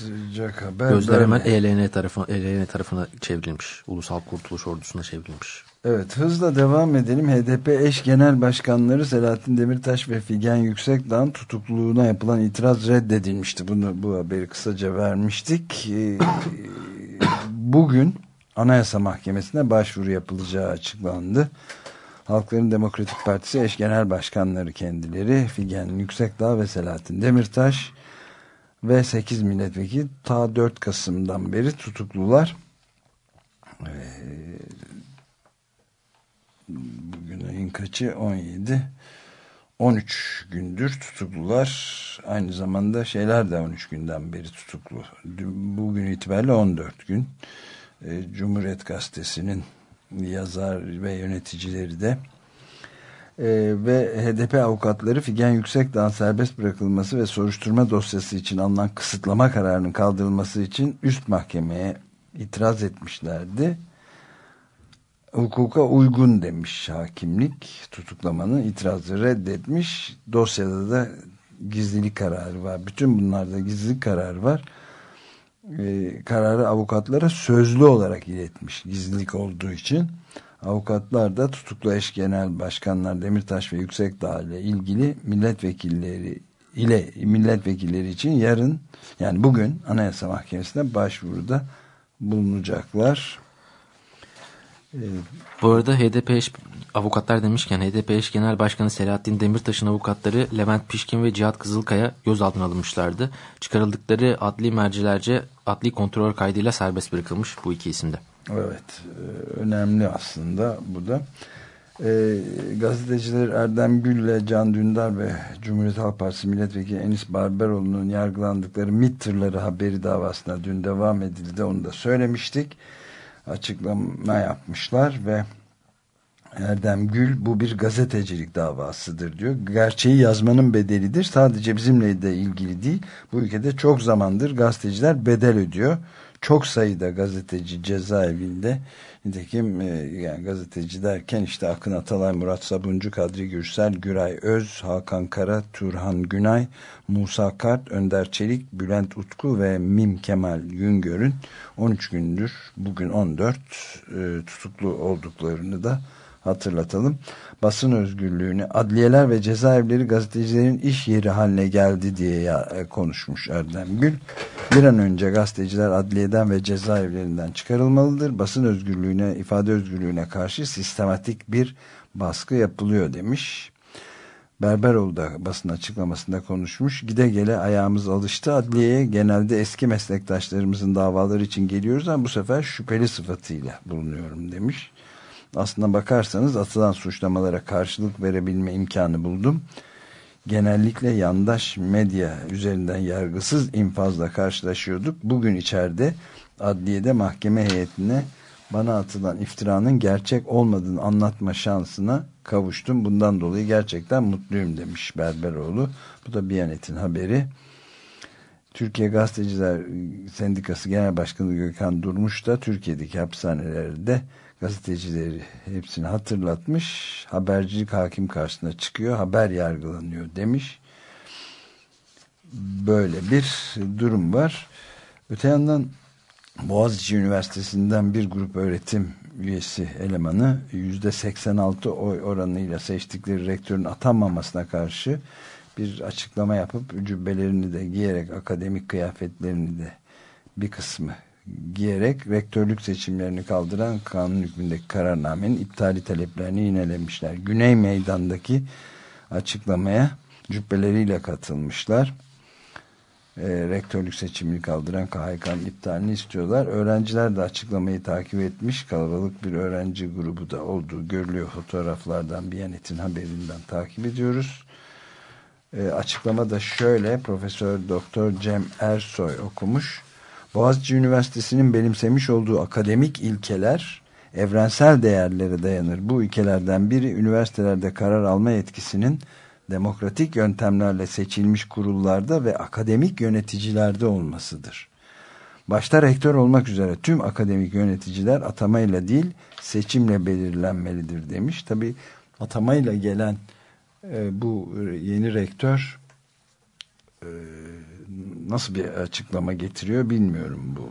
sıcak haber. Gözler hemen ELN tarafına, ELN tarafına çevrilmiş. Ulusal Kurtuluş Ordusu'na çevrilmiş. Evet hızla devam edelim. HDP eş genel başkanları Selahattin Demirtaş ve Figen Yüksekdağ'ın tutukluluğuna yapılan itiraz reddedilmişti. Bunu bu haberi kısaca vermiştik. Bugün Anayasa Mahkemesi'ne başvuru yapılacağı açıklandı. Halkların Demokratik Partisi eş genel başkanları kendileri Figen Yüksekdağ ve Selahattin Demirtaş ve 8 milletvekili ta 4 Kasım'dan beri tutuklular. Ee, bugün ayın kaçı? 17. 13 gündür tutuklular. Aynı zamanda şeyler de 13 günden beri tutuklu. Bugün itibariyle 14 gün. Ee, Cumhuriyet Gazetesi'nin yazar ve yöneticileri de ee, ve HDP avukatları Figen Yüksekdağ'ın serbest bırakılması ve soruşturma dosyası için alınan kısıtlama kararının kaldırılması için üst mahkemeye itiraz etmişlerdi. hukuka uygun demiş hakimlik tutuklamanın itirazı reddetmiş. Dosyada da gizlilik kararı var. Bütün bunlarda gizlilik kararı var. E, kararı avukatlara sözlü olarak iletmiş gizlilik olduğu için avukatlar da tutuklu eş genel başkanlar Demirtaş ve Yüksekdağ ile ilgili milletvekilleri ile milletvekilleri için yarın yani bugün Anayasa Mahkemesi'ne başvuruda bulunacaklar. Bu arada HDP eş, avukatlar demişken HDP eş genel başkanı Selahattin Demirtaş'ın avukatları Levent Pişkin ve Cihat Kızılkaya gözaltına alınmışlardı. Çıkarıldıkları adli mercilerce adli kontrol kaydıyla serbest bırakılmış bu iki isimde. Evet e, önemli aslında bu da. E, gazeteciler Erdem Gül ile Can Dündar ve Cumhuriyet Halk Partisi Milletvekili Enis Barberoğlu'nun yargılandıkları MİT tırları haberi davasına dün devam edildi. Onu da söylemiştik. Açıklama yapmışlar ve Erdem Gül bu bir gazetecilik davasıdır diyor. Gerçeği yazmanın bedelidir. Sadece bizimle de ilgili değil. Bu ülkede çok zamandır gazeteciler bedel ödüyor. Çok sayıda gazeteci cezaevinde Nitekim e, yani gazeteci derken işte Akın Atalay, Murat Sabuncu, Kadri Gürsel, Güray Öz, Hakan Kara, Turhan Günay, Musa Kart, Önder Çelik, Bülent Utku ve Mim Kemal Güngör'ün 13 gündür bugün 14 e, tutuklu olduklarını da hatırlatalım. Basın özgürlüğünü, adliyeler ve cezaevleri gazetecilerin iş yeri haline geldi diye ya, e, konuşmuş Erdem Gül. Bir an önce gazeteciler adliyeden ve cezaevlerinden çıkarılmalıdır. Basın özgürlüğüne, ifade özgürlüğüne karşı sistematik bir baskı yapılıyor demiş. Berberoğlu da basın açıklamasında konuşmuş. Gide gele ayağımız alıştı adliyeye. Genelde eski meslektaşlarımızın davaları için geliyoruz ama bu sefer şüpheli sıfatıyla bulunuyorum demiş aslına bakarsanız atılan suçlamalara karşılık verebilme imkanı buldum. Genellikle yandaş medya üzerinden yargısız infazla karşılaşıyorduk. Bugün içeride adliyede mahkeme heyetine bana atılan iftiranın gerçek olmadığını anlatma şansına kavuştum. Bundan dolayı gerçekten mutluyum demiş Berberoğlu. Bu da Biyanet'in haberi. Türkiye Gazeteciler Sendikası Genel Başkanı Gökhan Durmuş da Türkiye'deki hapishanelerde gazetecileri hepsini hatırlatmış. Habercilik hakim karşısına çıkıyor. Haber yargılanıyor demiş. Böyle bir durum var. Öte yandan Boğaziçi Üniversitesi'nden bir grup öğretim üyesi elemanı %86 oy oranıyla seçtikleri rektörün atanmamasına karşı bir açıklama yapıp cübbelerini de giyerek akademik kıyafetlerini de bir kısmı giyerek rektörlük seçimlerini kaldıran kanun hükmündeki kararnamenin iptali taleplerini yinelemişler. Güney Meydan'daki açıklamaya cübbeleriyle katılmışlar. E, rektörlük seçimini kaldıran KHK'nın iptalini istiyorlar. Öğrenciler de açıklamayı takip etmiş. Kalabalık bir öğrenci grubu da olduğu görülüyor fotoğraflardan Biyanet'in haberinden takip ediyoruz. E, açıklama da şöyle Profesör Doktor Cem Ersoy okumuş Boğaziçi Üniversitesi'nin benimsemiş olduğu akademik ilkeler evrensel değerlere dayanır. Bu ilkelerden biri üniversitelerde karar alma yetkisinin demokratik yöntemlerle seçilmiş kurullarda ve akademik yöneticilerde olmasıdır. Başta rektör olmak üzere tüm akademik yöneticiler atamayla değil seçimle belirlenmelidir demiş. Tabi atamayla gelen e, bu yeni rektör e, nasıl bir açıklama getiriyor bilmiyorum bu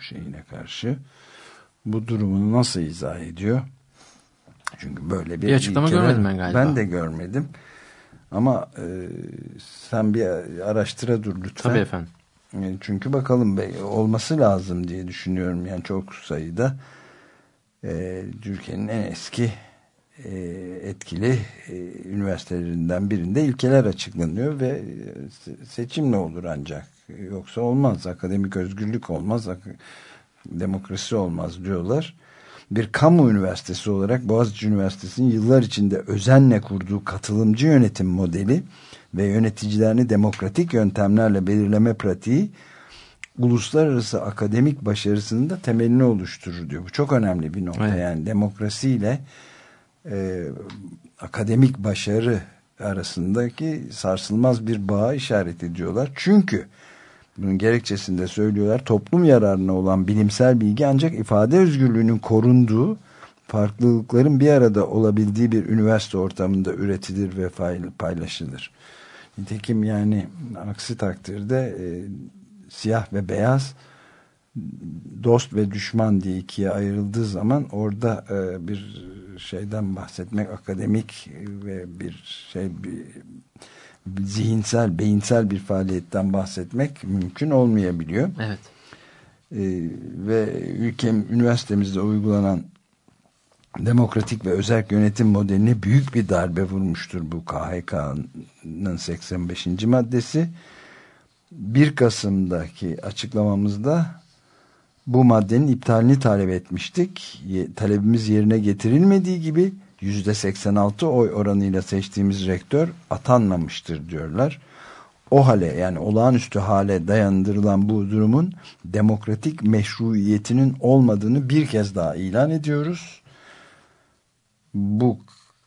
şeyine karşı. Bu durumunu nasıl izah ediyor? Çünkü böyle bir, bir açıklama ilkeler, görmedim ben galiba. Ben de görmedim. Ama e, sen bir araştıra dur lütfen. Tabii efendim. E, çünkü bakalım olması lazım diye düşünüyorum. Yani çok sayıda e, Türkiye'nin en eski etkili e, üniversitelerinden birinde ilkeler açıklanıyor ve e, seçimle olur ancak yoksa olmaz akademik özgürlük olmaz demokrasi olmaz diyorlar bir kamu üniversitesi olarak Boğaziçi Üniversitesi'nin yıllar içinde özenle kurduğu katılımcı yönetim modeli ve yöneticilerini demokratik yöntemlerle belirleme pratiği uluslararası akademik başarısının da temelini oluşturur diyor. Bu çok önemli bir nokta. Evet. Yani demokrasiyle e, akademik başarı arasındaki sarsılmaz bir bağa işaret ediyorlar. Çünkü bunun gerekçesinde söylüyorlar toplum yararına olan bilimsel bilgi ancak ifade özgürlüğünün korunduğu farklılıkların bir arada olabildiği bir üniversite ortamında üretilir ve paylaşılır. Nitekim yani aksi takdirde e, siyah ve beyaz dost ve düşman diye ikiye ayrıldığı zaman orada e, bir şeyden bahsetmek akademik ve bir şey bir, zihinsel, beyinsel bir faaliyetten bahsetmek mümkün olmayabiliyor. Evet. E, ve ülkem üniversitemizde uygulanan demokratik ve özel yönetim modeline büyük bir darbe vurmuştur bu KHK'nın 85. maddesi. 1 Kasım'daki açıklamamızda bu maddenin iptalini talep etmiştik. Talebimiz yerine getirilmediği gibi %86 oy oranıyla seçtiğimiz rektör atanmamıştır diyorlar. O hale yani olağanüstü hale dayandırılan bu durumun demokratik meşruiyetinin olmadığını bir kez daha ilan ediyoruz. Bu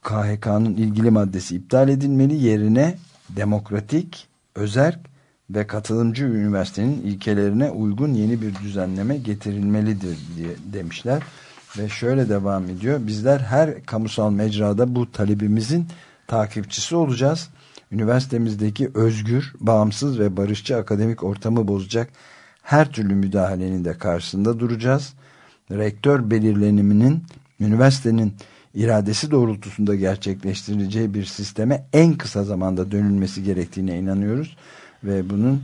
KHK'nın ilgili maddesi iptal edilmeli yerine demokratik, özerk ve katılımcı üniversitenin ilkelerine uygun yeni bir düzenleme getirilmelidir diye demişler. Ve şöyle devam ediyor. Bizler her kamusal mecrada bu talebimizin takipçisi olacağız. Üniversitemizdeki özgür, bağımsız ve barışçı akademik ortamı bozacak her türlü müdahalenin de karşısında duracağız. Rektör belirleniminin üniversitenin iradesi doğrultusunda gerçekleştirileceği bir sisteme en kısa zamanda dönülmesi gerektiğine inanıyoruz ve bunun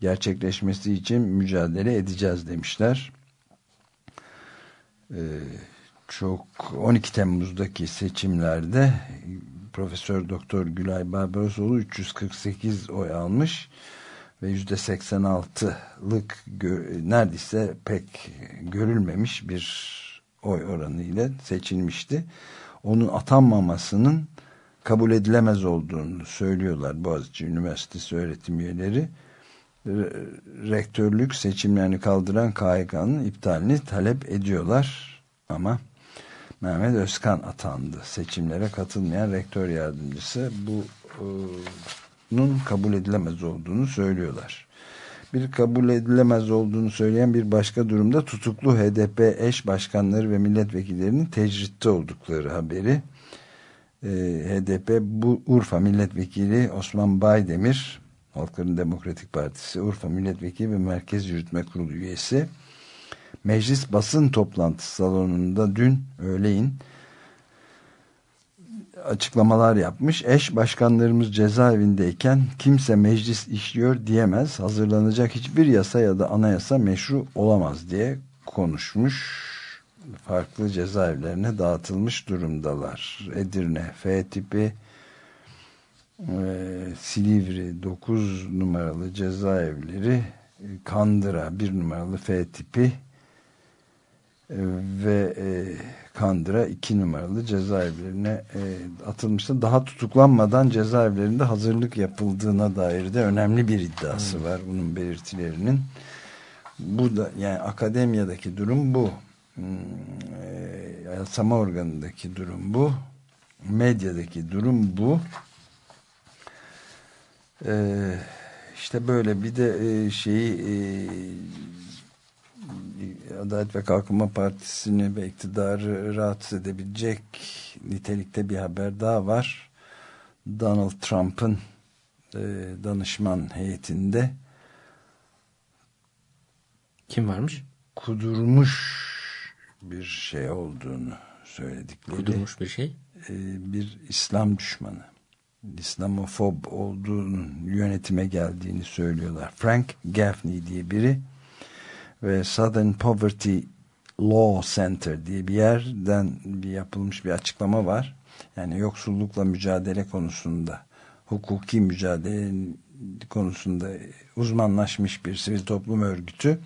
gerçekleşmesi için mücadele edeceğiz demişler. Ee, çok 12 Temmuz'daki seçimlerde Profesör Doktor Gülay Barbarosoğlu 348 oy almış ve yüzde 86'lık neredeyse pek görülmemiş bir oy oranı ile seçilmişti. Onun atanmamasının kabul edilemez olduğunu söylüyorlar Boğaziçi Üniversitesi öğretim üyeleri. Rektörlük seçimlerini kaldıran KHK'nın iptalini talep ediyorlar ama Mehmet Özkan atandı. Seçimlere katılmayan rektör yardımcısı bunun kabul edilemez olduğunu söylüyorlar. Bir kabul edilemez olduğunu söyleyen bir başka durumda tutuklu HDP eş başkanları ve milletvekillerinin tecritte oldukları haberi e, HDP bu Urfa milletvekili Osman Baydemir Halkların Demokratik Partisi Urfa milletvekili ve Merkez Yürütme Kurulu üyesi meclis basın toplantısı salonunda dün öğleyin açıklamalar yapmış. Eş başkanlarımız cezaevindeyken kimse meclis işliyor diyemez. Hazırlanacak hiçbir yasa ya da anayasa meşru olamaz diye konuşmuş farklı cezaevlerine dağıtılmış durumdalar. Edirne, F tipi, e, Silivri 9 numaralı cezaevleri, Kandıra 1 numaralı F tipi e, ve e, Kandıra 2 numaralı cezaevlerine e, atılmıştı. Daha tutuklanmadan cezaevlerinde hazırlık yapıldığına dair de önemli bir iddiası var bunun belirtilerinin. Bu da yani akademiyadaki durum bu yasama hmm, organındaki durum bu. Medyadaki durum bu. Ee, işte böyle bir de e, şeyi e, Adalet ve Kalkınma Partisi'ni ve iktidarı rahatsız edebilecek nitelikte bir haber daha var. Donald Trump'ın e, danışman heyetinde kim varmış? Kudurmuş bir şey olduğunu söyledikleri. Kudurmuş bir şey? E, bir İslam düşmanı. İslamofob olduğunu yönetime geldiğini söylüyorlar. Frank Gaffney diye biri ve Southern Poverty Law Center diye bir yerden bir yapılmış bir açıklama var. Yani yoksullukla mücadele konusunda hukuki mücadele konusunda uzmanlaşmış bir sivil toplum örgütü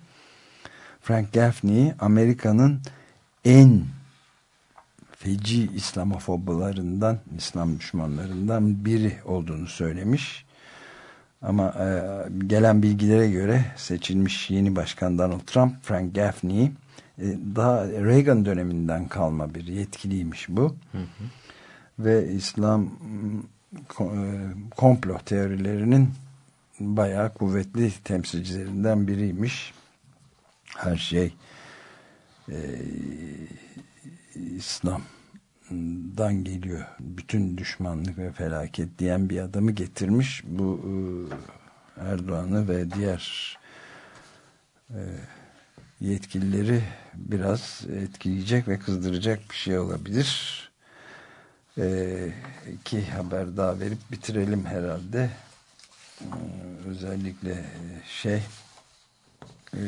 Frank Gaffney Amerika'nın en feci İslamofoblarından, İslam düşmanlarından biri olduğunu söylemiş. Ama e, gelen bilgilere göre seçilmiş yeni başkan Donald Trump, Frank Gaffney e, daha Reagan döneminden kalma bir yetkiliymiş bu. Hı hı. Ve İslam e, komplo teorilerinin bayağı kuvvetli temsilcilerinden biriymiş. Her şey e, İslam'dan geliyor bütün düşmanlık ve felaket diyen bir adamı getirmiş bu e, Erdoğan'ı ve diğer e, yetkilileri biraz etkileyecek ve kızdıracak bir şey olabilir. Ee, iki haber daha verip bitirelim herhalde. Ee, özellikle şey e,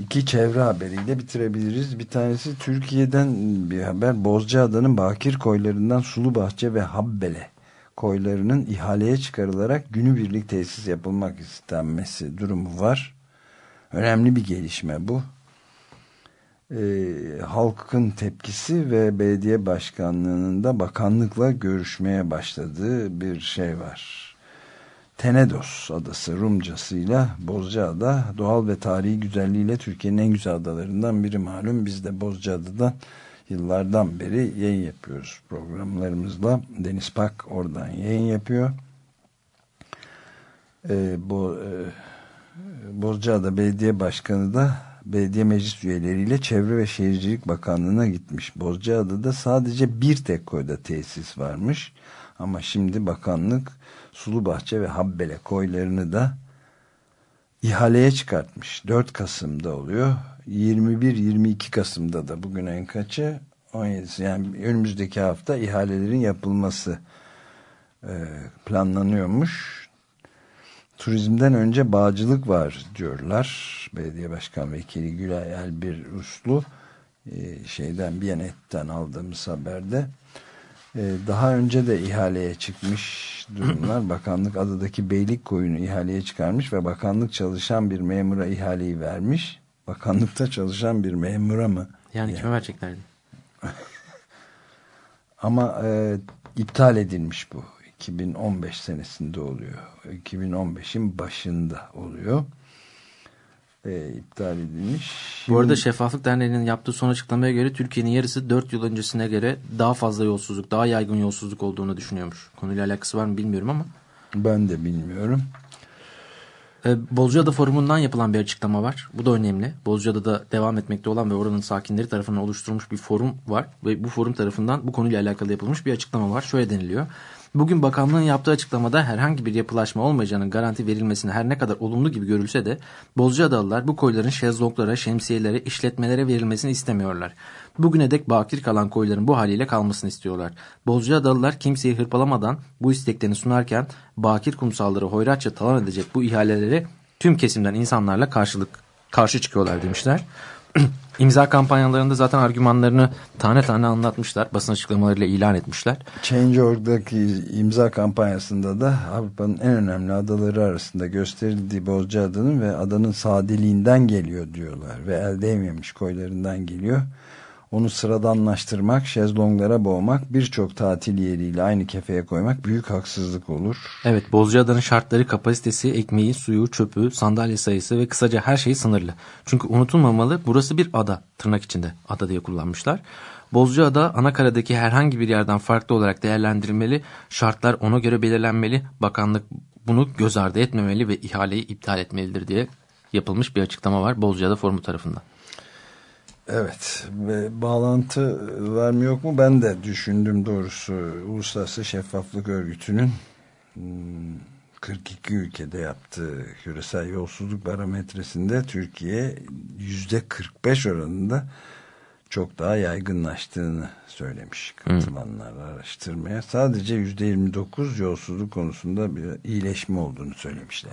iki çevre haberiyle bitirebiliriz. Bir tanesi Türkiye'den bir haber. Bozcaada'nın bakir koylarından Sulu Bahçe ve Habbele koylarının ihaleye çıkarılarak günübirlik tesis yapılmak istenmesi durumu var. Önemli bir gelişme bu. Ee, halkın tepkisi ve belediye başkanlığının da bakanlıkla görüşmeye başladığı bir şey var. Tenedos adası Rumcasıyla Bozcaada doğal ve tarihi güzelliğiyle Türkiye'nin en güzel adalarından biri malum. Biz de Bozcaada'dan yıllardan beri yayın yapıyoruz programlarımızla. Deniz Pak oradan yayın yapıyor. Ee, bu e, Bozcaada Belediye Başkanı da belediye meclis üyeleriyle Çevre ve Şehircilik Bakanlığı'na gitmiş. Bozcaada'da sadece bir tek koyda tesis varmış. Ama şimdi bakanlık Sulubahçe ve Habbele koylarını da ihaleye çıkartmış. 4 Kasım'da oluyor. 21-22 Kasım'da da bugün en kaçı 17'si yani önümüzdeki hafta ihalelerin yapılması planlanıyormuş. Turizmden önce bağcılık var diyorlar. Belediye Başkan Vekili Gülay Elbir Uslu şeyden Biyanet'ten aldığımız haberde daha önce de ihaleye çıkmış durumlar. Bakanlık adadaki beylik koyunu ihaleye çıkarmış ve bakanlık çalışan bir memura ihaleyi vermiş. Bakanlıkta çalışan bir memura mı? Yani, yani. kime vereceklerdi? Ama e, iptal edilmiş bu. 2015 senesinde oluyor. 2015'in başında oluyor. E, iptal edilmiş. Bu arada Şeffaflık Derneği'nin yaptığı son açıklamaya göre Türkiye'nin yarısı 4 yıl öncesine göre daha fazla yolsuzluk, daha yaygın yolsuzluk olduğunu düşünüyormuş. Konuyla alakası var mı bilmiyorum ama. Ben de bilmiyorum. E, Bozcaada Forumu'ndan yapılan bir açıklama var. Bu da önemli. Bozcaada'da devam etmekte olan ve oranın sakinleri tarafından oluşturulmuş bir forum var. Ve bu forum tarafından bu konuyla alakalı yapılmış bir açıklama var. Şöyle deniliyor. Bugün bakanlığın yaptığı açıklamada herhangi bir yapılaşma olmayacağının garanti verilmesine her ne kadar olumlu gibi görülse de Bozcaadalılar bu koyların şezlonglara, şemsiyelere, işletmelere verilmesini istemiyorlar. Bugüne dek bakir kalan koyların bu haliyle kalmasını istiyorlar. Bozcaadalılar kimseyi hırpalamadan bu isteklerini sunarken bakir kumsalları hoyratça talan edecek bu ihaleleri tüm kesimden insanlarla karşılık karşı çıkıyorlar demişler. İmza kampanyalarında zaten argümanlarını tane tane anlatmışlar. Basın açıklamalarıyla ilan etmişler. Change.org'daki imza kampanyasında da Avrupa'nın en önemli adaları arasında gösterildiği Bozcaada'nın ve adanın sadeliğinden geliyor diyorlar. Ve el değmemiş koylarından geliyor. Onu sıradanlaştırmak, şezlonglara boğmak, birçok tatil yeriyle aynı kefeye koymak büyük haksızlık olur. Evet, Bozcaada'nın şartları, kapasitesi, ekmeği, suyu, çöpü, sandalye sayısı ve kısaca her şey sınırlı. Çünkü unutulmamalı burası bir ada, tırnak içinde ada diye kullanmışlar. Bozcaada Anakara'daki herhangi bir yerden farklı olarak değerlendirilmeli, şartlar ona göre belirlenmeli, bakanlık bunu göz ardı etmemeli ve ihaleyi iptal etmelidir diye yapılmış bir açıklama var Bozcaada Forumu tarafından. Evet ve bağlantı var mı yok mu ben de düşündüm doğrusu Uluslararası Şeffaflık Örgütü'nün 42 hmm, ülkede yaptığı küresel yolsuzluk barometresinde Türkiye yüzde 45 oranında çok daha yaygınlaştığını söylemiş katılanlar araştırmaya. Sadece yüzde 29 yolsuzluk konusunda bir iyileşme olduğunu söylemişler.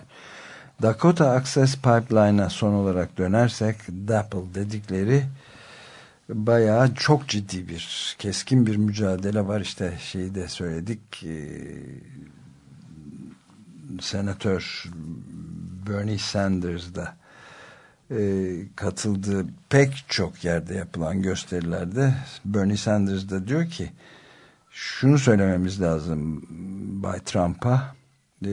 Dakota Access Pipeline'a son olarak dönersek DAPL dedikleri bayağı çok ciddi bir keskin bir mücadele var işte şeyi de söyledik e, senatör Bernie Sanders da e, katıldığı pek çok yerde yapılan gösterilerde Bernie Sanders da diyor ki şunu söylememiz lazım Bay Trump'a e,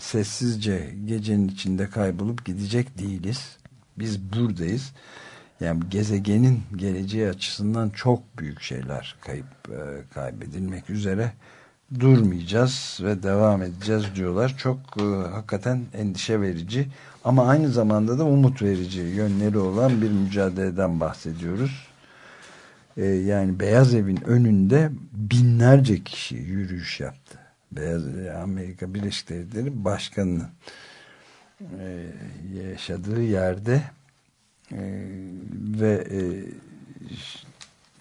sessizce gecenin içinde kaybolup gidecek değiliz. Biz buradayız. Yani gezegenin geleceği açısından çok büyük şeyler kayıp e, kaybedilmek üzere durmayacağız ve devam edeceğiz diyorlar. Çok e, hakikaten endişe verici ama aynı zamanda da umut verici yönleri olan bir mücadeleden bahsediyoruz. E, yani Beyaz Evin önünde binlerce kişi yürüyüş yaptı. Beyaz Amerika Birleşik Devletleri Başkanı'nın yaşadığı yerde ve e,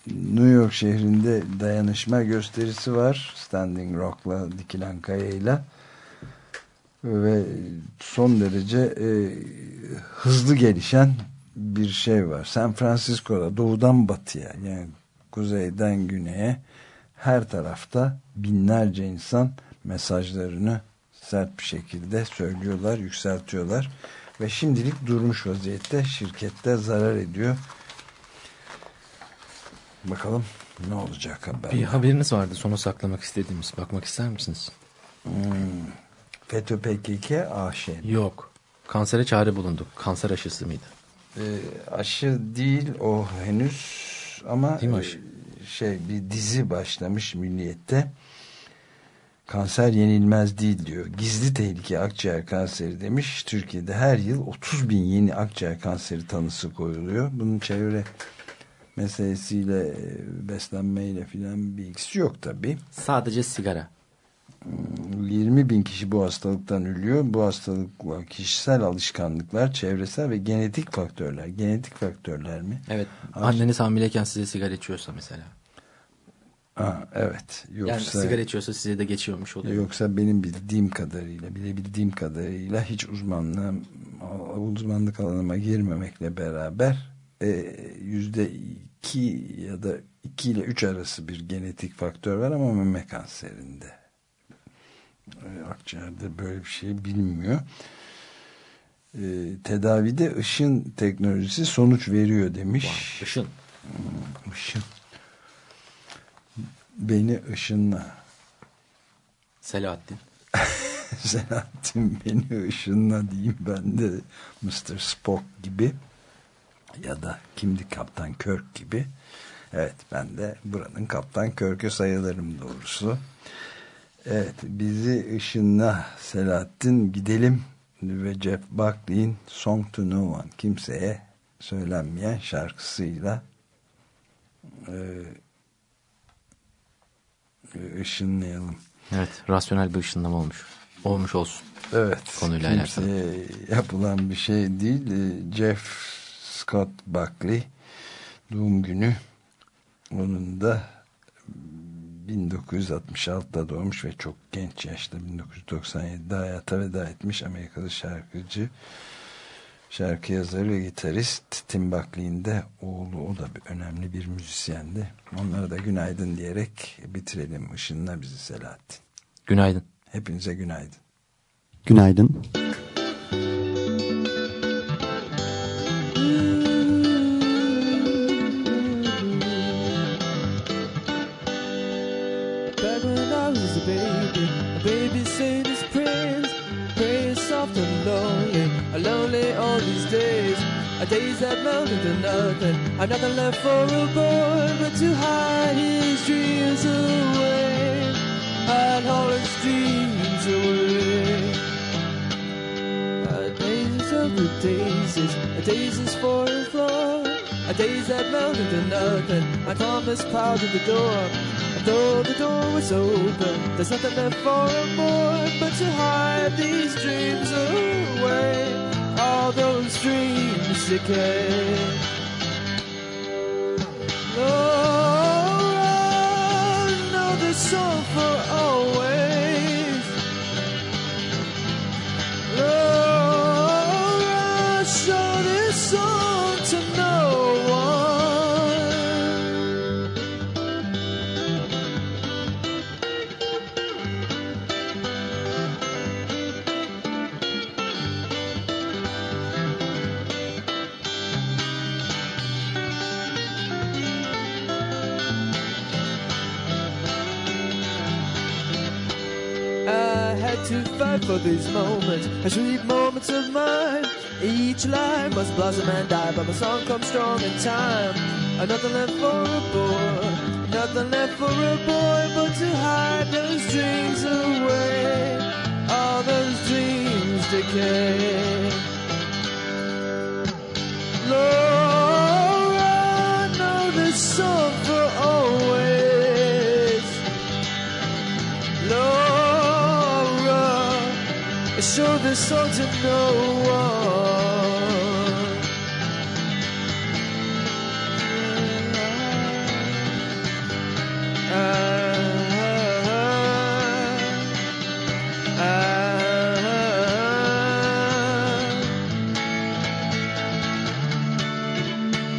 New York şehrinde dayanışma gösterisi var. Standing Rock'la dikilen kayayla ve son derece e, hızlı gelişen bir şey var. San Francisco'da doğudan batıya yani kuzeyden güneye her tarafta binlerce insan mesajlarını sert bir şekilde söylüyorlar, yükseltiyorlar ve şimdilik durmuş vaziyette şirkette zarar ediyor. Bakalım ne olacak haber. Bir haberiniz vardı sona saklamak istediğimiz. Bakmak ister misiniz? Hmm. FETÖ PKK AŞ. Yok. Kansere çare bulundu. Kanser aşısı mıydı? E, aşı değil o henüz ama e, şey bir dizi başlamış Milliyet'te. Kanser yenilmez değil diyor. Gizli tehlike akciğer kanseri demiş. Türkiye'de her yıl 30 bin yeni akciğer kanseri tanısı koyuluyor. Bunun çevre meselesiyle e, beslenmeyle filan bir ilgisi yok tabii. Sadece sigara. 20 bin kişi bu hastalıktan ölüyor. Bu hastalıkla kişisel alışkanlıklar, çevresel ve genetik faktörler. Genetik faktörler mi? Evet. Anneniz hamileyken size sigara içiyorsa mesela. Ha, evet. Yoksa, Yani sigara içiyorsa size de geçiyormuş oluyor. Yoksa benim bildiğim kadarıyla, bilebildiğim kadarıyla hiç uzmanlığım, uzmanlık alanıma girmemekle beraber e, yüzde iki ya da iki ile üç arası bir genetik faktör var ama meme kanserinde. E, akciğerde böyle bir şey bilmiyor. E, tedavide ışın teknolojisi sonuç veriyor demiş. Vay, ışın. Beni ışınla. Selahattin. Selahattin beni ışınla diyeyim ben de Mr. Spock gibi ya da kimdi Kaptan Kirk gibi. Evet ben de buranın Kaptan Kirk'ü sayılırım doğrusu. Evet bizi ışınla Selahattin gidelim ve Jeff Buckley'in Song to No One kimseye söylenmeyen şarkısıyla e, ışınlayalım. Evet. Rasyonel bir ışınlama olmuş. Olmuş olsun. Evet. Konuyla alakalı. yapılan bir şey değil. E, Jeff Scott Buckley doğum günü onun da 1966'da doğmuş ve çok genç yaşta 1997'de hayata veda etmiş Amerikalı şarkıcı şarkı yazarı ve gitarist Tim Buckley'in de oğlu o da bir önemli bir müzisyendi. Onlara da günaydın diyerek bitirelim. Işınla bizi Selahattin. Günaydın. Hepinize günaydın. Günaydın. Back days that melted to nothing. I've nothing left for a boy but to hide his dreams away, hide all his dreams away. A daisies of the daisies, a daisies for a floor, a days that melted to nothing. I promised proud to the door. Though the door was open, there's nothing left for a boy but to hide these dreams away. All those dreams decay. For these moments, as sweet moments of mine. Each life must blossom and die, but my song comes strong in time. Nothing left for a boy, nothing left for a boy but to hide those dreams away. All those dreams decay. Laura, show this song to no one.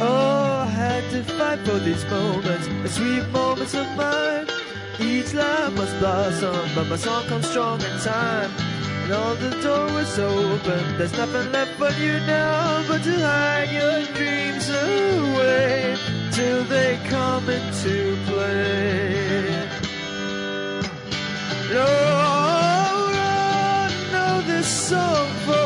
Oh, I had to fight for these moments, the sweet moments of mine. Each life must blossom, but my song comes strong in time. All the doors open, there's nothing left for you now but to hide your dreams away till they come into play. Laura, know this song for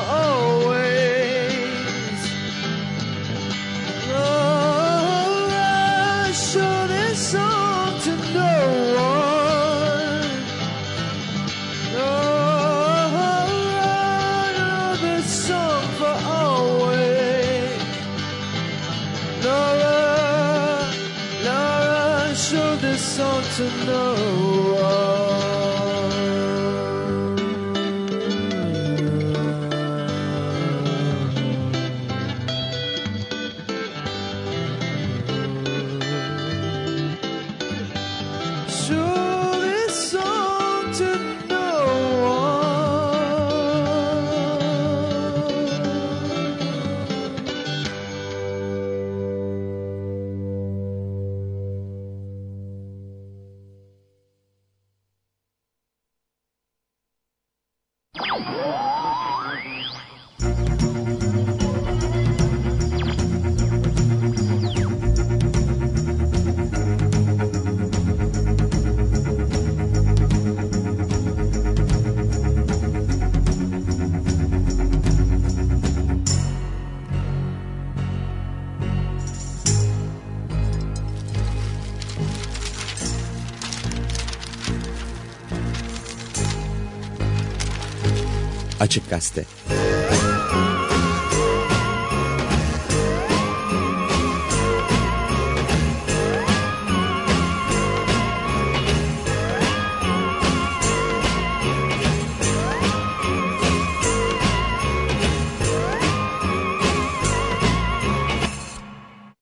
Açık Gazete